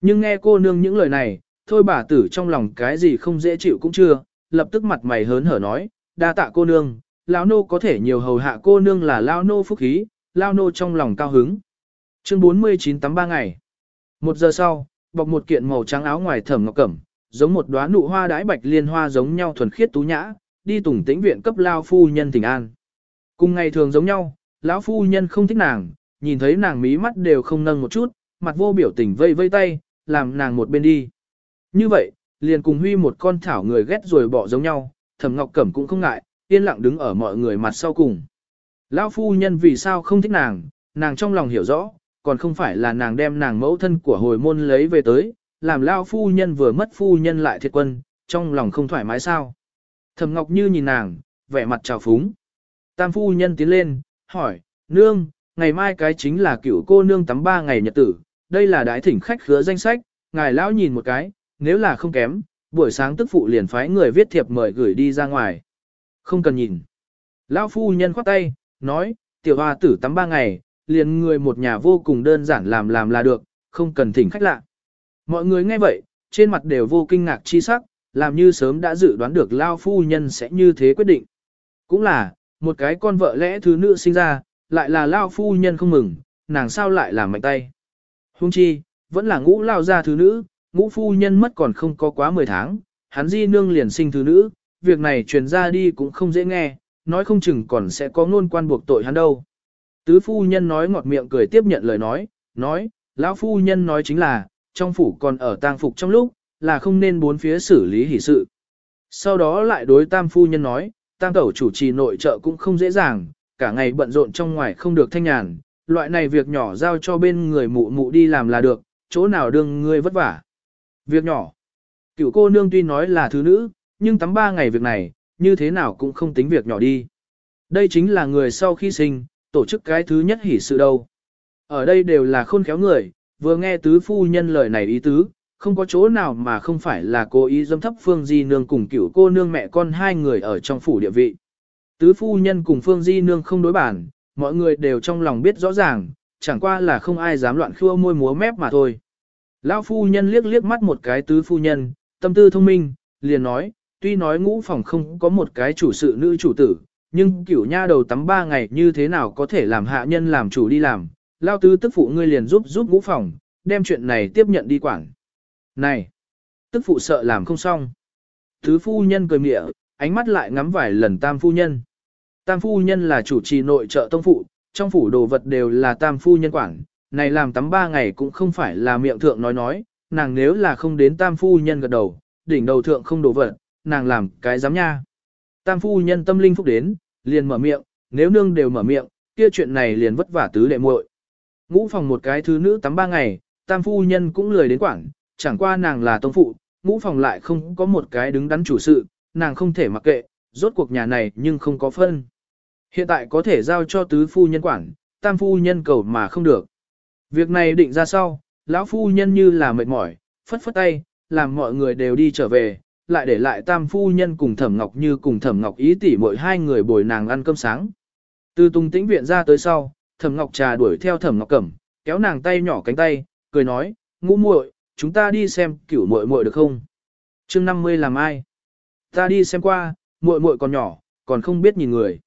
Nhưng nghe cô nương những lời này, thôi bà tử trong lòng cái gì không dễ chịu cũng chưa, lập tức mặt mày hớn hở nói, đa tạ cô nương, lão nô có thể nhiều hầu hạ cô nương là lao nô phúc khí, lao nô trong lòng cao hứng. Chương 49 tắm 3 ngày. Một giờ sau, bọc một kiện màu trắng áo ngoài thẩm ngọc cẩm, giống một đóa nụ hoa đái bạch liên hoa giống nhau thuần khiết tú nhã, đi tùng tĩnh viện cấp lao phu nhân tình an. Cùng ngày thường giống nhau, lão phu nhân không thích nàng, nhìn thấy nàng mí mắt đều không nâng một chút, mặt vô biểu tình vây vây tay, làm nàng một bên đi. Như vậy, liền cùng huy một con thảo người ghét rồi bỏ giống nhau, thầm ngọc cẩm cũng không ngại, yên lặng đứng ở mọi người mặt sau cùng. Lão phu nhân vì sao không thích nàng, nàng trong lòng hiểu rõ, còn không phải là nàng đem nàng mẫu thân của hồi môn lấy về tới, làm lão phu nhân vừa mất phu nhân lại thiệt quân, trong lòng không thoải mái sao. thầm ngọc như nhìn nàng, vẻ mặt trào phúng. Tam phu nhân tiến lên, hỏi, nương, ngày mai cái chính là cựu cô nương tắm ba ngày nhật tử, đây là đái thỉnh khách khứa danh sách, ngài lão nhìn một cái, nếu là không kém, buổi sáng tức phụ liền phái người viết thiệp mời gửi đi ra ngoài. Không cần nhìn. Lão phu nhân khoát tay, nói, tiểu hoa tử tắm ba ngày, liền người một nhà vô cùng đơn giản làm làm là được, không cần thỉnh khách lạ. Mọi người nghe vậy, trên mặt đều vô kinh ngạc chi sắc, làm như sớm đã dự đoán được Lao phu nhân sẽ như thế quyết định. Cũng là, một cái con vợ lẽ thứ nữ sinh ra, lại là lao phu nhân không mừng, nàng sao lại làm mạnh tay. Hung chi, vẫn là ngũ lao gia thứ nữ, ngũ phu nhân mất còn không có quá 10 tháng, hắn di nương liền sinh thứ nữ, việc này truyền ra đi cũng không dễ nghe, nói không chừng còn sẽ có ngôn quan buộc tội hắn đâu. Tứ phu nhân nói ngọt miệng cười tiếp nhận lời nói, nói, lão phu nhân nói chính là, trong phủ còn ở tang phục trong lúc, là không nên bốn phía xử lý hỷ sự. Sau đó lại đối tam phu nhân nói, tam tẩu chủ trì nội trợ cũng không dễ dàng, cả ngày bận rộn trong ngoài không được thanh nhàn, loại này việc nhỏ giao cho bên người mụ mụ đi làm là được, chỗ nào đương ngươi vất vả. Việc nhỏ, cựu cô nương tuy nói là thứ nữ, nhưng tắm ba ngày việc này, như thế nào cũng không tính việc nhỏ đi. Đây chính là người sau khi sinh, tổ chức cái thứ nhất hỷ sự đâu. Ở đây đều là khôn khéo người, vừa nghe tứ phu nhân lời này ý tứ, không có chỗ nào mà không phải là cố ý dâm thấp Phương Di Nương cùng cựu cô nương mẹ con hai người ở trong phủ địa vị. Tứ phu nhân cùng Phương Di Nương không đối bản, mọi người đều trong lòng biết rõ ràng, chẳng qua là không ai dám loạn khua môi múa mép mà thôi. Lão phu nhân liếc liếc mắt một cái tứ phu nhân, tâm tư thông minh, liền nói, tuy nói ngũ phòng không có một cái chủ sự nữ chủ tử, nhưng cửu nha đầu tắm ba ngày như thế nào có thể làm hạ nhân làm chủ đi làm, lão tứ tức phụ ngươi liền giúp giúp ngũ phòng, đem chuyện này tiếp nhận đi quảng. Này! Tức phụ sợ làm không xong. Thứ phu nhân cười mỉa, ánh mắt lại ngắm vài lần tam phu nhân. Tam phu nhân là chủ trì nội trợ tông phụ, trong phủ đồ vật đều là tam phu nhân quản, này làm tắm ba ngày cũng không phải là miệng thượng nói nói, nàng nếu là không đến tam phu nhân gật đầu, đỉnh đầu thượng không đồ vật, nàng làm cái giám nha. Tam phu nhân tâm linh phúc đến, liền mở miệng, nếu nương đều mở miệng, kia chuyện này liền vất vả tứ đệ muội. Ngũ phòng một cái thứ nữ tắm ba ngày, tam phu nhân cũng lười đến quảng, chẳng qua nàng là tông phụ, ngũ phòng lại không có một cái đứng đắn chủ sự, nàng không thể mặc kệ, rốt cuộc nhà này nhưng không có phân. Hiện tại có thể giao cho tứ phu nhân quản, tam phu nhân cầu mà không được. Việc này định ra sau, lão phu nhân như là mệt mỏi, phất phất tay, làm mọi người đều đi trở về, lại để lại tam phu nhân cùng thẩm ngọc như cùng thẩm ngọc ý tỷ mỗi hai người bồi nàng ăn cơm sáng. Từ tung tĩnh viện ra tới sau, thẩm ngọc trà đuổi theo thẩm ngọc cẩm, kéo nàng tay nhỏ cánh tay, cười nói, ngũ muội chúng ta đi xem cửu muội muội được không? Chương 50 làm ai? Ta đi xem qua, muội muội còn nhỏ, còn không biết nhìn người.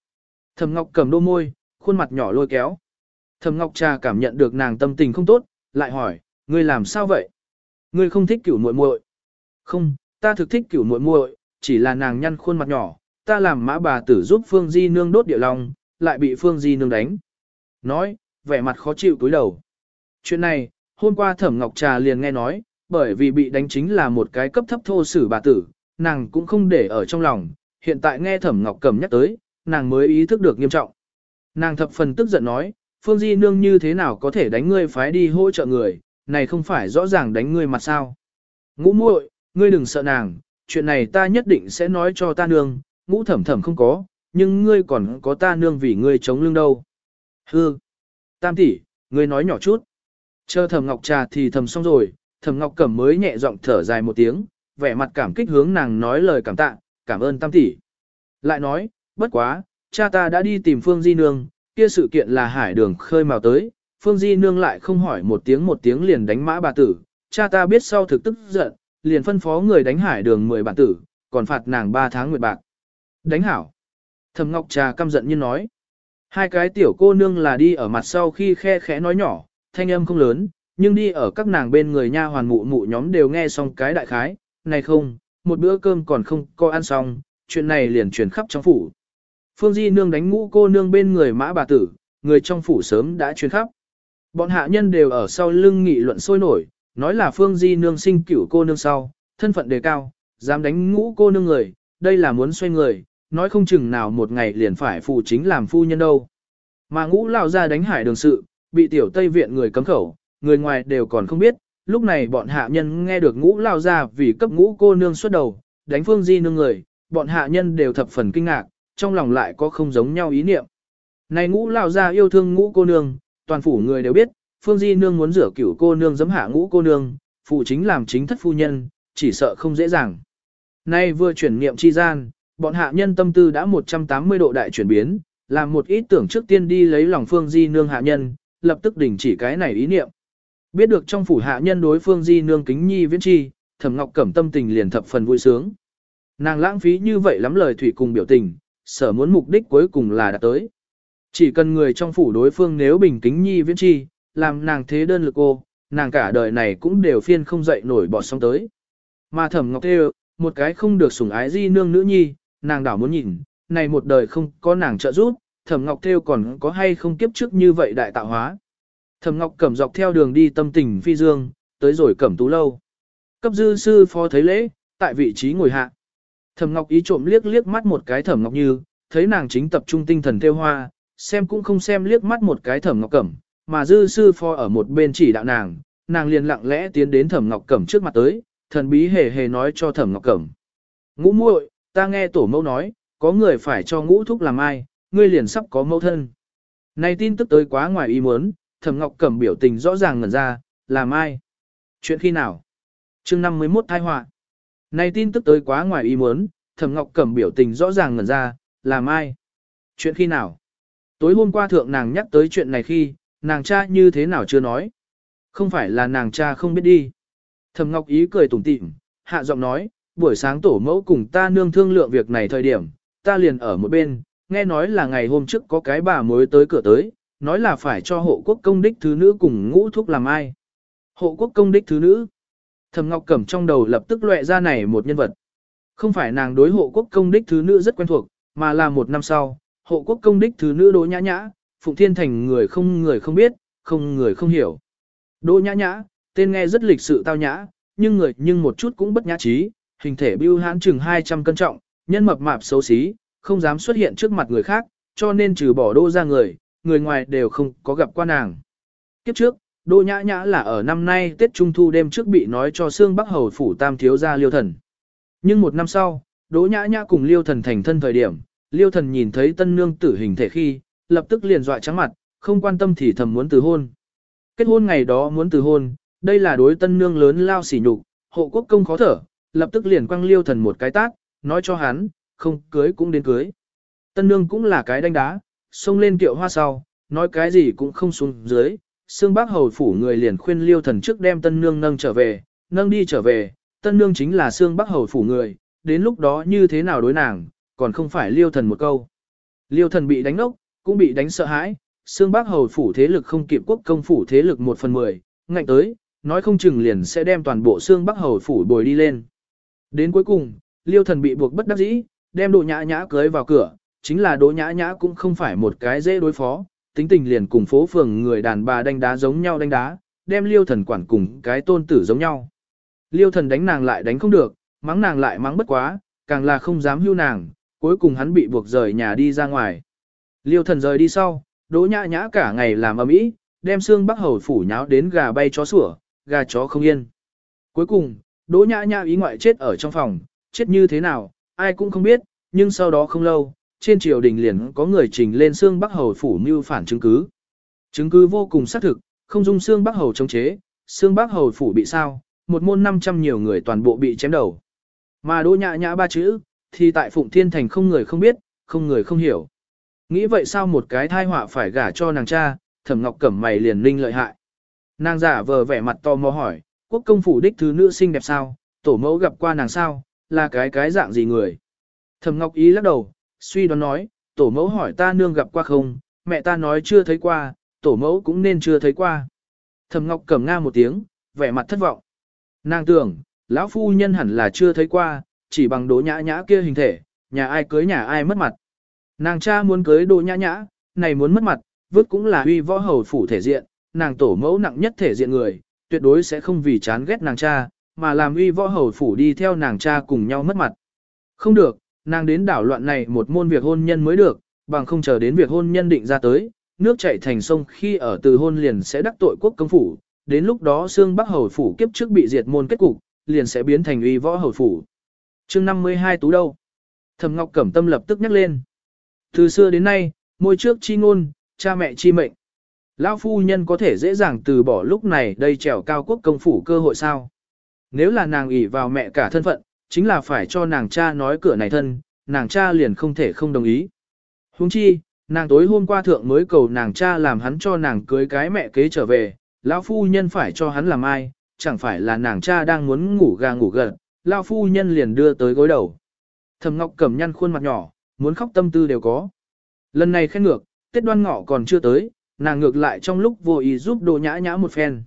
Thẩm Ngọc cầm đôi môi, khuôn mặt nhỏ lôi kéo. Thẩm Ngọc trà cảm nhận được nàng tâm tình không tốt, lại hỏi, ngươi làm sao vậy? Ngươi không thích cửu muội muội? Không, ta thực thích cửu muội muội, chỉ là nàng nhăn khuôn mặt nhỏ, ta làm mã bà tử giúp Phương Di nương đốt địa lòng, lại bị Phương Di nương đánh. Nói, vẻ mặt khó chịu cúi đầu. Chuyện này, Hôm qua Thẩm Ngọc Trà liền nghe nói, bởi vì bị đánh chính là một cái cấp thấp thô sử bà tử, nàng cũng không để ở trong lòng, hiện tại nghe Thẩm Ngọc Cầm nhắc tới, nàng mới ý thức được nghiêm trọng. Nàng thập phần tức giận nói, Phương Di Nương như thế nào có thể đánh ngươi phái đi hỗ trợ người, này không phải rõ ràng đánh ngươi mặt sao. Ngũ muội, ngươi đừng sợ nàng, chuyện này ta nhất định sẽ nói cho ta nương, ngũ thẩm thẩm không có, nhưng ngươi còn có ta nương vì ngươi chống lưng đâu. Hư, tam tỷ, ngươi nói nhỏ chút. Chờ thầm ngọc trà thì thầm xong rồi, thầm ngọc cẩm mới nhẹ giọng thở dài một tiếng, vẻ mặt cảm kích hướng nàng nói lời cảm tạ, cảm ơn tam tỷ. Lại nói, bất quá, cha ta đã đi tìm Phương Di Nương, kia sự kiện là hải đường khơi màu tới, Phương Di Nương lại không hỏi một tiếng một tiếng liền đánh mã bà tử, cha ta biết sau thực tức giận, liền phân phó người đánh hải đường 10 bản tử, còn phạt nàng 3 tháng nguyệt bạc. Đánh hảo. thầm Ngọc Trà căm giận như nói. Hai cái tiểu cô nương là đi ở mặt sau khi khe khẽ nói nhỏ, thanh âm không lớn, nhưng đi ở các nàng bên người nha hoàn mụ mụ nhóm đều nghe xong cái đại khái, này không, một bữa cơm còn không có ăn xong, chuyện này liền truyền khắp trong phủ. Phương Di nương đánh ngũ cô nương bên người mã bà tử, người trong phủ sớm đã truyền khắp. Bọn hạ nhân đều ở sau lưng nghị luận sôi nổi, nói là Phương Di nương sinh cửu cô nương sau, thân phận đề cao, dám đánh ngũ cô nương người, đây là muốn xoay người, nói không chừng nào một ngày liền phải phụ chính làm phu nhân đâu. Mà ngũ lao ra đánh hải đường sự, bị tiểu Tây viện người cấm khẩu, người ngoài đều còn không biết, lúc này bọn hạ nhân nghe được ngũ lao ra vì cấp ngũ cô nương xuất đầu, đánh phương di nương người, bọn hạ nhân đều thập phần kinh ngạc, trong lòng lại có không giống nhau ý niệm. Này ngũ lao ra yêu thương ngũ cô nương, toàn phủ người đều biết, phương di nương muốn rửa cửu cô nương giấm hạ ngũ cô nương, phụ chính làm chính thất phu nhân, chỉ sợ không dễ dàng. Nay vừa chuyển niệm chi gian, bọn hạ nhân tâm tư đã 180 độ đại chuyển biến, làm một ít tưởng trước tiên đi lấy lòng phương di nương hạ nhân, lập tức đình chỉ cái này ý niệm. Biết được trong phủ hạ nhân đối phương di nương kính nhi viễn chi, thẩm ngọc cẩm tâm tình liền thập phần vui sướng. Nàng lãng phí như vậy lắm lời thủy cùng biểu tình, sở muốn mục đích cuối cùng là đạt tới. Chỉ cần người trong phủ đối phương nếu bình kính nhi viễn chi, làm nàng thế đơn lực cô, nàng cả đời này cũng đều phiên không dậy nổi bọt sóng tới. Mà thẩm ngọc kêu, một cái không được sủng ái di nương nữ nhi, nàng đảo muốn nhìn, này một đời không có nàng trợ giúp, thẩm ngọc Thêu còn có hay không kiếp trước như vậy đại tạo hóa. Thẩm ngọc cẩm dọc theo đường đi tâm tình phi dương, tới rồi cẩm tú lâu. Cấp dư sư phó thấy lễ, tại vị trí ngồi hạ. Thẩm ngọc ý trộm liếc liếc mắt một cái thẩm ngọc như, thấy nàng chính tập trung tinh thần theo hoa, xem cũng không xem liếc mắt một cái thẩm ngọc cẩm, mà dư sư phó ở một bên chỉ đạo nàng, nàng liền lặng lẽ tiến đến thẩm ngọc cẩm trước mặt tới, thần bí hề hề nói cho thẩm ngọc cẩm. Ngũ muội, ta nghe tổ mẫu nói, có người phải cho ngũ thúc làm ai, ngươi liền sắp có mẫu thân. Này tin tức tới quá ngoài ý muốn, Thẩm Ngọc Cẩm biểu tình rõ ràng ngẩn ra, làm ai? Chuyện khi nào? Chương 51 tai họa. Này tin tức tới quá ngoài ý muốn, Thẩm Ngọc Cẩm biểu tình rõ ràng ngẩn ra, làm ai? Chuyện khi nào? Tối hôm qua thượng nàng nhắc tới chuyện này khi, nàng cha như thế nào chưa nói? Không phải là nàng cha không biết đi. Thẩm Ngọc ý cười tủm tỉm, hạ giọng nói, buổi sáng tổ mẫu cùng ta nương thương lượng việc này thời điểm, ta liền ở một bên, nghe nói là ngày hôm trước có cái bà mới tới cửa tới, nói là phải cho hộ quốc công đích thứ nữ cùng ngũ thuốc làm ai. Hộ quốc công đích thứ nữ. Thẩm Ngọc Cẩm trong đầu lập tức lóe ra này một nhân vật. Không phải nàng đối hộ quốc công đích thứ nữ rất quen thuộc, mà là một năm sau, hộ quốc công đích thứ nữ Đỗ Nhã Nhã, Phụng Thiên Thành người không người không biết, không người không hiểu. Đỗ Nhã Nhã, tên nghe rất lịch sự tao nhã, nhưng người nhưng một chút cũng bất nhã trí, hình thể bưu hãn chừng 200 cân trọng, nhân mập mạp xấu xí, không dám xuất hiện trước mặt người khác, cho nên trừ bỏ đô ra người, người ngoài đều không có gặp qua nàng. Kiếp trước, đô nhã nhã là ở năm nay Tết Trung Thu đêm trước bị nói cho Sương Bắc Hầu Phủ Tam Thiếu gia Liêu Thần. Nhưng một năm sau, đô nhã nhã cùng Liêu Thần thành thân thời điểm, Liêu Thần nhìn thấy tân nương tử hình thể khi, lập tức liền dọa trắng mặt, không quan tâm thì thầm muốn từ hôn. Kết hôn ngày đó muốn từ hôn, đây là đối tân nương lớn lao sỉ nhục, hộ quốc công khó thở, lập tức liền quăng Liêu Thần một cái tát, nói cho hắn, không cưới cũng đến cưới. Tân nương cũng là cái đánh đá, xông lên kiệu hoa sau, nói cái gì cũng không xuống dưới. Sương bác hầu phủ người liền khuyên liêu thần trước đem tân nương nâng trở về, nâng đi trở về, tân nương chính là sương bác hầu phủ người, đến lúc đó như thế nào đối nàng, còn không phải liêu thần một câu. Liêu thần bị đánh nốc, cũng bị đánh sợ hãi, Sương bác hầu phủ thế lực không kịp quốc công phủ thế lực một phần mười, ngạnh tới, nói không chừng liền sẽ đem toàn bộ Sương bác hầu phủ bồi đi lên. Đến cuối cùng, liêu thần bị buộc bất đắc dĩ, đem Đỗ Nhã Nhã cưới vào cửa, chính là Đỗ Nhã Nhã cũng không phải một cái dễ đối phó, tính tình liền cùng phố phường người đàn bà đánh đá giống nhau đánh đá, đem Liêu Thần quản cùng cái tôn tử giống nhau. Liêu Thần đánh nàng lại đánh không được, mắng nàng lại mắng bất quá, càng là không dám hưu nàng, cuối cùng hắn bị buộc rời nhà đi ra ngoài. Liêu Thần rời đi sau, Đỗ Nhã Nhã cả ngày làm ầm ĩ, đem xương Bắc Hầu phủ nháo đến gà bay chó sủa, gà chó không yên. Cuối cùng, Đỗ Nhã Nhã ý ngoại chết ở trong phòng, chết như thế nào, ai cũng không biết, nhưng sau đó không lâu, trên triều đình liền có người trình lên xương Bắc Hầu phủ mưu phản chứng cứ. Chứng cứ vô cùng xác thực, không dung xương Bắc Hầu chống chế, xương Bắc Hầu phủ bị sao, một môn 500 nhiều người toàn bộ bị chém đầu. Mà đỗ nhã nhã ba chữ, thì tại Phụng Thiên Thành không người không biết, không người không hiểu. Nghĩ vậy sao một cái thai họa phải gả cho nàng cha, thẩm ngọc cẩm mày liền linh lợi hại. Nàng giả vờ vẻ mặt to mò hỏi, quốc công phủ đích thứ nữ xinh đẹp sao, tổ mẫu gặp qua nàng sao, là cái cái dạng gì người. Thẩm Ngọc Ý lắc đầu, suy đoán nói, tổ mẫu hỏi ta nương gặp qua không, mẹ ta nói chưa thấy qua, tổ mẫu cũng nên chưa thấy qua. Thẩm Ngọc cẩm nga một tiếng, vẻ mặt thất vọng. Nàng tưởng, lão phu nhân hẳn là chưa thấy qua, chỉ bằng Đỗ nhã nhã kia hình thể, nhà ai cưới nhà ai mất mặt. Nàng cha muốn cưới Đỗ nhã nhã, này muốn mất mặt, vứt cũng là huy võ hầu phủ thể diện, nàng tổ mẫu nặng nhất thể diện người, tuyệt đối sẽ không vì chán ghét nàng cha, mà làm uy võ hầu phủ đi theo nàng cha cùng nhau mất mặt. Không được, nàng đến đảo loạn này một môn việc hôn nhân mới được, bằng không chờ đến việc hôn nhân định ra tới, nước chảy thành sông khi ở từ hôn liền sẽ đắc tội quốc công phủ, đến lúc đó xương bắc hầu phủ kiếp trước bị diệt môn kết cục, liền sẽ biến thành uy võ hầu phủ. chương 52 tú đâu? Thầm Ngọc Cẩm Tâm lập tức nhắc lên. Từ xưa đến nay, môi trước chi ngôn, cha mẹ chi mệnh. lao phu nhân có thể dễ dàng từ bỏ lúc này đây trèo cao quốc công phủ cơ hội sao? nếu là nàng ỷ vào mẹ cả thân phận, chính là phải cho nàng cha nói cửa này thân, nàng cha liền không thể không đồng ý. Huống chi, nàng tối hôm qua thượng mới cầu nàng cha làm hắn cho nàng cưới cái mẹ kế trở về, lão phu nhân phải cho hắn làm ai, chẳng phải là nàng cha đang muốn ngủ gà ngủ gật, lão phu nhân liền đưa tới gối đầu. Thẩm Ngọc cầm nhăn khuôn mặt nhỏ, muốn khóc tâm tư đều có. Lần này khen ngược, Tết Đoan Ngọ còn chưa tới, nàng ngược lại trong lúc vô ý giúp Đồ Nhã Nhã một phen.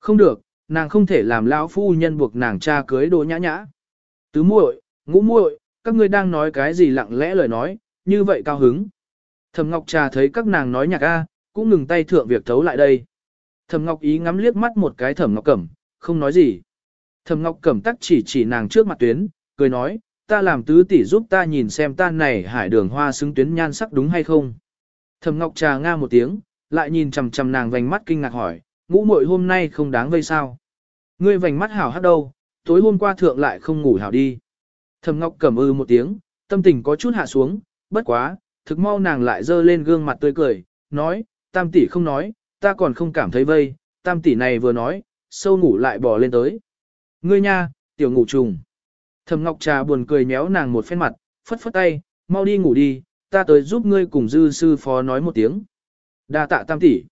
Không được, nàng không thể làm lão phu nhân buộc nàng cha cưới đồ nhã nhã. Tứ muội, ngũ muội, các ngươi đang nói cái gì lặng lẽ lời nói, như vậy cao hứng. Thẩm Ngọc Trà thấy các nàng nói nhạc a, cũng ngừng tay thượng việc thấu lại đây. Thẩm Ngọc ý ngắm liếc mắt một cái Thẩm Ngọc Cẩm, không nói gì. Thẩm Ngọc Cẩm tắc chỉ chỉ nàng trước mặt tuyến, cười nói, ta làm tứ tỷ giúp ta nhìn xem ta này hải đường hoa xứng tuyến nhan sắc đúng hay không. Thẩm Ngọc Trà nga một tiếng, lại nhìn chằm chằm nàng vành mắt kinh ngạc hỏi, ngũ muội hôm nay không đáng vây sao. Ngươi vành mắt hảo hát đâu, tối hôm qua thượng lại không ngủ hảo đi. Thầm ngọc cầm ư ừ một tiếng, tâm tình có chút hạ xuống, bất quá, thực mau nàng lại dơ lên gương mặt tươi cười, nói, tam tỷ không nói, ta còn không cảm thấy vây, tam tỷ này vừa nói, sâu ngủ lại bò lên tới. Ngươi nha, tiểu ngủ trùng. Thầm ngọc trà buồn cười méo nàng một phen mặt, phất phất tay, mau đi ngủ đi, ta tới giúp ngươi cùng dư sư phó nói một tiếng. Đa tạ tam tỷ.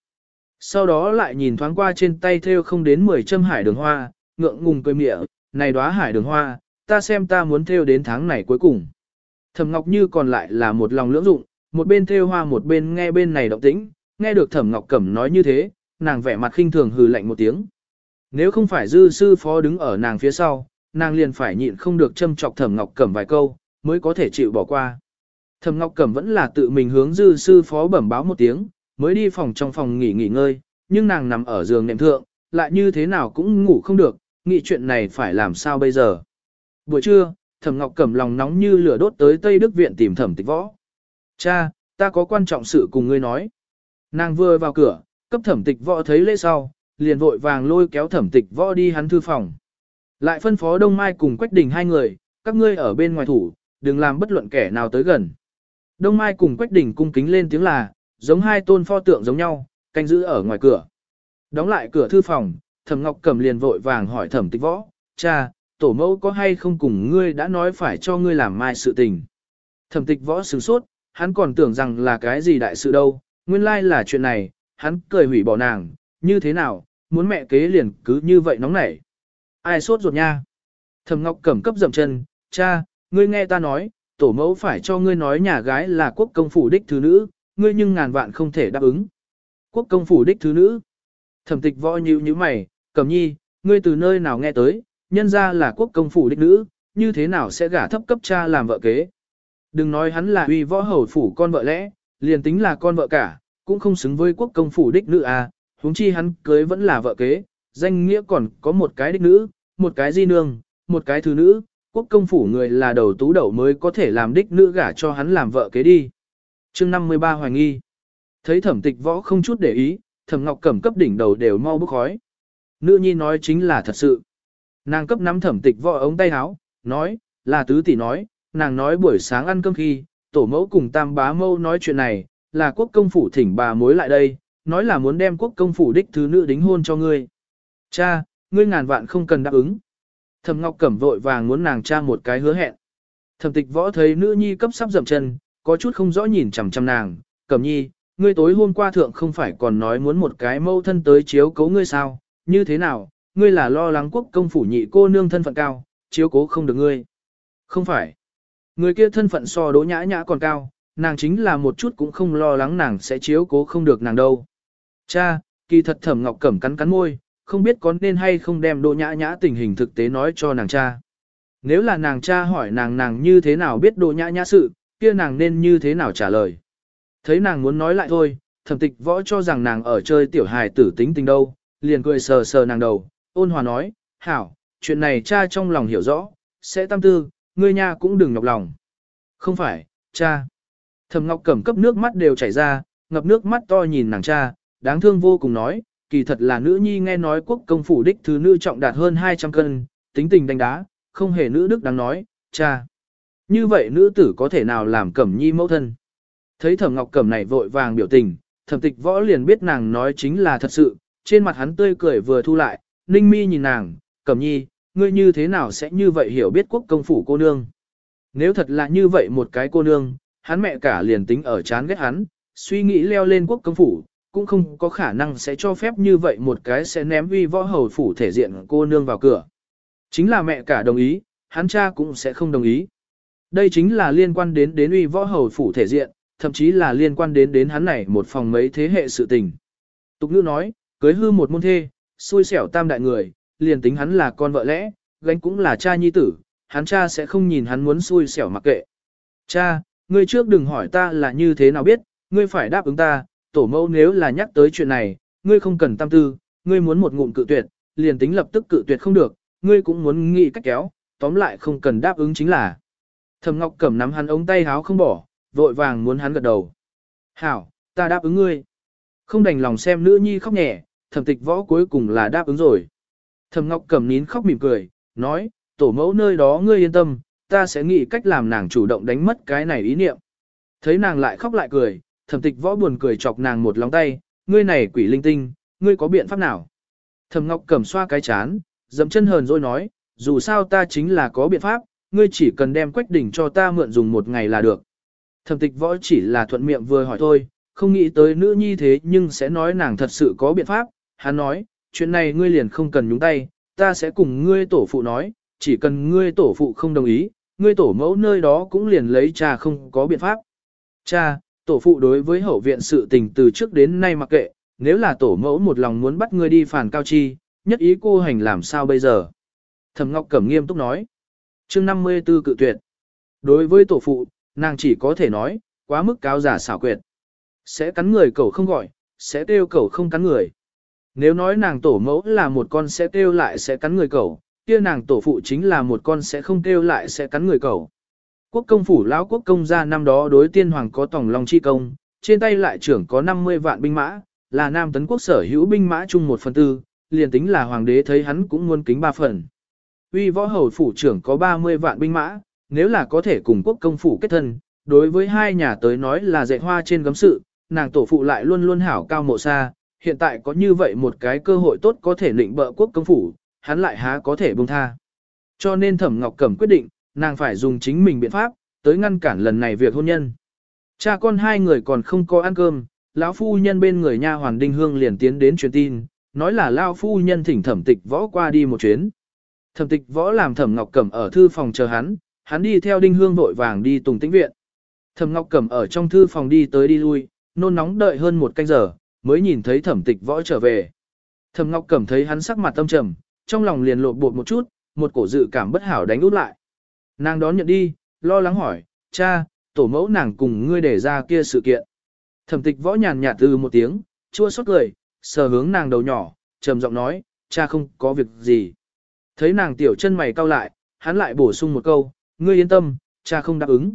Sau đó lại nhìn thoáng qua trên tay theo không đến 10 châm hải đường hoa, ngượng ngùng cười mỉa, này đóa hải đường hoa, ta xem ta muốn theo đến tháng này cuối cùng. Thẩm Ngọc Như còn lại là một lòng lưỡng dụng, một bên theo hoa một bên nghe bên này động tĩnh, nghe được Thẩm Ngọc Cẩm nói như thế, nàng vẻ mặt khinh thường hừ lạnh một tiếng. Nếu không phải dư sư phó đứng ở nàng phía sau, nàng liền phải nhịn không được châm chọc Thẩm Ngọc Cẩm vài câu, mới có thể chịu bỏ qua. Thẩm Ngọc Cẩm vẫn là tự mình hướng dư sư phó bẩm báo một tiếng, mới đi phòng trong phòng nghỉ nghỉ ngơi, nhưng nàng nằm ở giường nệm thượng, lại như thế nào cũng ngủ không được, nghĩ chuyện này phải làm sao bây giờ. Buổi trưa, Thẩm Ngọc cầm lòng nóng như lửa đốt tới Tây Đức Viện tìm Thẩm Tịch Võ. Cha, ta có quan trọng sự cùng ngươi nói. Nàng vừa vào cửa, cấp Thẩm Tịch Võ thấy lễ sau, liền vội vàng lôi kéo Thẩm Tịch Võ đi hắn thư phòng. Lại phân phó Đông Mai cùng Quách Đình hai người, các ngươi ở bên ngoài thủ, đừng làm bất luận kẻ nào tới gần. Đông Mai cùng Quách Đình cung kính lên tiếng là, giống hai tôn pho tượng giống nhau, canh giữ ở ngoài cửa. Đóng lại cửa thư phòng, Thẩm Ngọc Cẩm liền vội vàng hỏi Thẩm Tịch Võ, cha, tổ mẫu có hay không cùng ngươi đã nói phải cho ngươi làm mai sự tình. Thẩm Tịch Võ sửng sốt, hắn còn tưởng rằng là cái gì đại sự đâu, nguyên lai là chuyện này, hắn cười hủy bỏ nàng, như thế nào, muốn mẹ kế liền cứ như vậy nóng nảy. Ai sốt ruột nha. Thẩm Ngọc Cẩm cấp dậm chân, cha, ngươi nghe ta nói, tổ mẫu phải cho ngươi nói nhà gái là quốc công phủ đích thứ nữ, ngươi nhưng ngàn vạn không thể đáp ứng. Quốc công phủ đích thứ nữ. Thẩm tịch võ nhíu như mày, Cầm nhi, ngươi từ nơi nào nghe tới, nhân ra là quốc công phủ đích nữ, như thế nào sẽ gả thấp cấp cha làm vợ kế. Đừng nói hắn là uy võ hầu phủ con vợ lẽ, liền tính là con vợ cả, cũng không xứng với quốc công phủ đích nữ à, huống chi hắn cưới vẫn là vợ kế, danh nghĩa còn có một cái đích nữ, một cái di nương, một cái thứ nữ, quốc công phủ người là đầu tú đầu mới có thể làm đích nữ gả cho hắn làm vợ kế đi chương 53 hoài nghi. Thấy thẩm tịch võ không chút để ý, thẩm ngọc cẩm cấp đỉnh đầu đều mau bước khói. Nữ nhi nói chính là thật sự. Nàng cấp nắm thẩm tịch võ ống tay áo, nói, là tứ tỷ nói, nàng nói buổi sáng ăn cơm khi, tổ mẫu cùng tam bá mâu nói chuyện này, là quốc công phủ thỉnh bà mối lại đây, nói là muốn đem quốc công phủ đích thứ nữ đính hôn cho ngươi. Cha, ngươi ngàn vạn không cần đáp ứng. Thẩm Ngọc Cẩm vội vàng muốn nàng cha một cái hứa hẹn. Thẩm Tịch Võ thấy nữ nhi cấp sắp dậm chân, có chút không rõ nhìn chằm chằm nàng, cẩm nhi, ngươi tối hôm qua thượng không phải còn nói muốn một cái mâu thân tới chiếu cố ngươi sao, như thế nào, ngươi là lo lắng quốc công phủ nhị cô nương thân phận cao, chiếu cố không được ngươi. Không phải, người kia thân phận so đỗ nhã nhã còn cao, nàng chính là một chút cũng không lo lắng nàng sẽ chiếu cố không được nàng đâu. Cha, kỳ thật thẩm ngọc cẩm cắn cắn môi, không biết có nên hay không đem đỗ nhã nhã tình hình thực tế nói cho nàng cha. Nếu là nàng cha hỏi nàng nàng như thế nào biết đỗ nhã nhã sự, kia nàng nên như thế nào trả lời. Thấy nàng muốn nói lại thôi, thẩm tịch võ cho rằng nàng ở chơi tiểu hài tử tính tình đâu, liền cười sờ sờ nàng đầu, ôn hòa nói, hảo, chuyện này cha trong lòng hiểu rõ, sẽ tâm tư, ngươi nha cũng đừng nhọc lòng. Không phải, cha. Thẩm ngọc cẩm cấp nước mắt đều chảy ra, ngập nước mắt to nhìn nàng cha, đáng thương vô cùng nói, kỳ thật là nữ nhi nghe nói quốc công phủ đích thứ nữ trọng đạt hơn 200 cân, tính tình đánh đá, không hề nữ đức đáng nói, cha như vậy nữ tử có thể nào làm cẩm nhi mẫu thân. Thấy thẩm ngọc cẩm này vội vàng biểu tình, thẩm tịch võ liền biết nàng nói chính là thật sự, trên mặt hắn tươi cười vừa thu lại, ninh mi nhìn nàng, cẩm nhi, ngươi như thế nào sẽ như vậy hiểu biết quốc công phủ cô nương. Nếu thật là như vậy một cái cô nương, hắn mẹ cả liền tính ở chán ghét hắn, suy nghĩ leo lên quốc công phủ, cũng không có khả năng sẽ cho phép như vậy một cái sẽ ném uy võ hầu phủ thể diện cô nương vào cửa. Chính là mẹ cả đồng ý, hắn cha cũng sẽ không đồng ý. Đây chính là liên quan đến đến uy võ hầu phủ thể diện, thậm chí là liên quan đến đến hắn này một phòng mấy thế hệ sự tình. Tục ngữ nói, cưới hư một môn thê, xui xẻo tam đại người, liền tính hắn là con vợ lẽ, gánh cũng là cha nhi tử, hắn cha sẽ không nhìn hắn muốn xui xẻo mặc kệ. Cha, ngươi trước đừng hỏi ta là như thế nào biết, ngươi phải đáp ứng ta, tổ mẫu nếu là nhắc tới chuyện này, ngươi không cần tâm tư, ngươi muốn một ngụm cự tuyệt, liền tính lập tức cự tuyệt không được, ngươi cũng muốn nghĩ cách kéo, tóm lại không cần đáp ứng chính là. Thẩm Ngọc Cẩm nắm hắn ống tay háo không bỏ, vội vàng muốn hắn gật đầu. Hảo, ta đáp ứng ngươi. Không đành lòng xem nữ nhi khóc nhẹ, thẩm tịch võ cuối cùng là đáp ứng rồi. Thẩm Ngọc Cẩm nín khóc mỉm cười, nói, tổ mẫu nơi đó ngươi yên tâm, ta sẽ nghĩ cách làm nàng chủ động đánh mất cái này ý niệm. Thấy nàng lại khóc lại cười, thẩm tịch võ buồn cười chọc nàng một lòng tay, ngươi này quỷ linh tinh, ngươi có biện pháp nào? Thẩm Ngọc Cẩm xoa cái chán, dẫm chân hờn rồi nói, dù sao ta chính là có biện pháp, ngươi chỉ cần đem quách đỉnh cho ta mượn dùng một ngày là được. Thẩm tịch võ chỉ là thuận miệng vừa hỏi thôi, không nghĩ tới nữ nhi thế nhưng sẽ nói nàng thật sự có biện pháp. Hắn nói, chuyện này ngươi liền không cần nhúng tay, ta sẽ cùng ngươi tổ phụ nói, chỉ cần ngươi tổ phụ không đồng ý, ngươi tổ mẫu nơi đó cũng liền lấy cha không có biện pháp. Cha, tổ phụ đối với hậu viện sự tình từ trước đến nay mặc kệ, nếu là tổ mẫu một lòng muốn bắt ngươi đi phản cao chi, nhất ý cô hành làm sao bây giờ? Thẩm Ngọc Cẩm nghiêm túc nói chương 54 cự tuyệt. Đối với tổ phụ, nàng chỉ có thể nói, quá mức cáo giả xảo quyệt. Sẽ cắn người cậu không gọi, sẽ kêu cậu không cắn người. Nếu nói nàng tổ mẫu là một con sẽ kêu lại sẽ cắn người cậu, kia nàng tổ phụ chính là một con sẽ không kêu lại sẽ cắn người cậu. Quốc công phủ lão quốc công gia năm đó đối tiên hoàng có tổng lòng chi công, trên tay lại trưởng có 50 vạn binh mã, là nam tấn quốc sở hữu binh mã chung một phần tư, liền tính là hoàng đế thấy hắn cũng muốn kính ba phần uy võ hầu phủ trưởng có 30 vạn binh mã, nếu là có thể cùng quốc công phủ kết thân, đối với hai nhà tới nói là dạy hoa trên gấm sự, nàng tổ phụ lại luôn luôn hảo cao mộ xa, hiện tại có như vậy một cái cơ hội tốt có thể lịnh bợ quốc công phủ, hắn lại há có thể buông tha. Cho nên Thẩm Ngọc Cẩm quyết định, nàng phải dùng chính mình biện pháp, tới ngăn cản lần này việc hôn nhân. Cha con hai người còn không có ăn cơm, lão phu nhân bên người nha hoàng Đinh Hương liền tiến đến truyền tin, nói là lão phu nhân thỉnh thẩm tịch võ qua đi một chuyến. Thẩm tịch võ làm thẩm ngọc cẩm ở thư phòng chờ hắn, hắn đi theo đinh hương vội vàng đi tùng tĩnh viện. Thẩm ngọc cẩm ở trong thư phòng đi tới đi lui, nôn nóng đợi hơn một canh giờ, mới nhìn thấy thẩm tịch võ trở về. Thẩm ngọc cẩm thấy hắn sắc mặt tâm trầm, trong lòng liền lột bột một chút, một cổ dự cảm bất hảo đánh út lại. Nàng đón nhận đi, lo lắng hỏi, cha, tổ mẫu nàng cùng ngươi để ra kia sự kiện. Thẩm tịch võ nhàn nhạt từ một tiếng, chua xót cười, sờ hướng nàng đầu nhỏ, trầm giọng nói, cha không có việc gì. Thấy nàng tiểu chân mày cau lại, hắn lại bổ sung một câu, ngươi yên tâm, cha không đáp ứng.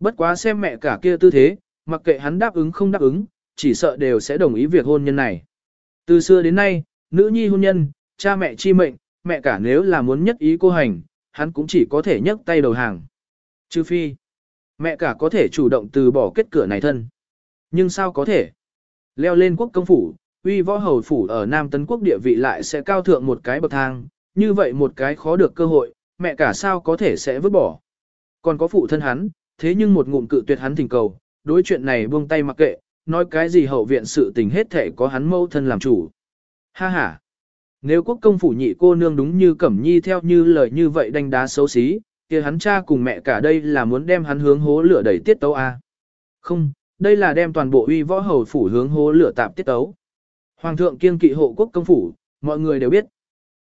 Bất quá xem mẹ cả kia tư thế, mặc kệ hắn đáp ứng không đáp ứng, chỉ sợ đều sẽ đồng ý việc hôn nhân này. Từ xưa đến nay, nữ nhi hôn nhân, cha mẹ chi mệnh, mẹ cả nếu là muốn nhất ý cô hành, hắn cũng chỉ có thể nhấc tay đầu hàng. Trừ phi, mẹ cả có thể chủ động từ bỏ kết cửa này thân. Nhưng sao có thể? Leo lên quốc công phủ, uy võ hầu phủ ở Nam Tấn Quốc địa vị lại sẽ cao thượng một cái bậc thang, như vậy một cái khó được cơ hội, mẹ cả sao có thể sẽ vứt bỏ. Còn có phụ thân hắn, thế nhưng một ngụm cự tuyệt hắn thỉnh cầu, đối chuyện này buông tay mặc kệ, nói cái gì hậu viện sự tình hết thể có hắn mâu thân làm chủ. Ha ha! Nếu quốc công phủ nhị cô nương đúng như Cẩm Nhi theo như lời như vậy đánh đá xấu xí, kia hắn cha cùng mẹ cả đây là muốn đem hắn hướng hố lửa đẩy tiết tấu. À? Không, đây là đem toàn bộ uy võ hầu phủ hướng hố lửa tạm tiết tấu. Hoàng thượng kiên kỵ hộ quốc công phủ, mọi người đều biết,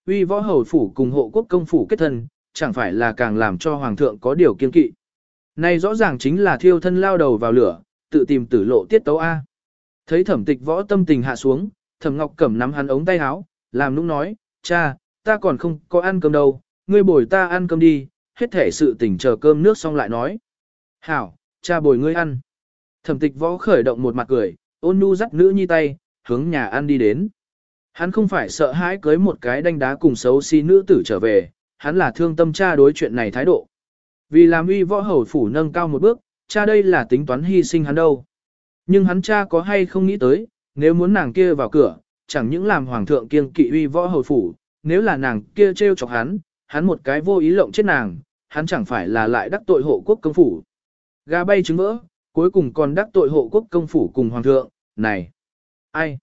uy võ hầu phủ cùng hộ quốc công phủ kết thân, chẳng phải là càng làm cho hoàng thượng có điều kiên kỵ. Này rõ ràng chính là thiêu thân lao đầu vào lửa, tự tìm tử lộ tiết tấu A. Thấy thẩm tịch võ tâm tình hạ xuống, thẩm ngọc cẩm nắm hắn ống tay áo, làm nũng nói, cha, ta còn không có ăn cơm đâu, ngươi bồi ta ăn cơm đi, hết thể sự tỉnh chờ cơm nước xong lại nói. Hảo, cha bồi ngươi ăn. Thẩm tịch võ khởi động một mặt cười, ôn nu dắt nữ nhi tay, hướng nhà ăn đi đến. Hắn không phải sợ hãi cưới một cái đanh đá cùng xấu xí si nữ tử trở về, hắn là thương tâm cha đối chuyện này thái độ. Vì làm uy võ hầu phủ nâng cao một bước, cha đây là tính toán hy sinh hắn đâu. Nhưng hắn cha có hay không nghĩ tới, nếu muốn nàng kia vào cửa, chẳng những làm hoàng thượng kiêng kỵ uy võ hầu phủ, nếu là nàng kia trêu chọc hắn, hắn một cái vô ý lộng chết nàng, hắn chẳng phải là lại đắc tội hộ quốc công phủ. Gà bay trứng vỡ, cuối cùng còn đắc tội hộ quốc công phủ cùng hoàng thượng, này. Ai?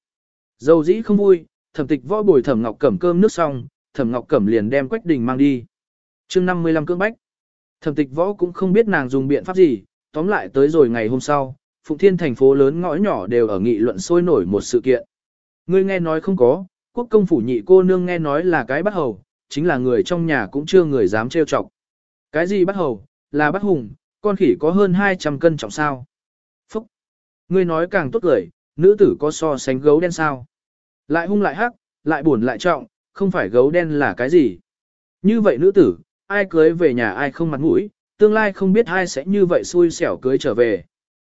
Dầu dĩ không vui, thẩm tịch võ bồi thẩm ngọc cẩm cơm nước xong, thẩm ngọc cẩm liền đem quách đình mang đi. chương 55 cưỡng bách. Thẩm tịch võ cũng không biết nàng dùng biện pháp gì, tóm lại tới rồi ngày hôm sau, Phụng Thiên thành phố lớn ngõ nhỏ đều ở nghị luận sôi nổi một sự kiện. Ngươi nghe nói không có, quốc công phủ nhị cô nương nghe nói là cái bắt hầu, chính là người trong nhà cũng chưa người dám trêu chọc. Cái gì bắt hầu, là bắt hùng, con khỉ có hơn 200 cân trọng sao. Phúc! Ngươi nói càng tốt lời, nữ tử có so sánh gấu đen sao. Lại hung lại hắc, lại buồn lại trọng, không phải gấu đen là cái gì. Như vậy nữ tử, ai cưới về nhà ai không mặt mũi, tương lai không biết ai sẽ như vậy xui xẻo cưới trở về.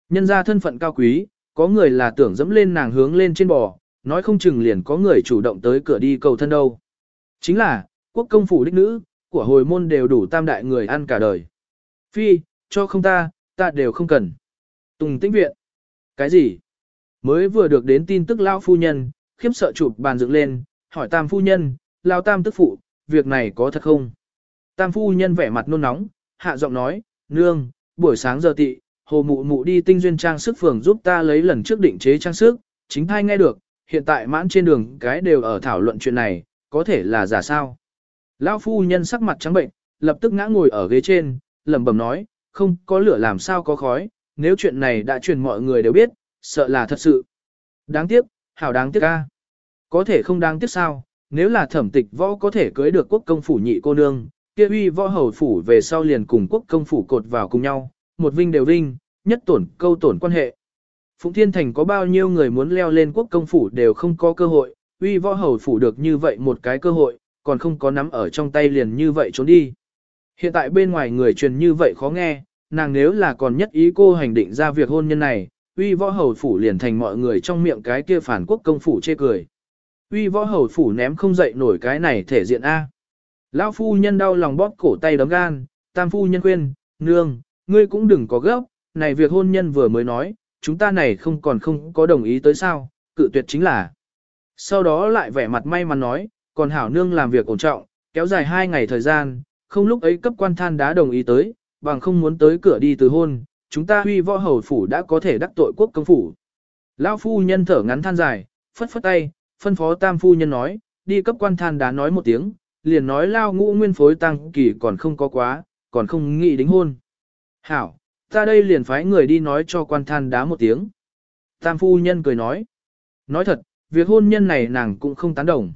Nhân ra thân phận cao quý, có người là tưởng dẫm lên nàng hướng lên trên bò, nói không chừng liền có người chủ động tới cửa đi cầu thân đâu. Chính là, quốc công phủ đích nữ, của hồi môn đều đủ tam đại người ăn cả đời. Phi, cho không ta, ta đều không cần. Tùng tĩnh viện. Cái gì? Mới vừa được đến tin tức lão phu nhân, khiếp sợ chụp bàn dựng lên, hỏi tam phu nhân, lao tam tức phụ, việc này có thật không? Tam phu nhân vẻ mặt nôn nóng, hạ giọng nói, nương, buổi sáng giờ tị, hồ mụ mụ đi tinh duyên trang sức phường giúp ta lấy lần trước định chế trang sức, chính thai nghe được, hiện tại mãn trên đường cái đều ở thảo luận chuyện này, có thể là giả sao. Lão phu nhân sắc mặt trắng bệnh, lập tức ngã ngồi ở ghế trên, lẩm bẩm nói, không có lửa làm sao có khói, nếu chuyện này đã truyền mọi người đều biết, sợ là thật sự. Đáng tiếc, hảo đáng tiếc ca Có thể không đáng tiếc sao, nếu là thẩm tịch võ có thể cưới được quốc công phủ nhị cô nương, kia uy võ hầu phủ về sau liền cùng quốc công phủ cột vào cùng nhau, một vinh đều vinh, nhất tổn câu tổn quan hệ. Phụng Thiên Thành có bao nhiêu người muốn leo lên quốc công phủ đều không có cơ hội, uy võ hầu phủ được như vậy một cái cơ hội, còn không có nắm ở trong tay liền như vậy trốn đi. Hiện tại bên ngoài người truyền như vậy khó nghe, nàng nếu là còn nhất ý cô hành định ra việc hôn nhân này, uy võ hầu phủ liền thành mọi người trong miệng cái kia phản quốc công phủ chê cười. Uy võ hầu phủ ném không dậy nổi cái này thể diện A. Lão phu nhân đau lòng bóp cổ tay đấm gan, tam phu nhân khuyên, nương, ngươi cũng đừng có gấp, này việc hôn nhân vừa mới nói, chúng ta này không còn không có đồng ý tới sao, cự tuyệt chính là. Sau đó lại vẻ mặt may mắn nói, còn hảo nương làm việc ổn trọng, kéo dài hai ngày thời gian, không lúc ấy cấp quan than đã đồng ý tới, bằng không muốn tới cửa đi từ hôn, chúng ta huy võ hầu phủ đã có thể đắc tội quốc công phủ. Lão phu nhân thở ngắn than dài, phất phất tay, phân phó tam phu nhân nói, đi cấp quan than đá nói một tiếng, liền nói lao ngũ nguyên phối tăng kỳ còn không có quá, còn không nghĩ đính hôn. Hảo, ta đây liền phái người đi nói cho quan than đá một tiếng. Tam phu nhân cười nói, nói thật, việc hôn nhân này nàng cũng không tán đồng.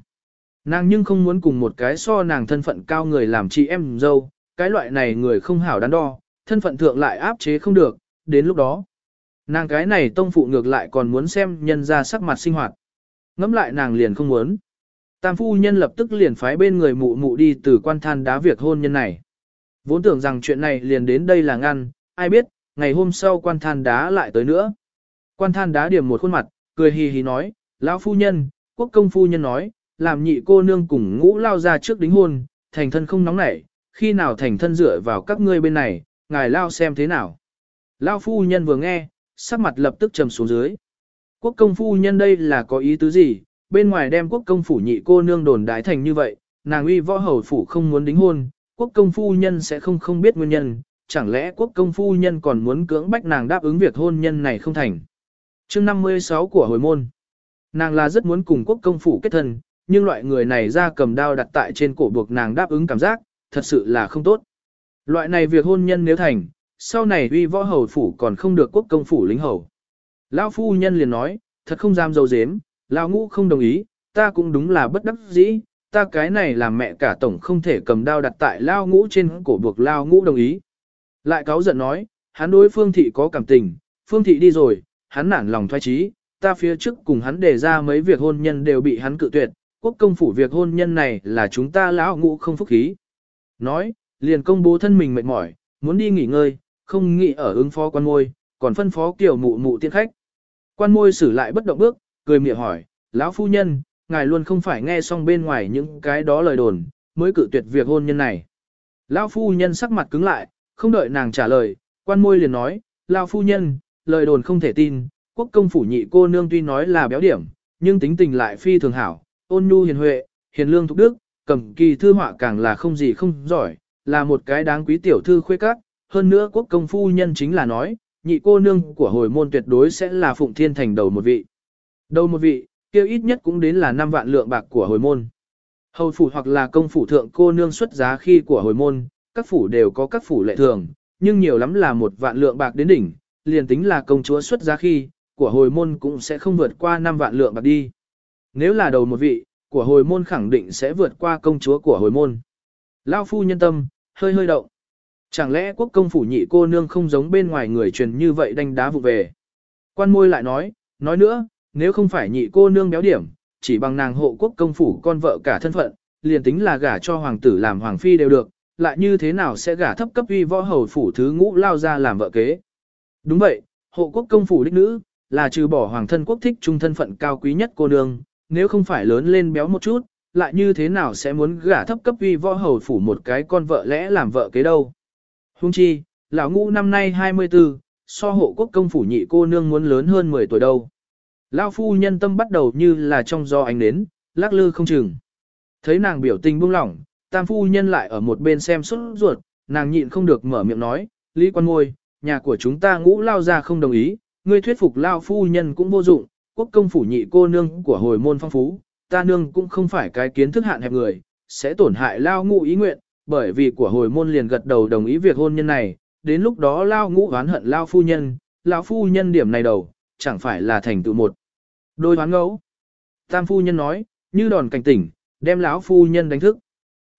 Nàng nhưng không muốn cùng một cái so nàng thân phận cao người làm chị em dâu, cái loại này người không hảo đắn đo, thân phận thượng lại áp chế không được, đến lúc đó. Nàng cái này tông phụ ngược lại còn muốn xem nhân ra sắc mặt sinh hoạt. Ngắm lại nàng liền không muốn. Tam phu nhân lập tức liền phái bên người mụ mụ đi từ quan than đá việc hôn nhân này. Vốn tưởng rằng chuyện này liền đến đây là ngăn, ai biết, ngày hôm sau quan than đá lại tới nữa. Quan than đá điểm một khuôn mặt, cười hì hì nói, lão phu nhân, quốc công phu nhân nói, làm nhị cô nương cùng ngũ lao ra trước đính hôn, thành thân không nóng nảy, khi nào thành thân dựa vào các ngươi bên này, ngài lao xem thế nào. Lao phu nhân vừa nghe, sắc mặt lập tức trầm xuống dưới. Quốc công phu nhân đây là có ý tứ gì, bên ngoài đem quốc công phủ nhị cô nương đồn đái thành như vậy, nàng uy võ hầu phủ không muốn đính hôn, quốc công phu nhân sẽ không không biết nguyên nhân, chẳng lẽ quốc công phu nhân còn muốn cưỡng bách nàng đáp ứng việc hôn nhân này không thành. chương 56 của hồi môn, nàng là rất muốn cùng quốc công phủ kết thân, nhưng loại người này ra cầm đao đặt tại trên cổ buộc nàng đáp ứng cảm giác, thật sự là không tốt. Loại này việc hôn nhân nếu thành, sau này uy võ hầu phủ còn không được quốc công phủ lính hầu. Lão phu nhân liền nói, thật không dám dâu dếm, lão ngũ không đồng ý, ta cũng đúng là bất đắc dĩ, ta cái này làm mẹ cả tổng không thể cầm đao đặt tại lão ngũ trên cổ buộc lão ngũ đồng ý. Lại cáo giận nói, hắn đối phương thị có cảm tình, phương thị đi rồi, hắn nản lòng thoái trí, ta phía trước cùng hắn đề ra mấy việc hôn nhân đều bị hắn cự tuyệt, quốc công phủ việc hôn nhân này là chúng ta lão ngũ không phúc khí. Nói, liền công bố thân mình mệt mỏi, muốn đi nghỉ ngơi, không nghĩ ở ứng phó quan môi, còn phân phó kiểu mụ mụ tiên khách. Quan môi xử lại bất động bước, cười mỉa hỏi, lão phu nhân, ngài luôn không phải nghe xong bên ngoài những cái đó lời đồn, mới cự tuyệt việc hôn nhân này. Lão phu nhân sắc mặt cứng lại, không đợi nàng trả lời, quan môi liền nói, lão phu nhân, lời đồn không thể tin, quốc công phủ nhị cô nương tuy nói là béo điểm, nhưng tính tình lại phi thường hảo, ôn nhu hiền huệ, hiền lương thục đức, cầm kỳ thư họa càng là không gì không giỏi, là một cái đáng quý tiểu thư khuê các, hơn nữa quốc công phu nhân chính là nói, nhị cô nương của hồi môn tuyệt đối sẽ là phụng thiên thành đầu một vị. Đầu một vị, kêu ít nhất cũng đến là 5 vạn lượng bạc của hồi môn. Hầu phủ hoặc là công phủ thượng cô nương xuất giá khi của hồi môn, các phủ đều có các phủ lệ thường, nhưng nhiều lắm là một vạn lượng bạc đến đỉnh, liền tính là công chúa xuất giá khi, của hồi môn cũng sẽ không vượt qua 5 vạn lượng bạc đi. Nếu là đầu một vị, của hồi môn khẳng định sẽ vượt qua công chúa của hồi môn. Lao phu nhân tâm, hơi hơi động. Chẳng lẽ quốc công phủ nhị cô nương không giống bên ngoài người truyền như vậy đánh đá vụ về. Quan môi lại nói, nói nữa, nếu không phải nhị cô nương béo điểm, chỉ bằng nàng hộ quốc công phủ con vợ cả thân phận, liền tính là gả cho hoàng tử làm hoàng phi đều được, lại như thế nào sẽ gả thấp cấp uy võ hầu phủ thứ ngũ lao ra làm vợ kế. Đúng vậy, hộ quốc công phủ đích nữ, là trừ bỏ hoàng thân quốc thích trung thân phận cao quý nhất cô nương, nếu không phải lớn lên béo một chút, lại như thế nào sẽ muốn gả thấp cấp uy võ hầu phủ một cái con vợ lẽ làm vợ kế đâu. Hung chi, lão ngũ năm nay 24, so hộ quốc công phủ nhị cô nương muốn lớn hơn 10 tuổi đâu. Lao phu nhân tâm bắt đầu như là trong do ánh nến, lắc lư không chừng. Thấy nàng biểu tình buông lỏng, tam phu nhân lại ở một bên xem xuất ruột, nàng nhịn không được mở miệng nói, Lý Quan Ngôi, nhà của chúng ta ngũ lao ra không đồng ý, ngươi thuyết phục lao phu nhân cũng vô dụng, quốc công phủ nhị cô nương của hồi môn phong phú, ta nương cũng không phải cái kiến thức hạn hẹp người, sẽ tổn hại lao ngũ ý nguyện, bởi vì của hồi môn liền gật đầu đồng ý việc hôn nhân này, đến lúc đó lao ngũ oán hận lao phu nhân, lao phu nhân điểm này đầu, chẳng phải là thành tựu một. Đôi hoán ngẫu. Tam phu nhân nói, như đòn cảnh tỉnh, đem lão phu nhân đánh thức.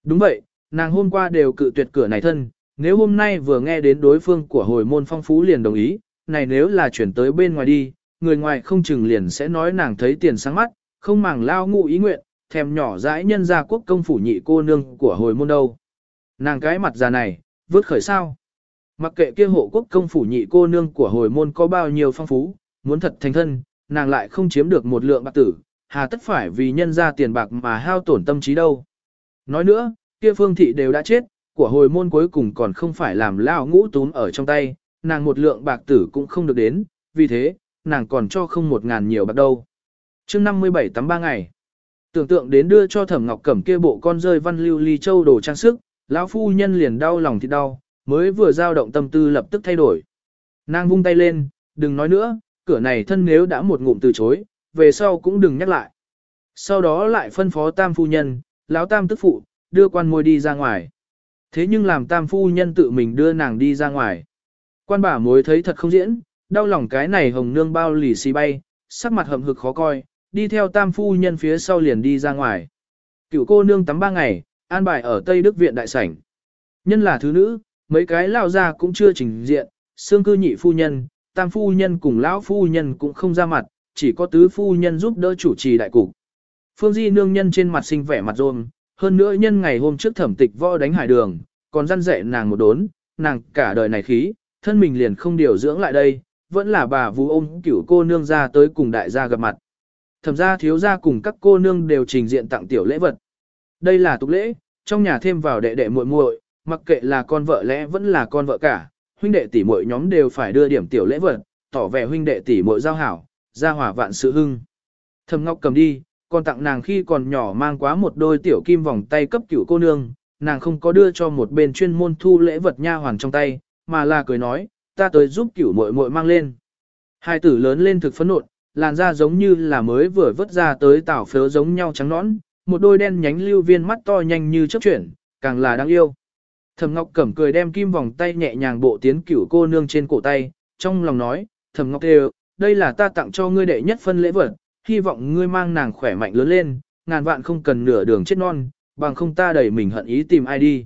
Đúng vậy, nàng hôm qua đều cự tuyệt cửa này thân, nếu hôm nay vừa nghe đến đối phương của hồi môn phong phú liền đồng ý, này nếu là chuyển tới bên ngoài đi, người ngoài không chừng liền sẽ nói nàng thấy tiền sáng mắt, không màng lao ngụ ý nguyện, thèm nhỏ dãi nhân gia quốc công phủ nhị cô nương của hồi môn đâu. Nàng cái mặt già này, vớt khởi sao. Mặc kệ kia hộ quốc công phủ nhị cô nương của hồi môn có bao nhiêu phong phú, muốn thật thành thân, nàng lại không chiếm được một lượng bạc tử, hà tất phải vì nhân gia tiền bạc mà hao tổn tâm trí đâu. Nói nữa, kia phương thị đều đã chết, của hồi môn cuối cùng còn không phải làm lao ngũ túm ở trong tay, nàng một lượng bạc tử cũng không được đến, vì thế, nàng còn cho không một ngàn nhiều bạc đâu chương 57 tắm 3 ngày. Tưởng tượng đến đưa cho Thẩm Ngọc Cẩm kia bộ con rơi văn lưu ly châu đồ trang sức, lão phu nhân liền đau lòng thì đau, mới vừa dao động tâm tư lập tức thay đổi. Nàng vung tay lên, đừng nói nữa, cửa này thân nếu đã một ngụm từ chối, về sau cũng đừng nhắc lại. Sau đó lại phân phó tam phu nhân, lão tam tức phụ, đưa quan môi đi ra ngoài. Thế nhưng làm tam phu nhân tự mình đưa nàng đi ra ngoài. Quan bà mối thấy thật không diễn, đau lòng cái này hồng nương bao lì xì bay, sắc mặt hầm hực khó coi, đi theo tam phu nhân phía sau liền đi ra ngoài. Cựu cô nương tắm ba ngày, an bài ở Tây Đức Viện Đại Sảnh. Nhân là thứ nữ, mấy cái lao ra cũng chưa trình diện, xương cư nhị phu nhân, tam phu nhân cùng lão phu nhân cũng không ra mặt, chỉ có tứ phu nhân giúp đỡ chủ trì đại cục. Phương Di nương nhân trên mặt sinh vẻ mặt rôm, hơn nữa nhân ngày hôm trước thẩm tịch võ đánh hải đường, còn răn dạy nàng một đốn, nàng cả đời này khí, thân mình liền không điều dưỡng lại đây, vẫn là bà vũ ôm cửu cô nương ra tới cùng đại gia gặp mặt thẩm gia thiếu gia cùng các cô nương đều trình diện tặng tiểu lễ vật. Đây là tục lễ, trong nhà thêm vào đệ đệ muội muội, mặc kệ là con vợ lẽ vẫn là con vợ cả, huynh đệ tỷ muội nhóm đều phải đưa điểm tiểu lễ vật, tỏ vẻ huynh đệ tỷ muội giao hảo, gia hỏa vạn sự hưng. Thẩm Ngọc cầm đi, còn tặng nàng khi còn nhỏ mang quá một đôi tiểu kim vòng tay cấp cửu cô nương, nàng không có đưa cho một bên chuyên môn thu lễ vật nha hoàn trong tay, mà là cười nói, ta tới giúp cửu muội muội mang lên. Hai tử lớn lên thực phấn nộn, làn da giống như là mới vừa vớt ra tới tảo phớ giống nhau trắng nõn, một đôi đen nhánh lưu viên mắt to nhanh như chớp chuyển, càng là đáng yêu. Thẩm Ngọc Cẩm cười đem kim vòng tay nhẹ nhàng bộ tiến cửu cô nương trên cổ tay, trong lòng nói, Thẩm Ngọc đều, đây là ta tặng cho ngươi đệ nhất phân lễ vật, hy vọng ngươi mang nàng khỏe mạnh lớn lên, ngàn vạn không cần nửa đường chết non, bằng không ta đẩy mình hận ý tìm ai đi.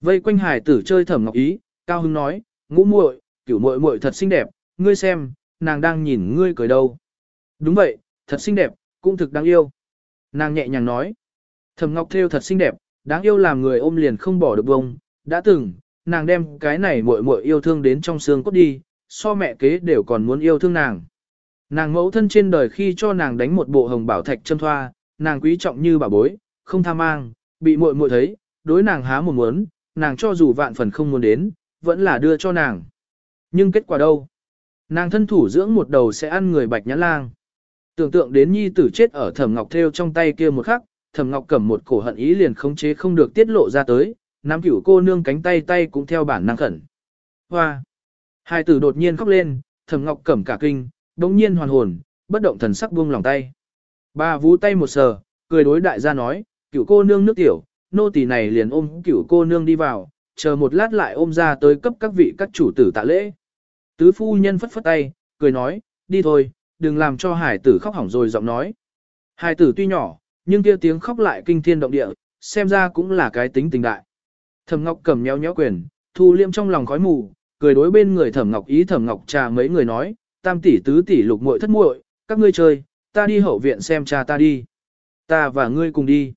Vây quanh hải tử chơi Thẩm Ngọc ý, cao Hưng nói, ngũ muội, cửu muội muội thật xinh đẹp, ngươi xem, nàng đang nhìn ngươi cười đâu. Đúng vậy, thật xinh đẹp, cũng thực đáng yêu. Nàng nhẹ nhàng nói. Thẩm Ngọc Thêu thật xinh đẹp, đáng yêu làm người ôm liền không bỏ được bông. Đã từng, nàng đem cái này muội muội yêu thương đến trong xương cốt đi, so mẹ kế đều còn muốn yêu thương nàng. Nàng mẫu thân trên đời khi cho nàng đánh một bộ hồng bảo thạch châm thoa, nàng quý trọng như bảo bối, không tham mang, bị muội muội thấy, đối nàng há một muốn, nàng cho dù vạn phần không muốn đến, vẫn là đưa cho nàng. Nhưng kết quả đâu? Nàng thân thủ dưỡng một đầu sẽ ăn người bạch nhãn lang. Tưởng tượng đến nhi tử chết ở thẩm ngọc theo trong tay kia một khắc, thẩm ngọc cầm một cổ hận ý liền khống chế không được tiết lộ ra tới, nam cửu cô nương cánh tay tay cũng theo bản năng khẩn. Hoa! Hai tử đột nhiên khóc lên, thẩm ngọc cầm cả kinh, đống nhiên hoàn hồn, bất động thần sắc buông lòng tay. Bà vú tay một sờ, cười đối đại gia nói, cửu cô nương nước tiểu, nô tỳ này liền ôm cửu cô nương đi vào, chờ một lát lại ôm ra tới cấp các vị các chủ tử tạ lễ. Tứ phu nhân phất phất tay, cười nói, đi thôi, đừng làm cho hải tử khóc hỏng rồi giọng nói. Hải tử tuy nhỏ, nhưng kia tiếng khóc lại kinh thiên động địa, xem ra cũng là cái tính tình đại. Thẩm Ngọc cầm nhéo nhéo quyền, thu liêm trong lòng khói mù, cười đối bên người Thẩm Ngọc ý Thẩm Ngọc trà mấy người nói, tam tỷ tứ tỷ lục muội thất muội, các ngươi chơi, ta đi hậu viện xem cha ta đi. Ta và ngươi cùng đi.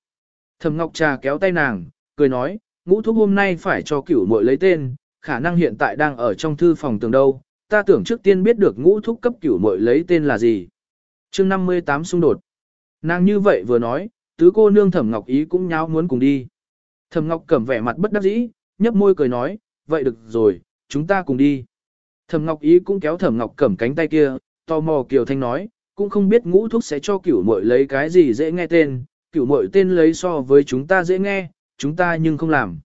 Thẩm Ngọc trà kéo tay nàng, cười nói, ngũ thuốc hôm nay phải cho cửu muội lấy tên, khả năng hiện tại đang ở trong thư phòng tường đâu, ta tưởng trước tiên biết được ngũ thúc cấp cửu muội lấy tên là gì. chương 58 xung đột. Nàng như vậy vừa nói, tứ cô nương Thẩm Ngọc Ý cũng nháo muốn cùng đi. Thẩm Ngọc cẩm vẻ mặt bất đắc dĩ, nhấp môi cười nói, vậy được rồi, chúng ta cùng đi. Thẩm Ngọc Ý cũng kéo Thẩm Ngọc cẩm cánh tay kia, tò mò Kiều Thanh nói, cũng không biết ngũ thúc sẽ cho cửu muội lấy cái gì dễ nghe tên, cửu muội tên lấy so với chúng ta dễ nghe, chúng ta nhưng không làm.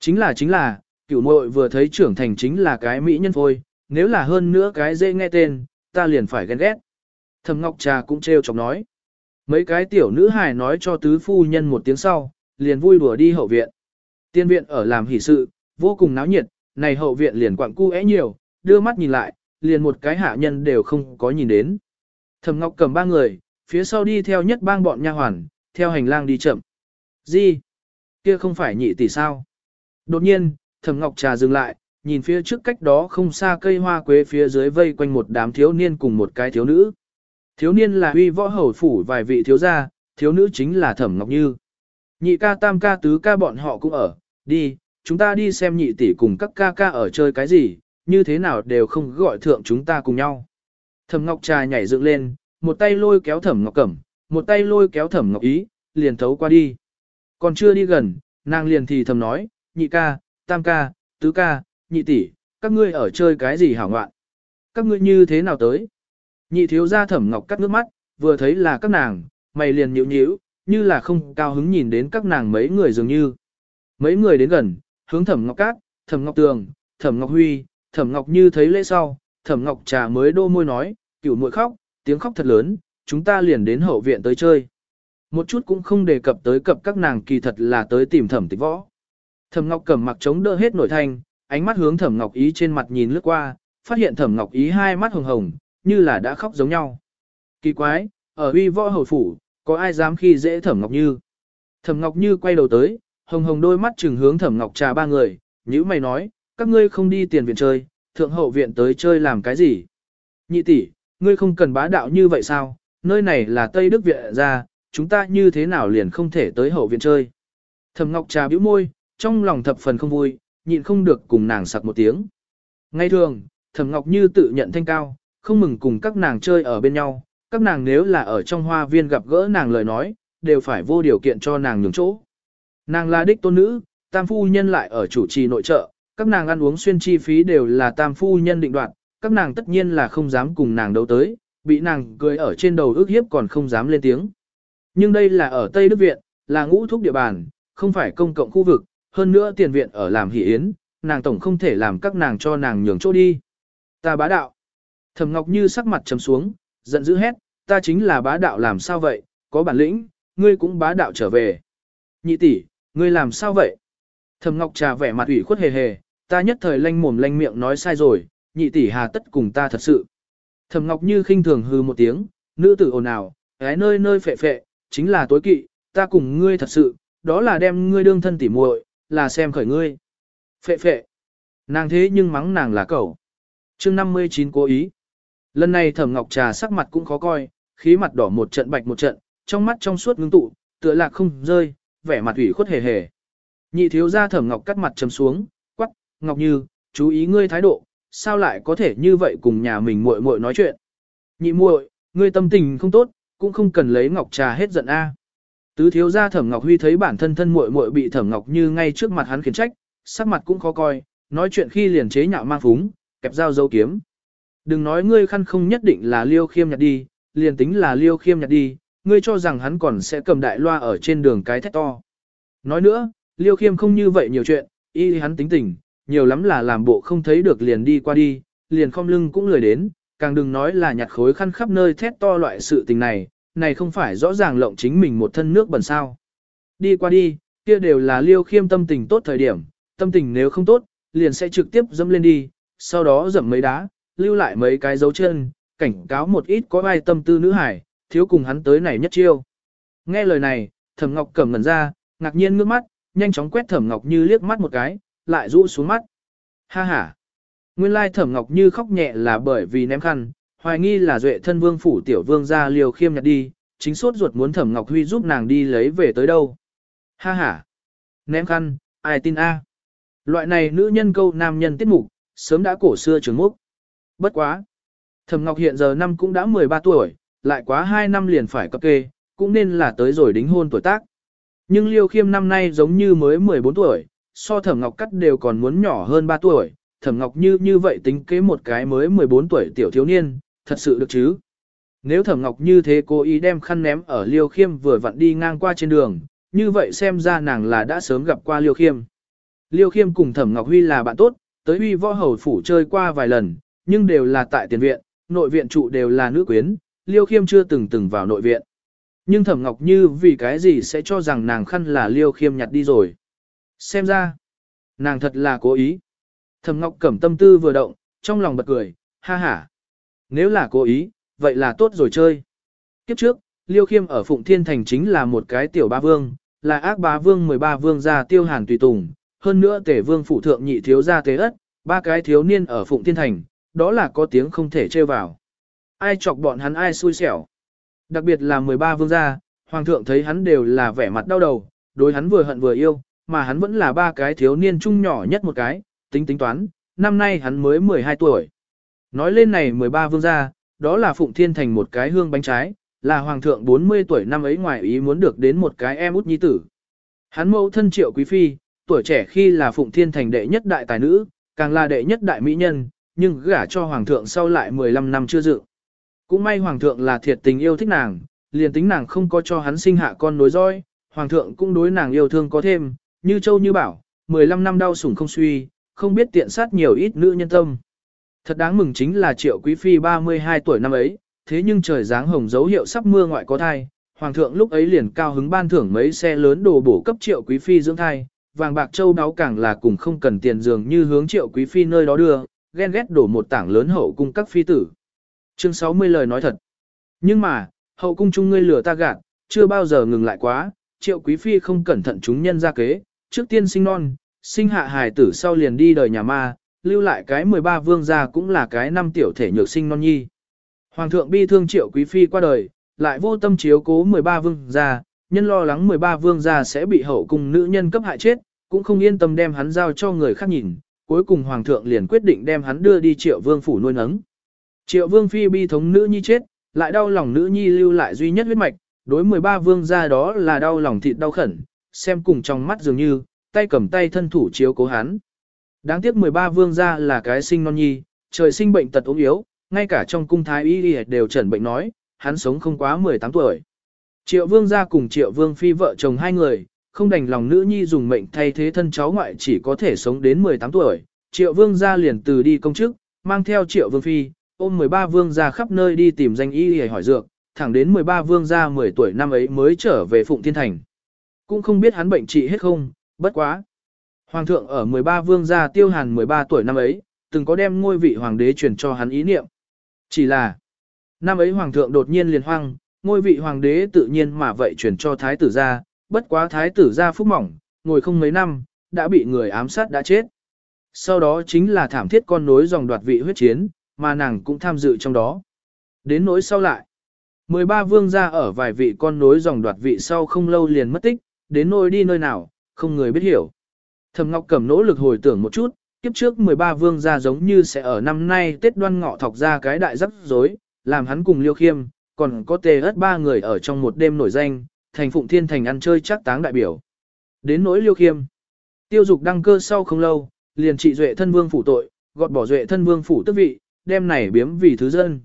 Chính là chính là, cửu muội vừa thấy trưởng thành chính là cái mỹ nhân phôi, nếu là hơn nữa cái dễ nghe tên, ta liền phải ghen ghét. Thẩm Ngọc Trà cũng trêu chọc nói. Mấy cái tiểu nữ hài nói cho tứ phu nhân một tiếng sau, liền vui đùa đi hậu viện. Tiên viện ở làm hỷ sự, vô cùng náo nhiệt, này hậu viện liền quặng cu é nhiều, đưa mắt nhìn lại, liền một cái hạ nhân đều không có nhìn đến. Thẩm Ngọc cầm ba người, phía sau đi theo nhất bang bọn nha hoàn, theo hành lang đi chậm. Gì? Kia không phải nhị tỷ sao? Đột nhiên, Thẩm Ngọc trà dừng lại, nhìn phía trước cách đó không xa cây hoa quế phía dưới vây quanh một đám thiếu niên cùng một cái thiếu nữ. Thiếu niên là huy võ hầu phủ vài vị thiếu gia, thiếu nữ chính là Thẩm Ngọc Như. Nhị ca tam ca tứ ca bọn họ cũng ở, đi, chúng ta đi xem nhị tỷ cùng các ca ca ở chơi cái gì, như thế nào đều không gọi thượng chúng ta cùng nhau. Thẩm Ngọc Trà nhảy dựng lên, một tay lôi kéo Thẩm Ngọc Cẩm, một tay lôi kéo Thẩm Ngọc Ý, liền thấu qua đi. Còn chưa đi gần, nàng liền thì thầm nói, nhị ca, tam ca, tứ ca, nhị tỷ, các ngươi ở chơi cái gì hảo ngoạn? Các ngươi như thế nào tới? Nhị thiếu gia thẩm ngọc cắt nước mắt, vừa thấy là các nàng, mày liền nhíu nhíu, như là không cao hứng nhìn đến các nàng mấy người dường như. Mấy người đến gần, hướng thẩm ngọc cát, thẩm ngọc tường, thẩm ngọc huy, thẩm ngọc như thấy lễ sau, thẩm ngọc trà mới đô môi nói, cửu muội khóc, tiếng khóc thật lớn, chúng ta liền đến hậu viện tới chơi. Một chút cũng không đề cập tới cập các nàng kỳ thật là tới tìm thẩm tịch võ. Thẩm ngọc cầm mặc chống đỡ hết nổi thanh, ánh mắt hướng Thẩm Ngọc Ý trên mặt nhìn lướt qua, phát hiện Thẩm Ngọc Ý hai mắt hồng hồng, như là đã khóc giống nhau. Kỳ quái, ở uy võ hầu phủ, có ai dám khi dễ Thẩm Ngọc Như? Thẩm Ngọc Như quay đầu tới, hồng hồng đôi mắt trừng hướng Thẩm Ngọc trà ba người, nhữ mày nói, các ngươi không đi tiền viện chơi, thượng hậu viện tới chơi làm cái gì? Nhị tỷ, ngươi không cần bá đạo như vậy sao? Nơi này là Tây Đức Viện ra, chúng ta như thế nào liền không thể tới hậu viện chơi? Thẩm Ngọc trà bĩu môi, trong lòng thập phần không vui, nhịn không được cùng nàng sặc một tiếng. Ngay thường, Thẩm Ngọc Như tự nhận thanh cao, không mừng cùng các nàng chơi ở bên nhau, các nàng nếu là ở trong hoa viên gặp gỡ nàng lời nói, đều phải vô điều kiện cho nàng nhường chỗ. Nàng là đích tôn nữ, tam phu nhân lại ở chủ trì nội trợ, các nàng ăn uống xuyên chi phí đều là tam phu nhân định đoạt, các nàng tất nhiên là không dám cùng nàng đấu tới, bị nàng cười ở trên đầu ước hiếp còn không dám lên tiếng. Nhưng đây là ở Tây Đức Viện, là ngũ thúc địa bàn, không phải công cộng khu vực, hơn nữa tiền viện ở làm hỷ yến, nàng tổng không thể làm các nàng cho nàng nhường chỗ đi. Ta bá đạo. Thẩm Ngọc Như sắc mặt trầm xuống, giận dữ hét, ta chính là bá đạo làm sao vậy, có bản lĩnh, ngươi cũng bá đạo trở về. Nhị tỷ, ngươi làm sao vậy? Thẩm Ngọc trà vẻ mặt ủy khuất hề hề, ta nhất thời lanh mồm lanh miệng nói sai rồi, nhị tỷ hà tất cùng ta thật sự. Thẩm Ngọc Như khinh thường hư một tiếng, nữ tử ồn ào, gái nơi nơi phệ phệ, chính là tối kỵ, ta cùng ngươi thật sự, đó là đem ngươi đương thân tỉ muội, là xem khởi ngươi. Phệ phệ. Nàng thế nhưng mắng nàng là cẩu. chương 59 cố ý. Lần này thẩm ngọc trà sắc mặt cũng khó coi, khí mặt đỏ một trận bạch một trận, trong mắt trong suốt ngưng tụ, tựa lạc không rơi, vẻ mặt ủy khuất hề hề. Nhị thiếu gia thẩm ngọc cắt mặt trầm xuống, quắc, ngọc như, chú ý ngươi thái độ, sao lại có thể như vậy cùng nhà mình muội muội nói chuyện. Nhị muội, ngươi tâm tình không tốt, cũng không cần lấy ngọc trà hết giận a. Tứ thiếu gia Thẩm Ngọc Huy thấy bản thân thân muội muội bị Thẩm Ngọc Như ngay trước mặt hắn khiển trách, sắc mặt cũng khó coi, nói chuyện khi liền chế nhạo mang phúng, kẹp dao dấu kiếm. Đừng nói ngươi khăn không nhất định là Liêu Khiêm nhặt đi, liền tính là Liêu Khiêm nhặt đi, ngươi cho rằng hắn còn sẽ cầm đại loa ở trên đường cái thét to. Nói nữa, Liêu Khiêm không như vậy nhiều chuyện, y hắn tính tình, nhiều lắm là làm bộ không thấy được liền đi qua đi, liền không lưng cũng lười đến, càng đừng nói là nhặt khối khăn khắp nơi thét to loại sự tình này, này không phải rõ ràng lộng chính mình một thân nước bẩn sao. Đi qua đi, kia đều là liêu khiêm tâm tình tốt thời điểm, tâm tình nếu không tốt, liền sẽ trực tiếp dẫm lên đi, sau đó dẫm mấy đá, lưu lại mấy cái dấu chân, cảnh cáo một ít có ai tâm tư nữ hải, thiếu cùng hắn tới này nhất chiêu. Nghe lời này, thẩm ngọc cẩm ngẩn ra, ngạc nhiên ngước mắt, nhanh chóng quét thẩm ngọc như liếc mắt một cái, lại rũ xuống mắt. Ha ha! Nguyên lai thẩm ngọc như khóc nhẹ là bởi vì ném khăn, hoài nghi là duệ thân vương phủ tiểu vương ra liều khiêm nhặt đi, chính sốt ruột muốn thẩm ngọc huy giúp nàng đi lấy về tới đâu. Ha ha! Ném khăn, ai tin a? Loại này nữ nhân câu nam nhân tiết mục, sớm đã cổ xưa trường mốc. Bất quá! Thẩm ngọc hiện giờ năm cũng đã 13 tuổi, lại quá 2 năm liền phải cập kê, cũng nên là tới rồi đính hôn tuổi tác. Nhưng liêu khiêm năm nay giống như mới 14 tuổi, so thẩm ngọc cắt đều còn muốn nhỏ hơn 3 tuổi. Thẩm Ngọc Như như vậy tính kế một cái mới 14 tuổi tiểu thiếu niên, thật sự được chứ. Nếu thẩm ngọc như thế cố ý đem khăn ném ở liêu khiêm vừa vặn đi ngang qua trên đường, như vậy xem ra nàng là đã sớm gặp qua liêu khiêm. Liêu khiêm cùng thẩm ngọc huy là bạn tốt, tới huy võ hầu phủ chơi qua vài lần, nhưng đều là tại tiền viện, nội viện trụ đều là nữ quyến, liêu khiêm chưa từng từng vào nội viện. Nhưng thẩm ngọc như vì cái gì sẽ cho rằng nàng khăn là liêu khiêm nhặt đi rồi. Xem ra, nàng thật là cố ý. Thẩm ngọc cẩm tâm tư vừa động, trong lòng bật cười, ha ha nếu là cố ý, vậy là tốt rồi chơi. Kiếp trước, Liêu Khiêm ở Phụng Thiên Thành chính là một cái tiểu ba vương, là ác bá vương 13 vương gia tiêu hàn tùy tùng, hơn nữa tể vương phụ thượng nhị thiếu gia tế ất, ba cái thiếu niên ở Phụng Thiên Thành, đó là có tiếng không thể chơi vào. Ai chọc bọn hắn ai xui xẻo. Đặc biệt là 13 vương gia, hoàng thượng thấy hắn đều là vẻ mặt đau đầu, đối hắn vừa hận vừa yêu, mà hắn vẫn là ba cái thiếu niên trung nhỏ nhất một cái, tính tính toán, năm nay hắn mới 12 tuổi. Nói lên này 13 vương gia, đó là Phụng Thiên Thành một cái hương bánh trái, là Hoàng thượng 40 tuổi năm ấy ngoài ý muốn được đến một cái em út nhi tử. Hắn mẫu thân triệu quý phi, tuổi trẻ khi là Phụng Thiên Thành đệ nhất đại tài nữ, càng là đệ nhất đại mỹ nhân, nhưng gả cho Hoàng thượng sau lại 15 năm chưa dự. Cũng may Hoàng thượng là thiệt tình yêu thích nàng, liền tính nàng không có cho hắn sinh hạ con nối dõi, Hoàng thượng cũng đối nàng yêu thương có thêm, như châu như bảo, 15 năm đau sủng không suy, không biết tiện sát nhiều ít nữ nhân tâm. Thật đáng mừng chính là triệu quý phi 32 tuổi năm ấy, thế nhưng trời dáng hồng dấu hiệu sắp mưa ngoại có thai, hoàng thượng lúc ấy liền cao hứng ban thưởng mấy xe lớn đồ bổ cấp triệu quý phi dưỡng thai, vàng bạc châu đáo càng là cùng không cần tiền dường như hướng triệu quý phi nơi đó đưa, ghen ghét đổ một tảng lớn hậu cung các phi tử. Chương 60 lời nói thật. Nhưng mà, hậu cung chung ngươi lừa ta gạt, chưa bao giờ ngừng lại quá, triệu quý phi không cẩn thận chúng nhân ra kế, trước tiên sinh non, sinh hạ hài tử sau liền đi đời nhà ma, lưu lại cái 13 vương gia cũng là cái năm tiểu thể nhược sinh non nhi. Hoàng thượng bi thương triệu quý phi qua đời, lại vô tâm chiếu cố 13 vương gia, nhân lo lắng 13 vương gia sẽ bị hậu cùng nữ nhân cấp hại chết, cũng không yên tâm đem hắn giao cho người khác nhìn, cuối cùng hoàng thượng liền quyết định đem hắn đưa đi triệu vương phủ nuôi nấng. Triệu vương phi bi thống nữ nhi chết, lại đau lòng nữ nhi lưu lại duy nhất huyết mạch, đối 13 vương gia đó là đau lòng thịt đau khẩn, xem cùng trong mắt dường như, tay cầm tay thân thủ chiếu cố hắn. Đáng tiếc 13 vương gia là cái sinh non nhi, trời sinh bệnh tật ốm yếu, ngay cả trong cung thái y đều chẩn bệnh nói, hắn sống không quá 18 tuổi. Triệu vương gia cùng triệu vương phi vợ chồng hai người, không đành lòng nữ nhi dùng mệnh thay thế thân cháu ngoại chỉ có thể sống đến 18 tuổi. Triệu vương gia liền từ đi công chức, mang theo triệu vương phi, ôm 13 vương gia khắp nơi đi tìm danh y hỏi dược, thẳng đến 13 vương gia 10 tuổi năm ấy mới trở về Phụng Thiên Thành. Cũng không biết hắn bệnh trị hết không, bất quá. Hoàng thượng ở 13 vương gia tiêu hàn 13 tuổi năm ấy, từng có đem ngôi vị hoàng đế truyền cho hắn ý niệm. Chỉ là, năm ấy hoàng thượng đột nhiên liền hoang, ngôi vị hoàng đế tự nhiên mà vậy truyền cho thái tử gia, bất quá thái tử gia phúc mỏng, ngồi không mấy năm, đã bị người ám sát đã chết. Sau đó chính là thảm thiết con nối dòng đoạt vị huyết chiến, mà nàng cũng tham dự trong đó. Đến nỗi sau lại, 13 vương gia ở vài vị con nối dòng đoạt vị sau không lâu liền mất tích, đến nỗi đi nơi nào, không người biết hiểu. Thẩm Ngọc Cẩm nỗ lực hồi tưởng một chút, kiếp trước 13 vương gia giống như sẽ ở năm nay Tết Đoan Ngọ thọc ra cái đại rắc rối, làm hắn cùng Liêu Khiêm, còn có tề ớt ba người ở trong một đêm nổi danh, thành Phụng Thiên Thành ăn chơi chắc táng đại biểu. Đến nỗi Liêu Khiêm, tiêu dục đăng cơ sau không lâu, liền trị duệ thân vương phủ tội, gọt bỏ duệ thân vương phủ tước vị, đem này biếm vì thứ dân.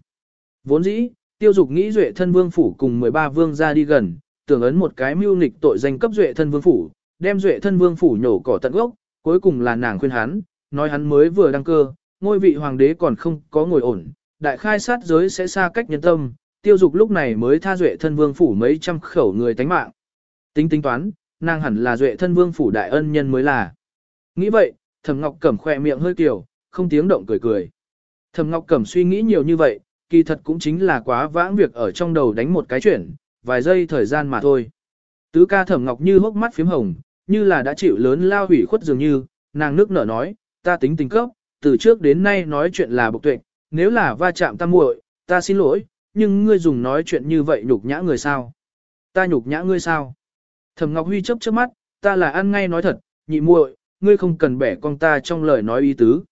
Vốn dĩ, tiêu dục nghĩ duệ thân vương phủ cùng 13 vương gia đi gần, tưởng ấn một cái mưu nghịch tội danh cấp duệ thân vương phủ, đem duệ thân vương phủ nhổ cỏ tận gốc, cuối cùng là nàng khuyên hắn, nói hắn mới vừa đăng cơ, ngôi vị hoàng đế còn không có ngồi ổn, đại khai sát giới sẽ xa cách nhân tâm, tiêu dục lúc này mới tha duệ thân vương phủ mấy trăm khẩu người tánh mạng. Tính tính toán, nàng hẳn là duệ thân vương phủ đại ân nhân mới là. Nghĩ vậy, thẩm ngọc cẩm khỏe miệng hơi kiểu, không tiếng động cười cười. Thẩm ngọc cẩm suy nghĩ nhiều như vậy, kỳ thật cũng chính là quá vãng việc ở trong đầu đánh một cái chuyển, vài giây thời gian mà thôi. Tứ ca thẩm ngọc như hốc mắt phím hồng, như là đã chịu lớn lao hủy khuất dường như, nàng nước nở nói, ta tính tình cấp, từ trước đến nay nói chuyện là bộc tuệ, nếu là va chạm ta muội, ta xin lỗi, nhưng ngươi dùng nói chuyện như vậy nhục nhã người sao? Ta nhục nhã ngươi sao? Thẩm Ngọc Huy chớp chớp mắt, ta là ăn ngay nói thật, nhị muội, ngươi không cần bẻ con ta trong lời nói ý tứ.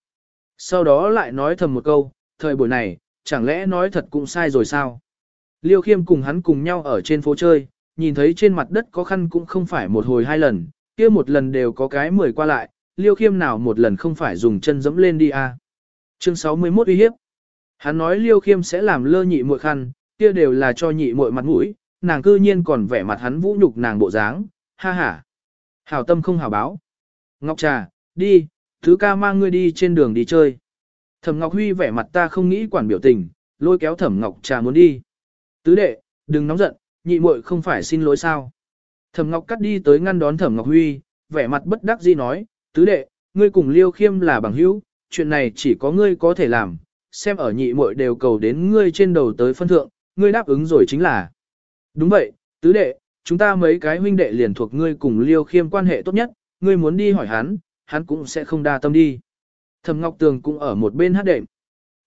Sau đó lại nói thầm một câu, thời buổi này, chẳng lẽ nói thật cũng sai rồi sao? Liêu Khiêm cùng hắn cùng nhau ở trên phố chơi, nhìn thấy trên mặt đất có khăn cũng không phải một hồi hai lần, kia một lần đều có cái mười qua lại, liêu khiêm nào một lần không phải dùng chân dẫm lên đi à. Chương 61 uy hiếp. Hắn nói liêu khiêm sẽ làm lơ nhị muội khăn, kia đều là cho nhị muội mặt mũi, nàng cư nhiên còn vẻ mặt hắn vũ nhục nàng bộ dáng, ha ha. Hảo tâm không hảo báo. Ngọc trà, đi, thứ ca mang ngươi đi trên đường đi chơi. Thẩm Ngọc Huy vẻ mặt ta không nghĩ quản biểu tình, lôi kéo Thẩm Ngọc trà muốn đi. Tứ đệ, đừng nóng giận, nhị muội không phải xin lỗi sao. Thẩm Ngọc Cắt đi tới ngăn đón Thẩm Ngọc Huy, vẻ mặt bất đắc dĩ nói, tứ đệ, ngươi cùng Liêu Khiêm là bằng hữu, chuyện này chỉ có ngươi có thể làm, xem ở nhị muội đều cầu đến ngươi trên đầu tới phân thượng, ngươi đáp ứng rồi chính là. Đúng vậy, tứ đệ, chúng ta mấy cái huynh đệ liền thuộc ngươi cùng Liêu Khiêm quan hệ tốt nhất, ngươi muốn đi hỏi hắn, hắn cũng sẽ không đa tâm đi. Thẩm Ngọc Tường cũng ở một bên hát đệm.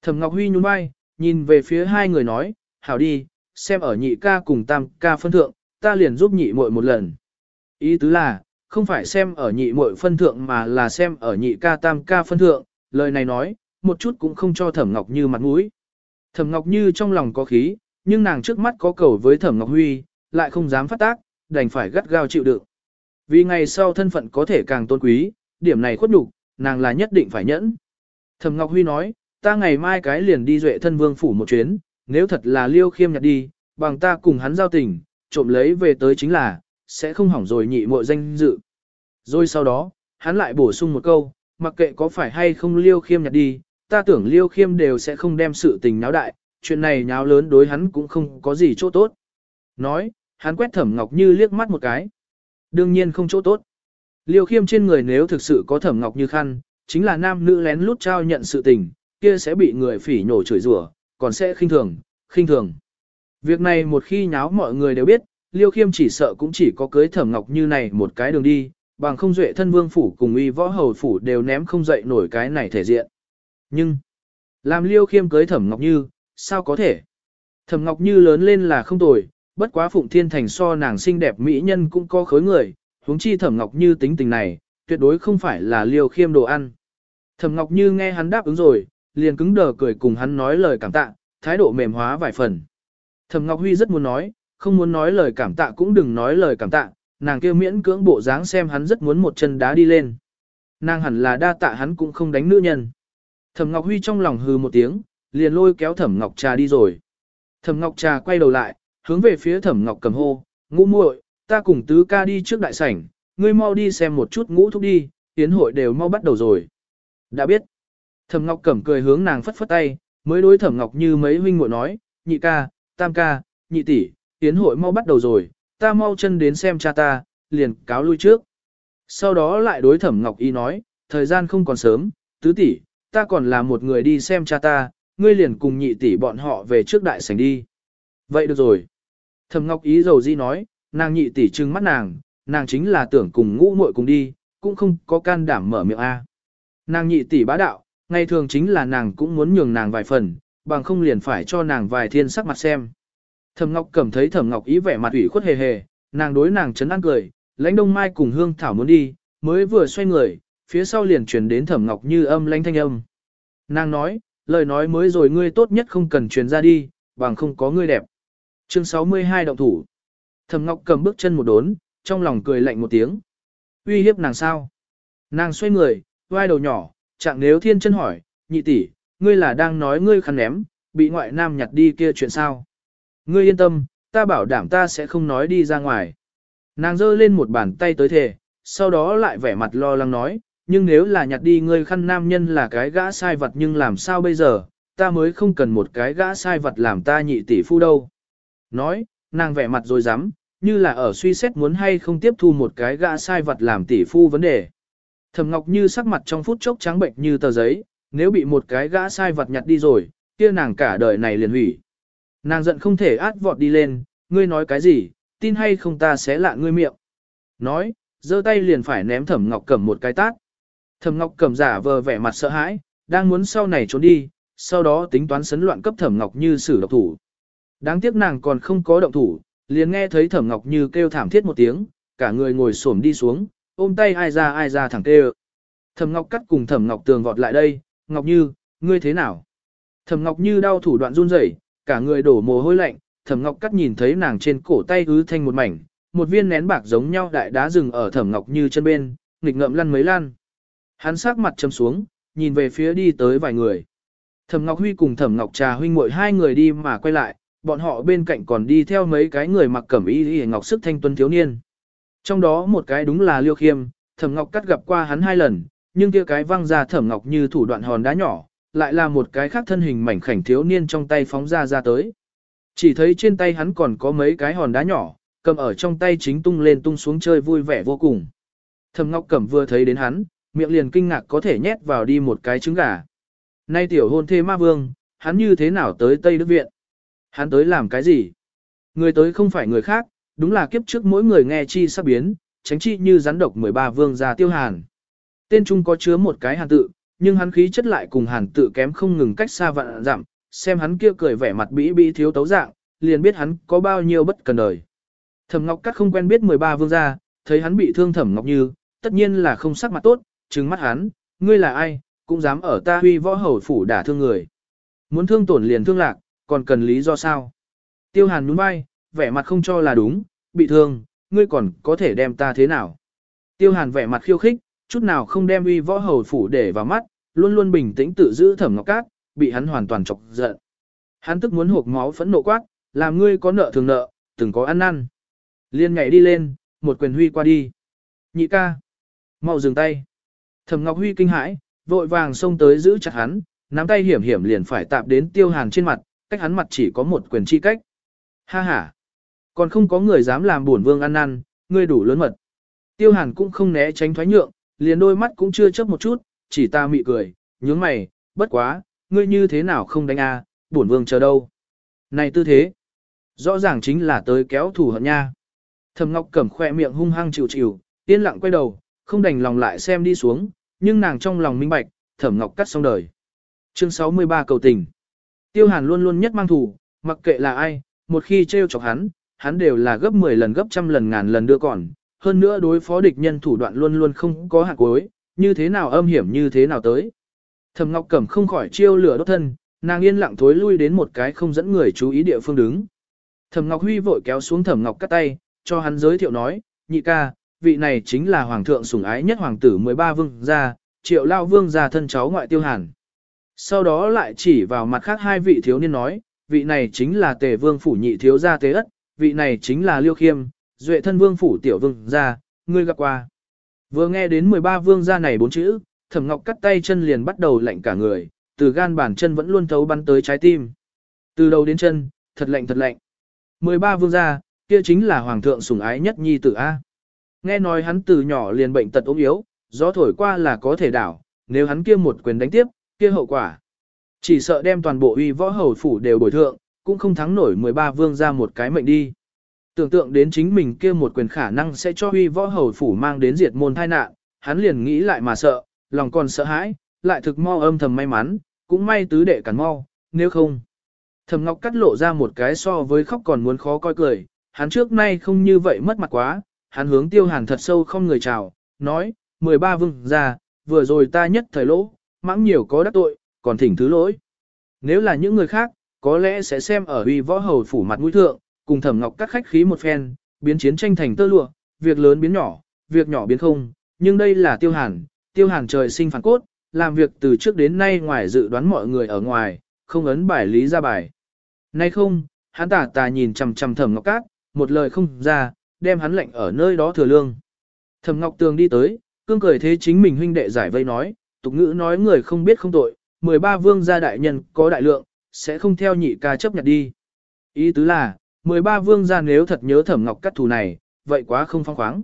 Thẩm Ngọc Huy nhún vai, nhìn về phía hai người nói, hảo đi, xem ở nhị ca cùng tam ca phân thượng, ta liền giúp nhị muội một lần. Ý tứ là, không phải xem ở nhị muội phân thượng mà là xem ở nhị ca tam ca phân thượng, lời này nói, một chút cũng không cho Thẩm Ngọc Như mặt mũi. Thẩm Ngọc Như trong lòng có khí, nhưng nàng trước mắt có cầu với Thẩm Ngọc Huy, lại không dám phát tác, đành phải gắt gao chịu đựng. Vì ngày sau thân phận có thể càng tôn quý, điểm này khuất nhục, nàng là nhất định phải nhẫn. Thẩm Ngọc Huy nói, ta ngày mai cái liền đi duệ thân vương phủ một chuyến, nếu thật là liêu khiêm nhặt đi, bằng ta cùng hắn giao tình, trộm lấy về tới chính là, sẽ không hỏng rồi nhị muội danh dự. Rồi sau đó, hắn lại bổ sung một câu, mặc kệ có phải hay không liêu khiêm nhặt đi, ta tưởng liêu khiêm đều sẽ không đem sự tình náo đại, chuyện này nháo lớn đối hắn cũng không có gì chỗ tốt. Nói, hắn quét thẩm ngọc như liếc mắt một cái. Đương nhiên không chỗ tốt. Liêu khiêm trên người nếu thực sự có thẩm ngọc như khăn, chính là nam nữ lén lút trao nhận sự tình, kia sẽ bị người phỉ nhổ chửi rủa, còn sẽ khinh thường, khinh thường. Việc này một khi nháo mọi người đều biết, Liêu Khiêm chỉ sợ cũng chỉ có cưới Thẩm Ngọc như này một cái đường đi, bằng không duệ thân vương phủ cùng uy võ hầu phủ đều ném không dậy nổi cái này thể diện. Nhưng, làm Liêu Khiêm cưới Thẩm Ngọc như, sao có thể? Thẩm Ngọc như lớn lên là không tồi, bất quá Phụng Thiên Thành so nàng xinh đẹp mỹ nhân cũng có khối người, huống chi Thẩm Ngọc như tính tình này, tuyệt đối không phải là Liêu Khiêm đồ ăn. Thẩm Ngọc như nghe hắn đáp ứng rồi, liền cứng đờ cười cùng hắn nói lời cảm tạ, thái độ mềm hóa vài phần. Thẩm Ngọc Huy rất muốn nói, không muốn nói lời cảm tạ cũng đừng nói lời cảm tạ, nàng kia miễn cưỡng bộ dáng xem hắn rất muốn một chân đá đi lên. Nàng hẳn là đa tạ hắn cũng không đánh nữ nhân. Thẩm Ngọc Huy trong lòng hừ một tiếng, liền lôi kéo Thẩm Ngọc Trà đi rồi. Thẩm Ngọc Trà quay đầu lại, hướng về phía Thẩm Ngọc cầm hô, ngũ muội, ta cùng tứ ca đi trước đại sảnh, ngươi mau đi xem một chút ngũ thúc đi, tiến hội đều mau bắt đầu rồi. Đã biết. Thẩm Ngọc Cẩm cười hướng nàng phất phất tay, mới đối Thẩm Ngọc Như mấy huynh muội nói, "Nhị ca, tam ca, nhị tỷ, tiến hội mau bắt đầu rồi, ta mau chân đến xem cha ta, liền cáo lui trước." Sau đó lại đối Thẩm Ngọc Y nói, "Thời gian không còn sớm, tứ tỷ, ta còn là một người đi xem cha ta, ngươi liền cùng nhị tỷ bọn họ về trước đại sảnh đi." "Vậy được rồi." Thẩm Ngọc Ý dầu di nói, nàng nhị tỷ trừng mắt nàng, nàng chính là tưởng cùng ngũ muội cùng đi, cũng không có can đảm mở miệng a. Nàng nhị tỷ bá đạo, Ngày thường chính là nàng cũng muốn nhường nàng vài phần, bằng không liền phải cho nàng vài thiên sắc mặt xem. Thẩm Ngọc cảm thấy Thẩm Ngọc ý vẻ mặt ủy khuất hề hề, nàng đối nàng chấn an cười, lãnh đông mai cùng hương thảo muốn đi, mới vừa xoay người, phía sau liền truyền đến Thẩm Ngọc như âm lãnh thanh âm. Nàng nói, lời nói mới rồi ngươi tốt nhất không cần truyền ra đi, bằng không có ngươi đẹp. Chương 62 động thủ. Thẩm Ngọc cầm bước chân một đốn, trong lòng cười lạnh một tiếng. Uy hiếp nàng sao? Nàng xoay người, vai đầu nhỏ, Chẳng nếu thiên chân hỏi, nhị tỷ, ngươi là đang nói ngươi khăn ném, bị ngoại nam nhặt đi kia chuyện sao? Ngươi yên tâm, ta bảo đảm ta sẽ không nói đi ra ngoài. Nàng giơ lên một bàn tay tới thề, sau đó lại vẻ mặt lo lắng nói, nhưng nếu là nhặt đi ngươi khăn nam nhân là cái gã sai vật nhưng làm sao bây giờ, ta mới không cần một cái gã sai vật làm ta nhị tỷ phu đâu. Nói, nàng vẻ mặt rồi dám, như là ở suy xét muốn hay không tiếp thu một cái gã sai vật làm tỷ phu vấn đề. Thẩm Ngọc Như sắc mặt trong phút chốc trắng bệnh như tờ giấy, nếu bị một cái gã sai vật nhặt đi rồi, kia nàng cả đời này liền hủy. Nàng giận không thể át vọt đi lên, ngươi nói cái gì, tin hay không ta sẽ lạ ngươi miệng. Nói, giơ tay liền phải ném Thẩm Ngọc Cẩm một cái tát. Thẩm Ngọc Cẩm giả vờ vẻ mặt sợ hãi, đang muốn sau này trốn đi, sau đó tính toán sấn loạn cấp Thẩm Ngọc Như xử độc thủ. Đáng tiếc nàng còn không có động thủ, liền nghe thấy Thẩm Ngọc Như kêu thảm thiết một tiếng, cả người ngồi xổm đi xuống, ôm tay ai ra ai ra thẳng tê. Thẩm Ngọc Cắt cùng Thẩm Ngọc Tường vọt lại đây, Ngọc Như, ngươi thế nào? Thẩm Ngọc Như đau thủ đoạn run rẩy, cả người đổ mồ hôi lạnh, Thẩm Ngọc Cắt nhìn thấy nàng trên cổ tay hứ thanh một mảnh, một viên nén bạc giống nhau đại đá rừng ở Thẩm Ngọc Như chân bên, nghịch ngợm lăn mấy lan. Hắn sát mặt châm xuống, nhìn về phía đi tới vài người. Thẩm Ngọc Huy cùng Thẩm Ngọc Trà huynh muội hai người đi mà quay lại, bọn họ bên cạnh còn đi theo mấy cái người mặc cẩm y ngọc sức thanh tuân thiếu niên. Trong đó một cái đúng là Liêu Khiêm, Thẩm Ngọc Cắt gặp qua hắn hai lần, nhưng kia cái văng ra Thẩm Ngọc như thủ đoạn hòn đá nhỏ, lại là một cái khác thân hình mảnh khảnh thiếu niên trong tay phóng ra ra tới. Chỉ thấy trên tay hắn còn có mấy cái hòn đá nhỏ, cầm ở trong tay chính tung lên tung xuống chơi vui vẻ vô cùng. Thẩm Ngọc Cẩm vừa thấy đến hắn, miệng liền kinh ngạc có thể nhét vào đi một cái trứng gà. Nay tiểu hôn thê ma vương, hắn như thế nào tới Tây Đức Viện? Hắn tới làm cái gì? Người tới không phải người khác, đúng là kiếp trước mỗi người nghe chi sắp biến, tránh chi như rắn độc 13 vương gia tiêu hàn. Tên trung có chứa một cái hàn tự, nhưng hắn khí chất lại cùng hàn tự kém không ngừng cách xa vạn giảm, xem hắn kia cười vẻ mặt bĩ bĩ thiếu tấu dạng, liền biết hắn có bao nhiêu bất cần đời. Thẩm Ngọc Cát không quen biết 13 vương gia, thấy hắn bị thương Thẩm Ngọc Như, tất nhiên là không sắc mặt tốt, trừng mắt hắn, ngươi là ai, cũng dám ở ta huy võ hầu phủ đả thương người. Muốn thương tổn liền thương lạc, còn cần lý do sao? Tiêu Hàn nhún vai, vẻ mặt không cho là đúng, bị thương, ngươi còn có thể đem ta thế nào. Tiêu hàn vẻ mặt khiêu khích, chút nào không đem uy võ hầu phủ để vào mắt, luôn luôn bình tĩnh tự giữ thẩm ngọc cát, bị hắn hoàn toàn chọc giận. Hắn tức muốn hộp máu phẫn nộ quát, làm ngươi có nợ thường nợ, từng có ăn năn. Liên nhảy đi lên, một quyền huy qua đi. Nhị ca. mau dừng tay. Thẩm Ngọc Huy kinh hãi, vội vàng xông tới giữ chặt hắn, nắm tay hiểm hiểm liền phải tạp đến tiêu hàn trên mặt, cách hắn mặt chỉ có một quyền chi cách. Ha ha. Còn không có người dám làm buồn vương ăn năn, ngươi đủ lớn mật. Tiêu hàn cũng không né tránh thoái nhượng, liền đôi mắt cũng chưa chớp một chút, chỉ ta mị cười, nhướng mày, bất quá, ngươi như thế nào không đánh a, buồn vương chờ đâu. Này tư thế, rõ ràng chính là tới kéo thủ hận nha. Thầm Ngọc Cẩm khoe miệng hung hăng chịu chịu, yên lặng quay đầu, không đành lòng lại xem đi xuống, nhưng nàng trong lòng minh bạch, Thẩm Ngọc cắt xong đời. Chương 63 cầu tình. Tiêu Hàn luôn luôn nhất mang thủ, mặc kệ là ai, một khi trêu chọc hắn, hắn đều là gấp 10 lần gấp trăm lần ngàn lần đưa còn, hơn nữa đối phó địch nhân thủ đoạn luôn luôn không có hạn cuối, như thế nào âm hiểm như thế nào tới. thầm Ngọc Cẩm không khỏi chiêu lửa đốt thân, nàng yên lặng thối lui đến một cái không dẫn người chú ý địa phương đứng. thầm Ngọc Huy vội kéo xuống thầm Ngọc cắt tay, cho hắn giới thiệu nói, nhị ca, vị này chính là hoàng thượng sủng ái nhất hoàng tử 13 vương gia, triệu lao vương gia thân cháu ngoại tiêu hàn. Sau đó lại chỉ vào mặt khác hai vị thiếu niên nói, vị này chính là tề vương phủ nhị thiếu gia tế ất, vị này chính là Liêu Khiêm, duệ thân vương phủ tiểu vương gia, ngươi gặp qua. Vừa nghe đến 13 vương gia này bốn chữ, Thẩm Ngọc cắt tay chân liền bắt đầu lạnh cả người, từ gan bản chân vẫn luôn thấu bắn tới trái tim. Từ đầu đến chân, thật lạnh thật lạnh. 13 vương gia, kia chính là hoàng thượng sủng ái nhất nhi tử a. Nghe nói hắn từ nhỏ liền bệnh tật ốm yếu, gió thổi qua là có thể đảo, nếu hắn kia một quyền đánh tiếp, kia hậu quả chỉ sợ đem toàn bộ uy võ hầu phủ đều bồi thượng, cũng không thắng nổi 13 vương ra một cái mệnh đi. Tưởng tượng đến chính mình kia một quyền khả năng sẽ cho huy võ hầu phủ mang đến diệt môn tai nạn, hắn liền nghĩ lại mà sợ, lòng còn sợ hãi, lại thực mo âm thầm may mắn, cũng may tứ đệ cắn mau, nếu không. Thầm Ngọc cắt lộ ra một cái so với khóc còn muốn khó coi cười, hắn trước nay không như vậy mất mặt quá, hắn hướng tiêu hàn thật sâu không người chào, nói, 13 vương ra, vừa rồi ta nhất thời lỗ, mãng nhiều có đắc tội, còn thỉnh thứ lỗi. Nếu là những người khác, có lẽ sẽ xem ở uy võ hầu phủ mặt mũi thượng, cùng thẩm ngọc các khách khí một phen, biến chiến tranh thành tơ lụa, việc lớn biến nhỏ, việc nhỏ biến không, nhưng đây là tiêu hàn, tiêu hàn trời sinh phản cốt, làm việc từ trước đến nay ngoài dự đoán mọi người ở ngoài, không ấn bài lý ra bài. Nay không, hắn tả tà nhìn chằm chằm thẩm ngọc cát, một lời không ra, đem hắn lệnh ở nơi đó thừa lương. Thẩm ngọc tường đi tới, cương cười thế chính mình huynh đệ giải vây nói, tục ngữ nói người không biết không tội, 13 vương gia đại nhân có đại lượng, sẽ không theo nhị ca chấp nhận đi. Ý tứ là, 13 vương gia nếu thật nhớ thẩm ngọc cắt thù này, vậy quá không phong khoáng.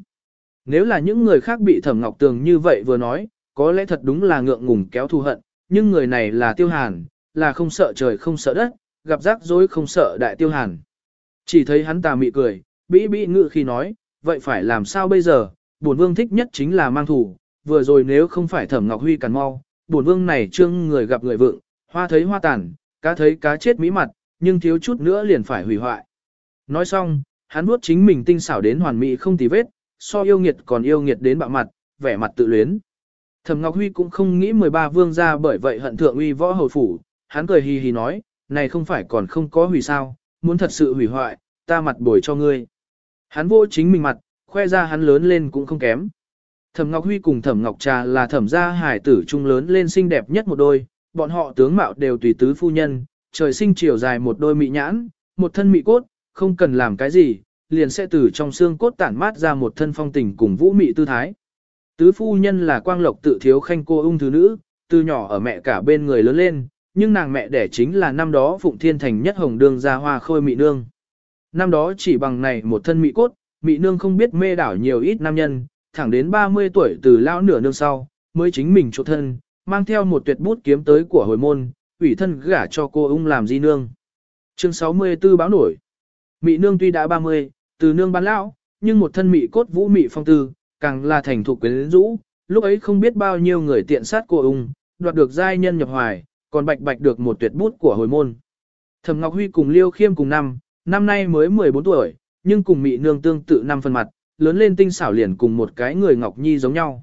Nếu là những người khác bị thẩm ngọc tường như vậy vừa nói, có lẽ thật đúng là ngượng ngùng kéo thù hận, nhưng người này là tiêu hàn, là không sợ trời không sợ đất, gặp rắc rối không sợ đại tiêu hàn. Chỉ thấy hắn tà mị cười, bĩ bĩ ngự khi nói, vậy phải làm sao bây giờ, bổn vương thích nhất chính là mang thù. vừa rồi nếu không phải thẩm ngọc huy càn mau, bổn vương này trương người gặp người vượng, hoa thấy hoa tàn, cá thấy cá chết mỹ mặt, nhưng thiếu chút nữa liền phải hủy hoại. Nói xong, hắn nuốt chính mình tinh xảo đến hoàn mỹ không tì vết, so yêu nghiệt còn yêu nghiệt đến bạo mặt, vẻ mặt tự luyến. Thẩm Ngọc Huy cũng không nghĩ 13 vương gia bởi vậy hận thượng uy võ hầu phủ, hắn cười hì hì nói, này không phải còn không có hủy sao, muốn thật sự hủy hoại, ta mặt bồi cho ngươi. Hắn vô chính mình mặt, khoe ra hắn lớn lên cũng không kém. Thẩm Ngọc Huy cùng Thẩm Ngọc Trà là thẩm gia hải tử trung lớn lên xinh đẹp nhất một đôi, bọn họ tướng mạo đều tùy tứ phu nhân, trời sinh chiều dài một đôi mị nhãn, một thân mị cốt, không cần làm cái gì, liền sẽ từ trong xương cốt tản mát ra một thân phong tình cùng vũ mị tư thái. Tứ phu nhân là quang lộc tự thiếu khanh cô ung thứ nữ, từ nhỏ ở mẹ cả bên người lớn lên, nhưng nàng mẹ đẻ chính là năm đó Phụng Thiên Thành nhất hồng đương ra hoa khôi mị nương. Năm đó chỉ bằng này một thân mị cốt, mị nương không biết mê đảo nhiều ít nam nhân, thẳng đến 30 tuổi từ lao nửa nương sau, mới chính mình chỗ thân, mang theo một tuyệt bút kiếm tới của hồi môn, ủy thân gả cho cô ung làm di nương. Chương 64 báo nổi. Mị nương tuy đã 30, từ nương bán lão, nhưng một thân mị cốt vũ mị phong tư, càng là thành thục quyến rũ, lúc ấy không biết bao nhiêu người tiện sát cô ung, đoạt được giai nhân nhập hoài, còn bạch bạch được một tuyệt bút của hồi môn. Thẩm Ngọc Huy cùng Liêu Khiêm cùng năm, năm nay mới 14 tuổi, nhưng cùng mị nương tương tự năm phần mặt, lớn lên tinh xảo liền cùng một cái người Ngọc Nhi giống nhau.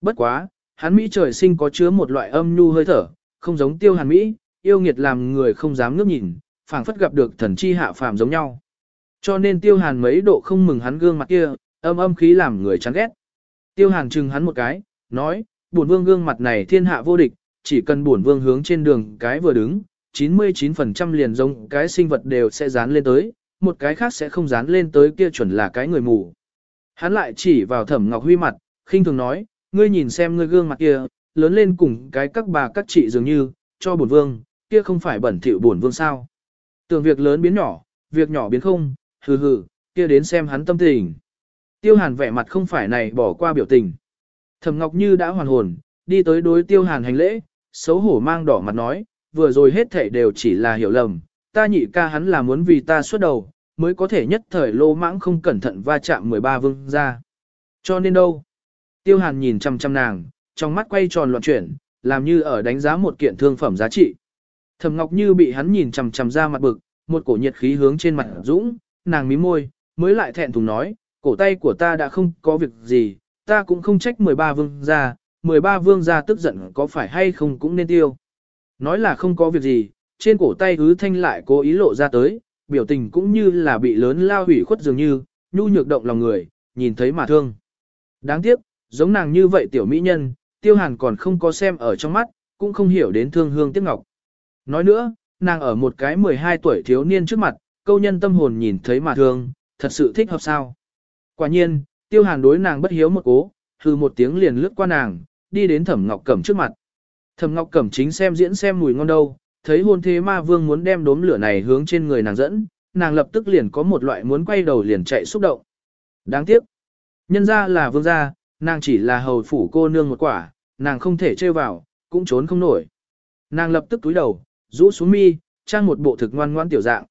Bất quá, hắn Mỹ trời sinh có chứa một loại âm nhu hơi thở, không giống tiêu hàn Mỹ, yêu nghiệt làm người không dám ngước nhìn, phảng phất gặp được thần chi hạ phàm giống nhau. Cho nên tiêu hàn mấy độ không mừng hắn gương mặt kia, âm âm khí làm người chán ghét. Tiêu hàn chừng hắn một cái, nói, bổn vương gương mặt này thiên hạ vô địch, chỉ cần bổn vương hướng trên đường cái vừa đứng, 99% liền giống cái sinh vật đều sẽ dán lên tới, một cái khác sẽ không dán lên tới kia chuẩn là cái người mù. Hắn lại chỉ vào thẩm ngọc huy mặt, khinh thường nói, ngươi nhìn xem ngươi gương mặt kia, lớn lên cùng cái các bà các chị dường như, cho bổn vương, kia không phải bẩn thỉu bổn vương sao. Tưởng việc lớn biến nhỏ, việc nhỏ biến không, hừ hừ, kia đến xem hắn tâm tình. Tiêu hàn vẻ mặt không phải này bỏ qua biểu tình. Thẩm Ngọc Như đã hoàn hồn, đi tới đối tiêu hàn hành lễ, xấu hổ mang đỏ mặt nói, vừa rồi hết thảy đều chỉ là hiểu lầm, ta nhị ca hắn là muốn vì ta xuất đầu, mới có thể nhất thời lô mãng không cẩn thận va chạm 13 vương ra. Cho nên đâu, Tiêu Hàn nhìn chăm chăm nàng, trong mắt quay tròn loạn chuyển, làm như ở đánh giá một kiện thương phẩm giá trị. Thẩm Ngọc Như bị hắn nhìn chằm chằm ra mặt bực, một cổ nhiệt khí hướng trên mặt dũng, nàng mím môi, mới lại thẹn thùng nói, cổ tay của ta đã không có việc gì, ta cũng không trách 13 vương gia, 13 vương gia tức giận có phải hay không cũng nên tiêu. Nói là không có việc gì, trên cổ tay hứ thanh lại cố ý lộ ra tới, biểu tình cũng như là bị lớn lao hủy khuất dường như, nhu nhược động lòng người, nhìn thấy mà thương. Đáng tiếc, giống nàng như vậy tiểu mỹ nhân, tiêu hàn còn không có xem ở trong mắt, cũng không hiểu đến thương hương tiếc ngọc. Nói nữa, nàng ở một cái 12 tuổi thiếu niên trước mặt, câu nhân tâm hồn nhìn thấy mà thương, thật sự thích hợp sao. Quả nhiên, tiêu hàn đối nàng bất hiếu một cố, hư một tiếng liền lướt qua nàng, đi đến thẩm ngọc cẩm trước mặt. Thẩm ngọc cẩm chính xem diễn xem mùi ngon đâu, thấy hôn thế ma vương muốn đem đốm lửa này hướng trên người nàng dẫn, nàng lập tức liền có một loại muốn quay đầu liền chạy xúc động. Đáng tiếc, nhân ra là vương gia, Nàng chỉ là hầu phủ cô nương một quả, nàng không thể chơi vào, cũng trốn không nổi. Nàng lập tức túi đầu, rũ xuống mi, trang một bộ thực ngoan ngoãn tiểu dạng.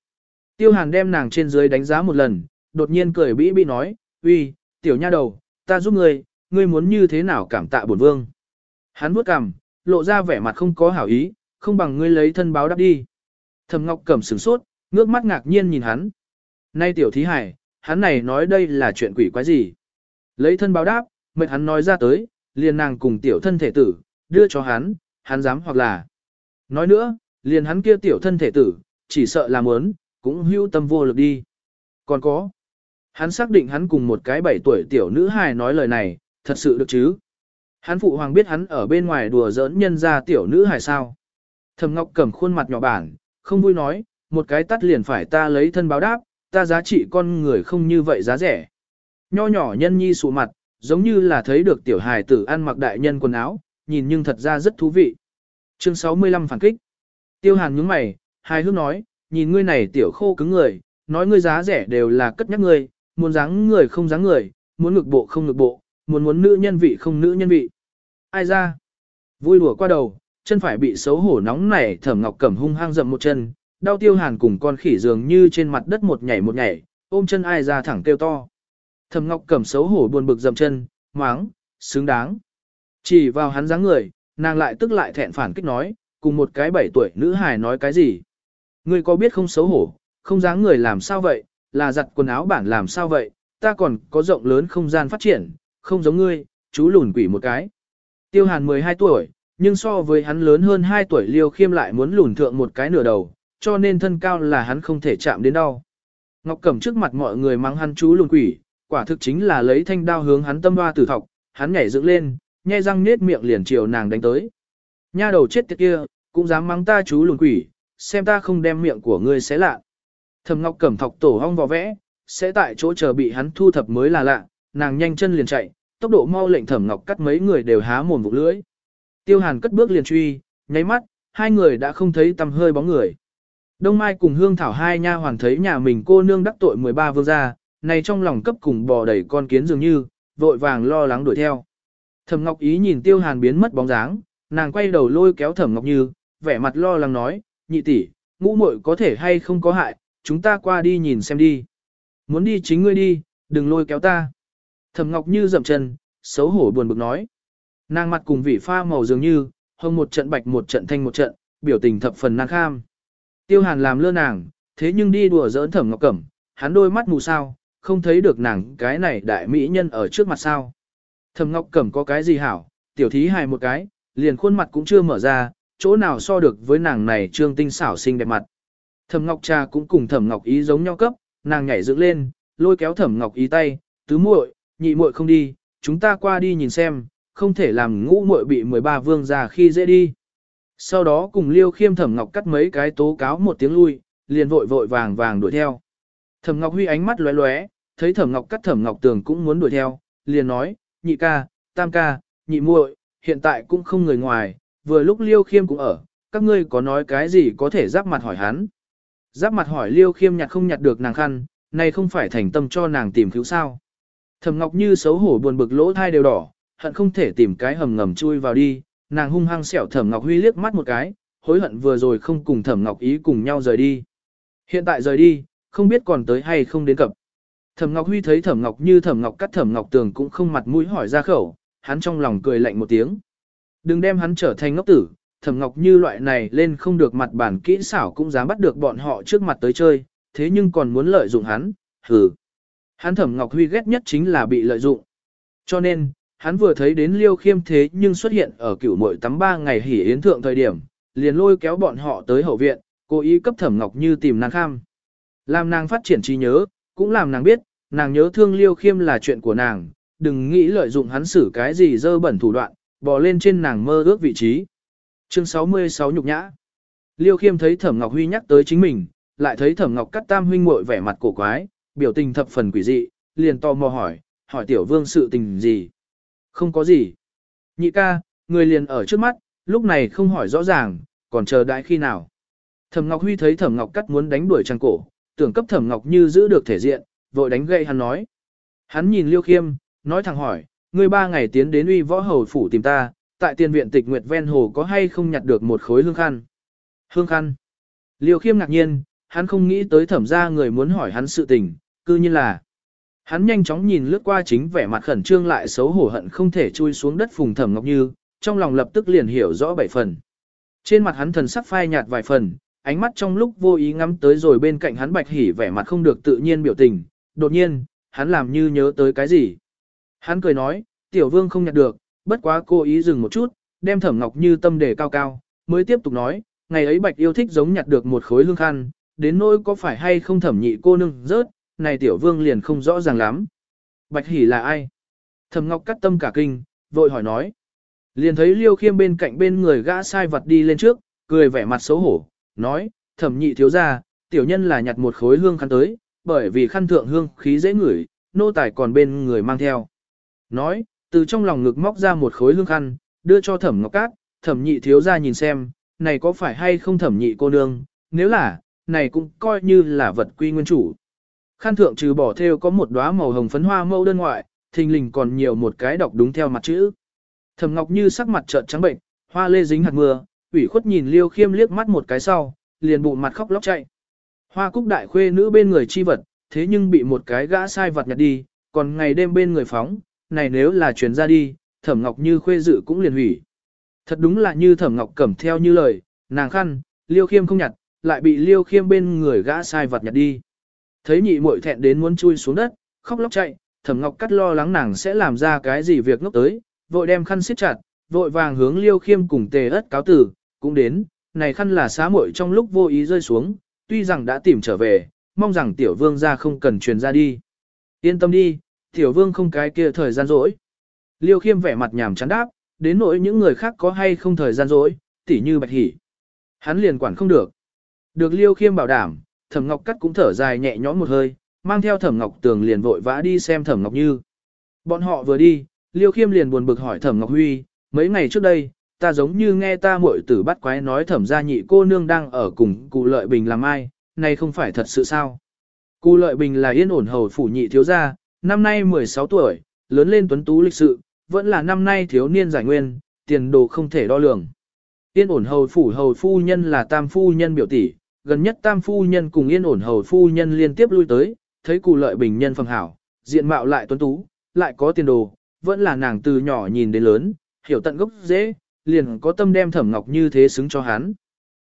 Tiêu hàn đem nàng trên dưới đánh giá một lần, đột nhiên cười bĩ bĩ nói, uy, tiểu nha đầu, ta giúp ngươi, ngươi muốn như thế nào cảm tạ bổn vương. Hắn bước cằm, lộ ra vẻ mặt không có hảo ý, không bằng ngươi lấy thân báo đáp đi. Thẩm Ngọc Cẩm sửng sốt, ngước mắt ngạc nhiên nhìn hắn. Nay tiểu thí hải, hắn này nói đây là chuyện quỷ quái gì? Lấy thân báo đáp, mệt hắn nói ra tới, liền nàng cùng tiểu thân thể tử, đưa cho hắn, hắn dám hoặc là. Nói nữa, liền hắn kia tiểu thân thể tử, chỉ sợ làm muốn, cũng hưu tâm vô lực đi. Còn có, hắn xác định hắn cùng một cái bảy tuổi tiểu nữ hài nói lời này, thật sự được chứ. Hắn phụ hoàng biết hắn ở bên ngoài đùa giỡn nhân ra tiểu nữ hài sao. Thầm Ngọc cầm khuôn mặt nhỏ bản, không vui nói, một cái tắt liền phải ta lấy thân báo đáp, ta giá trị con người không như vậy giá rẻ. Nho nhỏ nhân nhi sụ mặt, giống như là thấy được tiểu hài tử ăn mặc đại nhân quần áo, nhìn nhưng thật ra rất thú vị. Chương 65 phản kích. Tiêu Hàn nhướng mày, hài hước nói, nhìn ngươi này tiểu khô cứng người, nói ngươi giá rẻ đều là cất nhắc ngươi, muốn dáng người không dáng người, muốn ngực bộ không ngực bộ, muốn muốn nữ nhân vị không nữ nhân vị. Ai ra? Vui đùa qua đầu, chân phải bị xấu hổ nóng nảy thẩm ngọc cẩm hung hăng dậm một chân, đau tiêu hàn cùng con khỉ dường như trên mặt đất một nhảy một nhảy, ôm chân ai ra thẳng kêu to. Thẩm Ngọc Cẩm xấu hổ buồn bực dậm chân, máng, xứng đáng. Chỉ vào hắn dáng người, nàng lại tức lại thẹn phản kích nói, cùng một cái bảy tuổi nữ hài nói cái gì. Ngươi có biết không xấu hổ, không dáng người làm sao vậy, là giặt quần áo bản làm sao vậy, ta còn có rộng lớn không gian phát triển, không giống ngươi, chú lùn quỷ một cái. Tiêu Hàn 12 tuổi, nhưng so với hắn lớn hơn 2 tuổi Liêu Khiêm lại muốn lùn thượng một cái nửa đầu, cho nên thân cao là hắn không thể chạm đến đâu. Ngọc Cẩm trước mặt mọi người mắng hắn chú lùn quỷ, quả thực chính là lấy thanh đao hướng hắn tâm hoa tử thọc, hắn nhảy dựng lên, nhai răng nết miệng liền chiều nàng đánh tới. Nha đầu chết tiệt kia, cũng dám mắng ta chú lùn quỷ, xem ta không đem miệng của ngươi xé lạ. thầm Ngọc cẩm thọc tổ hong vò vẽ, sẽ tại chỗ chờ bị hắn thu thập mới là lạ, nàng nhanh chân liền chạy, tốc độ mau lệnh thầm Ngọc cắt mấy người đều há mồm vụ lưỡi. Tiêu Hàn cất bước liền truy, nháy mắt, hai người đã không thấy tầm hơi bóng người. Đông Mai cùng Hương Thảo hai nha hoàn thấy nhà mình cô nương đắc tội 13 vương gia, này trong lòng cấp cùng bò đẩy con kiến dường như, vội vàng lo lắng đuổi theo. Thẩm Ngọc Ý nhìn Tiêu Hàn biến mất bóng dáng, nàng quay đầu lôi kéo Thẩm Ngọc Như, vẻ mặt lo lắng nói, nhị tỷ, ngũ muội có thể hay không có hại, chúng ta qua đi nhìn xem đi. Muốn đi chính ngươi đi, đừng lôi kéo ta. Thẩm Ngọc Như dậm chân, xấu hổ buồn bực nói. Nàng mặt cùng vị pha màu dường như, hồng một trận bạch một trận thanh một trận, biểu tình thập phần nàng kham. Tiêu Hàn làm lơ nàng, thế nhưng đi đùa giỡn Thẩm Ngọc Cẩm, hắn đôi mắt mù sao, không thấy được nàng cái này đại mỹ nhân ở trước mặt sao. Thầm Ngọc Cẩm có cái gì hảo, tiểu thí hài một cái, liền khuôn mặt cũng chưa mở ra, chỗ nào so được với nàng này trương tinh xảo xinh đẹp mặt. Thẩm Ngọc Trà cũng cùng Thẩm Ngọc Ý giống nhau cấp, nàng nhảy dựng lên, lôi kéo Thẩm Ngọc Ý tay, tứ muội, nhị muội không đi, chúng ta qua đi nhìn xem, không thể làm ngũ muội bị 13 vương già khi dễ đi. Sau đó cùng Liêu Khiêm Thẩm Ngọc cắt mấy cái tố cáo một tiếng lui, liền vội vội vàng vàng đuổi theo. Thẩm Ngọc Huy ánh mắt lóe lóe, thấy thẩm ngọc cắt thẩm ngọc tường cũng muốn đuổi theo, liền nói, nhị ca, tam ca, nhị muội, hiện tại cũng không người ngoài, vừa lúc liêu khiêm cũng ở, các ngươi có nói cái gì có thể giáp mặt hỏi hắn. Giáp mặt hỏi liêu khiêm nhặt không nhặt được nàng khăn, này không phải thành tâm cho nàng tìm cứu sao. Thẩm ngọc như xấu hổ buồn bực lỗ thai đều đỏ, hận không thể tìm cái hầm ngầm chui vào đi, nàng hung hăng xẻo thẩm ngọc huy liếc mắt một cái, hối hận vừa rồi không cùng thẩm ngọc ý cùng nhau rời đi. Hiện tại rời đi, không biết còn tới hay không đến cập. Thẩm Ngọc Huy thấy Thẩm Ngọc Như Thẩm Ngọc cắt Thẩm Ngọc Tường cũng không mặt mũi hỏi ra khẩu, hắn trong lòng cười lạnh một tiếng. Đừng đem hắn trở thành ngốc tử, Thẩm Ngọc Như loại này lên không được mặt bản kỹ xảo cũng dám bắt được bọn họ trước mặt tới chơi, thế nhưng còn muốn lợi dụng hắn, hừ. Hắn Thẩm Ngọc Huy ghét nhất chính là bị lợi dụng. Cho nên, hắn vừa thấy đến Liêu Khiêm thế nhưng xuất hiện ở cửu muội tắm ba ngày hỉ yến thượng thời điểm, liền lôi kéo bọn họ tới hậu viện, cố ý cấp Thẩm Ngọc Như tìm nàng kham. Làm nàng phát triển trí nhớ, cũng làm nàng biết, nàng nhớ thương liêu khiêm là chuyện của nàng, đừng nghĩ lợi dụng hắn xử cái gì dơ bẩn thủ đoạn, bò lên trên nàng mơ ước vị trí. Chương 66 nhục nhã. Liêu khiêm thấy thẩm ngọc huy nhắc tới chính mình, lại thấy thẩm ngọc cắt tam huynh muội vẻ mặt cổ quái, biểu tình thập phần quỷ dị, liền to mò hỏi, hỏi tiểu vương sự tình gì. Không có gì. Nhị ca, người liền ở trước mắt, lúc này không hỏi rõ ràng, còn chờ đại khi nào. Thẩm Ngọc Huy thấy Thẩm Ngọc Cắt muốn đánh đuổi trang cổ, tưởng cấp thẩm ngọc như giữ được thể diện, vội đánh gậy hắn nói. Hắn nhìn liêu khiêm, nói thẳng hỏi, ngươi ba ngày tiến đến uy võ hầu phủ tìm ta, tại tiền viện tịch nguyệt ven hồ có hay không nhặt được một khối hương khăn. Hương khăn. Liêu khiêm ngạc nhiên, hắn không nghĩ tới thẩm ra người muốn hỏi hắn sự tình, cư nhiên là. Hắn nhanh chóng nhìn lướt qua chính vẻ mặt khẩn trương lại xấu hổ hận không thể chui xuống đất phùng thẩm ngọc như, trong lòng lập tức liền hiểu rõ bảy phần. Trên mặt hắn thần sắc phai nhạt vài phần, ánh mắt trong lúc vô ý ngắm tới rồi bên cạnh hắn bạch hỉ vẻ mặt không được tự nhiên biểu tình, đột nhiên, hắn làm như nhớ tới cái gì. Hắn cười nói, tiểu vương không nhặt được, bất quá cô ý dừng một chút, đem thẩm ngọc như tâm đề cao cao, mới tiếp tục nói, ngày ấy bạch yêu thích giống nhặt được một khối lương khăn, đến nỗi có phải hay không thẩm nhị cô nương rớt, này tiểu vương liền không rõ ràng lắm. Bạch hỉ là ai? Thẩm ngọc cắt tâm cả kinh, vội hỏi nói. Liền thấy liêu khiêm bên cạnh bên người gã sai vật đi lên trước, cười vẻ mặt xấu hổ, nói, thẩm nhị thiếu ra, tiểu nhân là nhặt một khối hương khăn tới, bởi vì khăn thượng hương khí dễ ngửi, nô tài còn bên người mang theo. Nói, từ trong lòng ngực móc ra một khối hương khăn, đưa cho thẩm ngọc cát, thẩm nhị thiếu ra nhìn xem, này có phải hay không thẩm nhị cô nương, nếu là, này cũng coi như là vật quy nguyên chủ. Khăn thượng trừ bỏ theo có một đóa màu hồng phấn hoa mẫu đơn ngoại, thình lình còn nhiều một cái đọc đúng theo mặt chữ. Thẩm Ngọc Như sắc mặt trợn trắng bệnh, hoa lê dính hạt mưa, ủy khuất nhìn liêu khiêm liếc mắt một cái sau, liền bụ mặt khóc lóc chạy. Hoa cúc đại khuê nữ bên người chi vật, thế nhưng bị một cái gã sai vật nhặt đi, còn ngày đêm bên người phóng, này nếu là chuyển ra đi, thẩm ngọc như khuê dự cũng liền hủy. Thật đúng là như thẩm ngọc cẩm theo như lời, nàng khăn, liêu khiêm không nhặt, lại bị liêu khiêm bên người gã sai vật nhặt đi. Thấy nhị muội thẹn đến muốn chui xuống đất, khóc lóc chạy, thẩm ngọc cắt lo lắng nàng sẽ làm ra cái gì việc ngốc tới, vội đem khăn siết chặt, vội vàng hướng liêu khiêm cùng tề ất cáo tử, cũng đến, này khăn là xá muội trong lúc vô ý rơi xuống, tuy rằng đã tìm trở về, mong rằng tiểu vương ra không cần truyền ra đi. Yên tâm đi, tiểu vương không cái kia thời gian rỗi. Liêu khiêm vẻ mặt nhàm chán đáp, đến nỗi những người khác có hay không thời gian rỗi, tỉ như bạch hỉ. Hắn liền quản không được. Được liêu khiêm bảo đảm, thẩm ngọc cắt cũng thở dài nhẹ nhõm một hơi, mang theo thẩm ngọc tường liền vội vã đi xem thẩm ngọc như. Bọn họ vừa đi, liêu khiêm liền buồn bực hỏi thẩm ngọc huy, mấy ngày trước đây, ta giống như nghe ta muội tử bắt quái nói thẩm gia nhị cô nương đang ở cùng cụ lợi bình làm ai, này không phải thật sự sao. Cụ lợi bình là yên ổn hầu phủ nhị thiếu gia, năm nay 16 tuổi, lớn lên tuấn tú lịch sự, vẫn là năm nay thiếu niên giải nguyên, tiền đồ không thể đo lường. Yên ổn hầu phủ hầu phu nhân là tam phu nhân biểu tỷ, gần nhất tam phu nhân cùng yên ổn hầu phu nhân liên tiếp lui tới, thấy cụ lợi bình nhân phẩm hảo, diện mạo lại tuấn tú, lại có tiền đồ, vẫn là nàng từ nhỏ nhìn đến lớn, hiểu tận gốc dễ, liền có tâm đem thẩm ngọc như thế xứng cho hắn.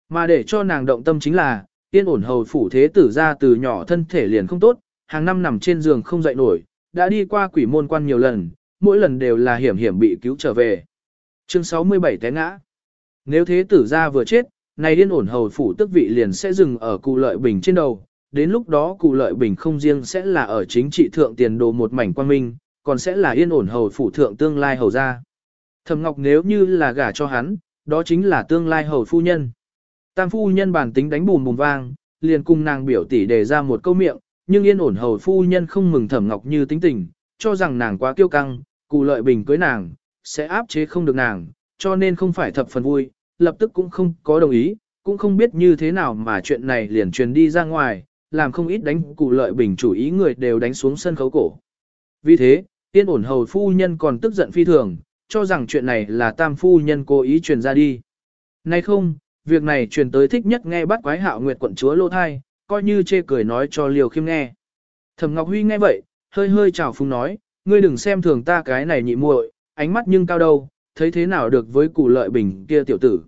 Mà để cho nàng động tâm chính là, tiên ổn hầu phủ thế tử ra từ nhỏ thân thể liền không tốt, hàng năm nằm trên giường không dậy nổi, đã đi qua quỷ môn quan nhiều lần, mỗi lần đều là hiểm hiểm bị cứu trở về. Chương 67 té ngã. Nếu thế tử ra vừa chết, này điên ổn hầu phủ tức vị liền sẽ dừng ở cụ lợi bình trên đầu, đến lúc đó cụ lợi bình không riêng sẽ là ở chính trị thượng tiền đồ một mảnh quan minh, còn sẽ là yên ổn hầu phủ thượng tương lai hầu gia. Thẩm Ngọc nếu như là gả cho hắn, đó chính là tương lai hầu phu nhân. Tam phu nhân bản tính đánh bùm bùm vang, liền cùng nàng biểu tỷ đề ra một câu miệng, nhưng yên ổn hầu phu nhân không mừng Thẩm Ngọc như tính tình, cho rằng nàng quá kiêu căng, cụ lợi bình cưới nàng, sẽ áp chế không được nàng, cho nên không phải thập phần vui, lập tức cũng không có đồng ý, cũng không biết như thế nào mà chuyện này liền truyền đi ra ngoài, làm không ít đánh cụ lợi bình chủ ý người đều đánh xuống sân khấu cổ. Vì thế, tiên ổn hầu phu nhân còn tức giận phi thường, cho rằng chuyện này là tam phu nhân cố ý truyền ra đi. Nay không, việc này truyền tới thích nhất nghe bắt quái hạo nguyệt quận chúa lô thai, coi như chê cười nói cho liều khiêm nghe. Thẩm Ngọc Huy nghe vậy, hơi hơi chào phúng nói, ngươi đừng xem thường ta cái này nhị muội, ánh mắt nhưng cao đâu, thấy thế nào được với củ lợi bình kia tiểu tử.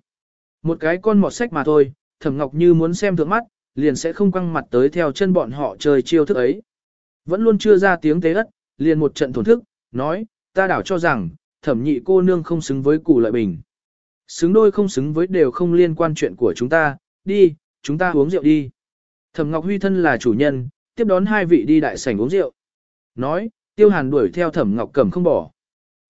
Một cái con mọt sách mà thôi, Thẩm Ngọc Như muốn xem thượng mắt, liền sẽ không quăng mặt tới theo chân bọn họ chơi chiêu thức ấy. Vẫn luôn chưa ra tiếng tế ất, liền một trận thổn thức, nói, ta đảo cho rằng, thẩm nhị cô nương không xứng với củ lợi bình. Xứng đôi không xứng với đều không liên quan chuyện của chúng ta, đi, chúng ta uống rượu đi. Thẩm Ngọc Huy thân là chủ nhân, tiếp đón hai vị đi đại sảnh uống rượu. Nói, Tiêu Hàn đuổi theo Thẩm Ngọc Cẩm không bỏ.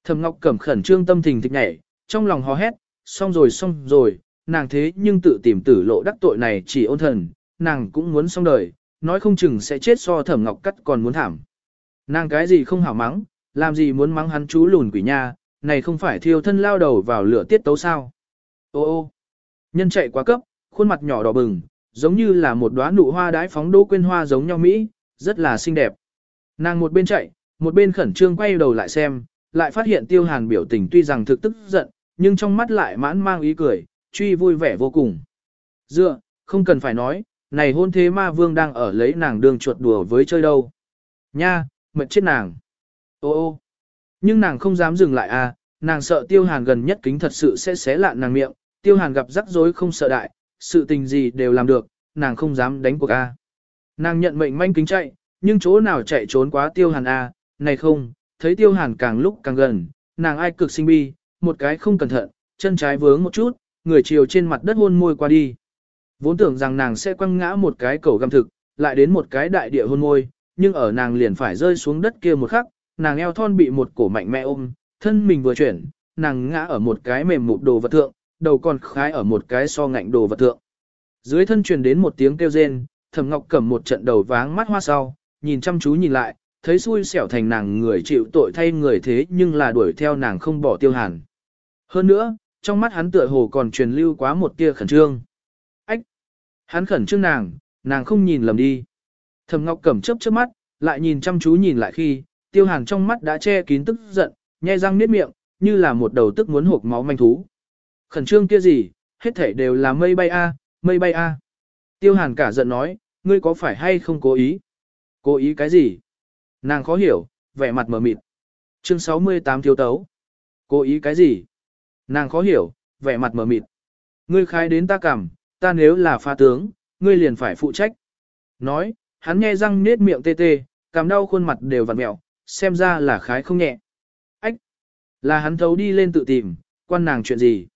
Thẩm Ngọc Cẩm khẩn trương tâm tình thịch nhảy, trong lòng hò hét, xong rồi xong rồi, nàng thế nhưng tự tìm tử lộ đắc tội này chỉ ôn thần, nàng cũng muốn xong đời, nói không chừng sẽ chết so Thẩm Ngọc Cắt còn muốn thảm. Nàng cái gì không hảo mắng, làm gì muốn mắng hắn chú lùn quỷ nha, này không phải thiêu thân lao đầu vào lửa tiết tấu sao. Ô ô, nhân chạy quá cấp, khuôn mặt nhỏ đỏ bừng, giống như là một đóa nụ hoa đái phóng đỗ quên hoa giống nhau Mỹ, rất là xinh đẹp. Nàng một bên chạy, một bên khẩn trương quay đầu lại xem, lại phát hiện tiêu hàn biểu tình tuy rằng thực tức giận, nhưng trong mắt lại mãn mang ý cười, truy vui vẻ vô cùng. Dựa, không cần phải nói, này hôn thế ma vương đang ở lấy nàng đường chuột đùa với chơi đâu. Nha, mệt chết nàng. Ô ô nhưng nàng không dám dừng lại à, nàng sợ tiêu hàn gần nhất kính thật sự sẽ xé lạn nàng miệng, tiêu hàn gặp rắc rối không sợ đại, sự tình gì đều làm được, nàng không dám đánh cuộc a. À. Nàng nhận mệnh manh kính chạy, nhưng chỗ nào chạy trốn quá tiêu hàn a, à, này không, thấy tiêu hàn càng lúc càng gần, nàng ai cực sinh bi, một cái không cẩn thận, chân trái vướng một chút, người chiều trên mặt đất hôn môi qua đi. Vốn tưởng rằng nàng sẽ quăng ngã một cái cầu găm thực, lại đến một cái đại địa hôn môi, nhưng ở nàng liền phải rơi xuống đất kia một khắc, nàng eo thon bị một cổ mạnh mẽ ôm, thân mình vừa chuyển, nàng ngã ở một cái mềm mụn đồ vật thượng, đầu còn khái ở một cái so ngạnh đồ vật thượng. Dưới thân truyền đến một tiếng kêu rên, Thẩm Ngọc cầm một trận đầu váng mắt hoa sau, nhìn chăm chú nhìn lại, thấy xui xẻo thành nàng người chịu tội thay người thế nhưng là đuổi theo nàng không bỏ Tiêu Hàn. Hơn nữa, trong mắt hắn tựa hồ còn truyền lưu quá một tia khẩn trương. Ách! Hắn khẩn trương nàng, nàng không nhìn lầm đi. Thẩm Ngọc Cẩm chớp chớp mắt, lại nhìn chăm chú nhìn lại khi, tiêu hàn trong mắt đã che kín tức giận, nhai răng niết miệng, như là một đầu tức muốn hộp máu manh thú. Khẩn trương kia gì, hết thể đều là mây bay a, mây bay a. Tiêu hàn cả giận nói, ngươi có phải hay không cố ý? Cố ý cái gì? Nàng khó hiểu, vẻ mặt mờ mịt. Chương 68 thiếu tấu. Cố ý cái gì? Nàng khó hiểu, vẻ mặt mờ mịt. Ngươi khai đến ta cảm, ta nếu là pha tướng, ngươi liền phải phụ trách. Nói, hắn nghe răng nết miệng tê tê, cảm đau khuôn mặt đều vặn mẹo, xem ra là khái không nhẹ. Ách! Là hắn thấu đi lên tự tìm, quan nàng chuyện gì?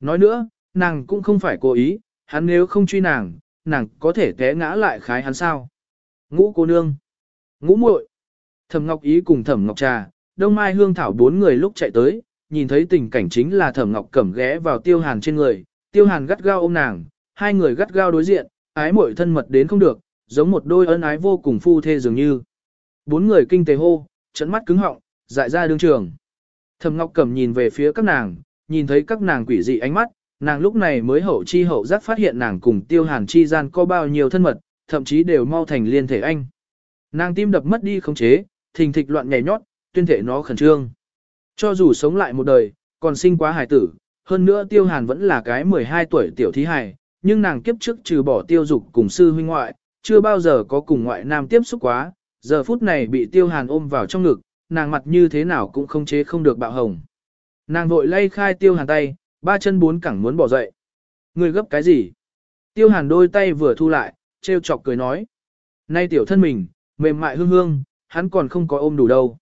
Nói nữa, nàng cũng không phải cố ý, hắn nếu không truy nàng, nàng có thể té ngã lại khái hắn sao? Ngũ cô nương! Ngũ muội! Thẩm Ngọc Ý cùng Thẩm Ngọc Trà, Đông Mai Hương Thảo bốn người lúc chạy tới, nhìn thấy tình cảnh chính là Thẩm Ngọc cẩm ghé vào Tiêu Hàn trên người, Tiêu Hàn gắt gao ôm nàng, hai người gắt gao đối diện, ái muội thân mật đến không được, giống một đôi ân ái vô cùng phu thê dường như. Bốn người kinh tế hô, trận mắt cứng họng, dại ra đương trường. Thẩm Ngọc Cẩm nhìn về phía các nàng, nhìn thấy các nàng quỷ dị ánh mắt, nàng lúc này mới hậu chi hậu giác phát hiện nàng cùng Tiêu Hàn chi gian có bao nhiêu thân mật, thậm chí đều mau thành liên thể anh. Nàng tim đập mất đi khống chế, thình thịch loạn nhảy nhót, tuyên thể nó khẩn trương. Cho dù sống lại một đời, còn sinh quá hài tử, hơn nữa Tiêu Hàn vẫn là cái 12 tuổi tiểu thí hài, nhưng nàng kiếp trước trừ bỏ tiêu dục cùng sư huynh ngoại, chưa bao giờ có cùng ngoại nam tiếp xúc quá, giờ phút này bị tiêu hàn ôm vào trong ngực, nàng mặt như thế nào cũng không chế không được bạo hồng. Nàng vội lay khai tiêu hàn tay, ba chân bốn cẳng muốn bỏ dậy. Người gấp cái gì? Tiêu hàn đôi tay vừa thu lại, trêu chọc cười nói. Nay tiểu thân mình, mềm mại hương hương, hắn còn không có ôm đủ đâu.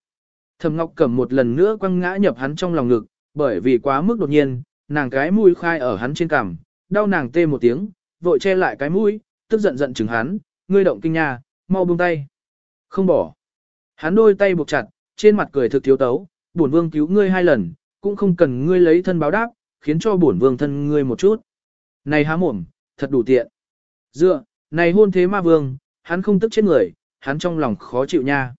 Thẩm Ngọc cầm một lần nữa quăng ngã nhập hắn trong lòng ngực, bởi vì quá mức đột nhiên, nàng cái mũi khai ở hắn trên cằm, đau nàng tê một tiếng, vội che lại cái mũi, tức giận giận chừng hắn, ngươi động kinh nha, mau buông tay. Không bỏ. Hắn đôi tay buộc chặt, trên mặt cười thực thiếu tấu, bổn vương cứu ngươi hai lần, cũng không cần ngươi lấy thân báo đáp, khiến cho bổn vương thân ngươi một chút. Này há mồm, thật đủ tiện. Dựa, này hôn thế ma vương, hắn không tức chết người, hắn trong lòng khó chịu nha.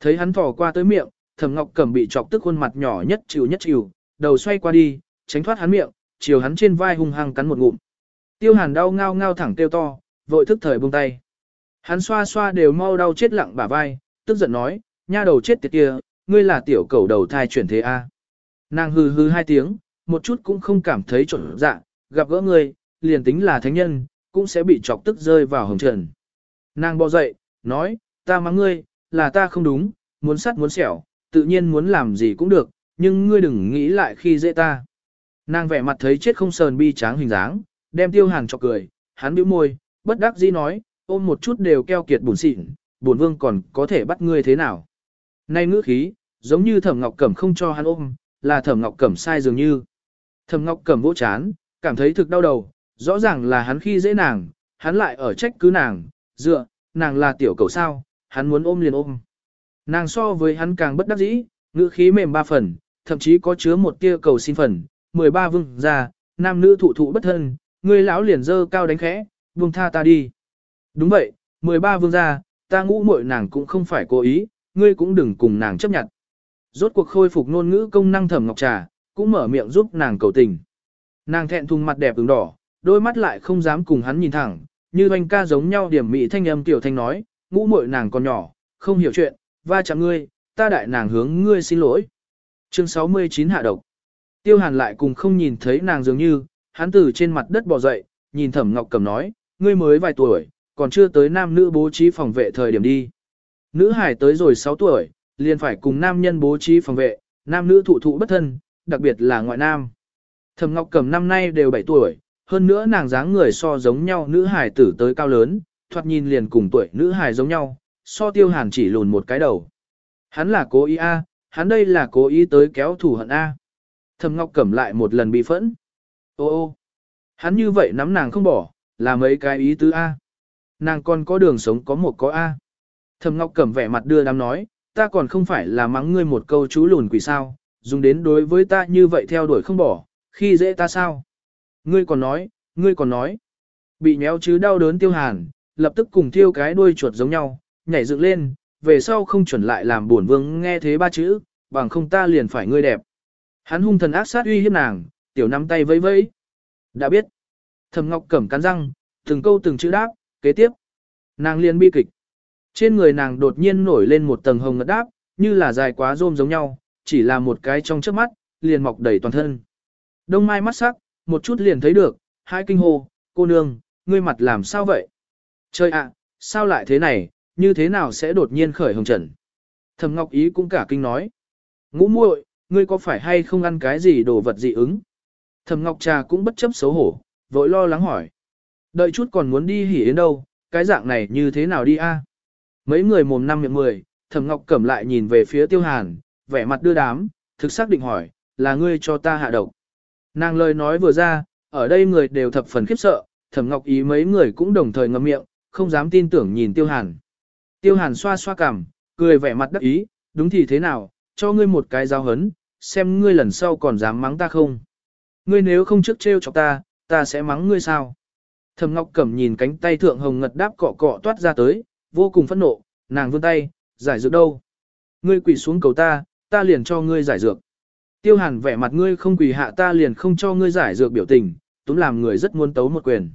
Thấy hắn thò qua tới miệng, Thẩm Ngọc Cẩm bị chọc tức khuôn mặt nhỏ nhất chịu nhất chịu, đầu xoay qua đi, tránh thoát hắn miệng, chiều hắn trên vai hung hăng cắn một ngụm. Tiêu Hàn đau ngao ngao thẳng tiêu to, vội thức thời buông tay. Hắn xoa xoa đều mau đau chết lặng bả vai, tức giận nói, nha đầu chết tiệt kia, ngươi là tiểu cầu đầu thai chuyển thế A. À? Nàng hừ hừ hai tiếng, một chút cũng không cảm thấy trộn dạ, gặp gỡ ngươi, liền tính là thánh nhân, cũng sẽ bị chọc tức rơi vào hồng trần. Nàng bò dậy, nói, ta mắng ngươi, là ta không đúng, muốn sắt muốn sẹo, tự nhiên muốn làm gì cũng được, nhưng ngươi đừng nghĩ lại khi dễ ta. Nàng vẻ mặt thấy chết không sờn bi tráng hình dáng, đem tiêu hàng cho cười, hắn bĩu môi, bất đắc dĩ nói, ôm một chút đều keo kiệt buồn xịn, buồn vương còn có thể bắt ngươi thế nào. Nay ngữ khí, giống như thẩm ngọc cẩm không cho hắn ôm, là thẩm ngọc cẩm sai dường như. Thẩm ngọc cẩm vỗ chán, cảm thấy thực đau đầu, rõ ràng là hắn khi dễ nàng, hắn lại ở trách cứ nàng, dựa, nàng là tiểu cầu sao, hắn muốn ôm liền ôm. Nàng so với hắn càng bất đắc dĩ, ngữ khí mềm ba phần, thậm chí có chứa một tia cầu xin phần, 13 vương ra, nam nữ thụ thụ bất thân, người lão liền dơ cao đánh khẽ, buông tha ta đi. Đúng vậy, 13 vương gia, ta ngũ muội nàng cũng không phải cố ý, ngươi cũng đừng cùng nàng chấp nhận. Rốt cuộc khôi phục ngôn ngữ công năng thẩm ngọc trà, cũng mở miệng giúp nàng cầu tình. Nàng thẹn thùng mặt đẹp ửng đỏ, đôi mắt lại không dám cùng hắn nhìn thẳng, như oanh ca giống nhau điểm mỹ thanh âm tiểu thanh nói, ngũ muội nàng còn nhỏ, không hiểu chuyện, va chạm ngươi, ta đại nàng hướng ngươi xin lỗi. Chương 69 hạ độc. Tiêu Hàn lại cùng không nhìn thấy nàng dường như, hắn từ trên mặt đất bò dậy, nhìn Thẩm Ngọc cầm nói, ngươi mới vài tuổi, còn chưa tới nam nữ bố trí phòng vệ thời điểm đi. Nữ hải tới rồi 6 tuổi, liền phải cùng nam nhân bố trí phòng vệ, nam nữ thụ thụ bất thân, đặc biệt là ngoại nam. Thẩm Ngọc Cẩm năm nay đều 7 tuổi, hơn nữa nàng dáng người so giống nhau nữ hải tử tới cao lớn, thoạt nhìn liền cùng tuổi nữ hải giống nhau, so tiêu hàn chỉ lùn một cái đầu. Hắn là cố ý A, hắn đây là cố ý tới kéo thủ hận A. À. Thầm Ngọc Cẩm lại một lần bị phẫn. Ô ô, hắn như vậy nắm nàng không bỏ, là mấy cái ý tứ A nàng còn có đường sống có một có A. Thầm Ngọc Cẩm vẻ mặt đưa đám nói, ta còn không phải là mắng ngươi một câu chú lùn quỷ sao, dùng đến đối với ta như vậy theo đuổi không bỏ, khi dễ ta sao. Ngươi còn nói, ngươi còn nói. Bị nhéo chứ đau đớn tiêu hàn, lập tức cùng thiêu cái đuôi chuột giống nhau, nhảy dựng lên, về sau không chuẩn lại làm buồn vương nghe thế ba chữ, bằng không ta liền phải ngươi đẹp. Hắn hung thần ác sát uy hiếp nàng, tiểu nắm tay vẫy vẫy. Đã biết. Thầm Ngọc Cẩm cắn răng, từng câu từng chữ đáp, kế tiếp, nàng liền bi kịch. Trên người nàng đột nhiên nổi lên một tầng hồng ngất đáp, như là dài quá rôm giống nhau, chỉ là một cái trong trước mắt, liền mọc đầy toàn thân. Đông mai mắt sắc, một chút liền thấy được, hai kinh hô, cô nương, ngươi mặt làm sao vậy? Trời ạ, sao lại thế này, như thế nào sẽ đột nhiên khởi hồng trần? Thầm Ngọc Ý cũng cả kinh nói. Ngũ muội, ngươi có phải hay không ăn cái gì đồ vật dị ứng? Thầm Ngọc Trà cũng bất chấp xấu hổ, vội lo lắng hỏi. Đợi chút còn muốn đi hỉ đến đâu, cái dạng này như thế nào đi a? Mấy người mồm năm miệng mười, Thẩm Ngọc Cẩm lại nhìn về phía Tiêu Hàn, vẻ mặt đưa đám, thực xác định hỏi, là ngươi cho ta hạ độc. Nàng lời nói vừa ra, ở đây người đều thập phần khiếp sợ, Thẩm Ngọc ý mấy người cũng đồng thời ngậm miệng, không dám tin tưởng nhìn Tiêu Hàn. Tiêu Hàn xoa xoa cằm, cười vẻ mặt đắc ý, đúng thì thế nào, cho ngươi một cái giáo hấn, xem ngươi lần sau còn dám mắng ta không. Ngươi nếu không trước trêu chọc ta, ta sẽ mắng ngươi sao. Thẩm Ngọc Cẩm nhìn cánh tay thượng hồng ngật đáp cọ cọ toát ra tới, vô cùng phẫn nộ, nàng vươn tay, giải dược đâu? Ngươi quỳ xuống cầu ta, ta liền cho ngươi giải dược. Tiêu Hàn vẻ mặt ngươi không quỳ hạ ta liền không cho ngươi giải dược biểu tình, túm làm người rất muốn tấu một quyền.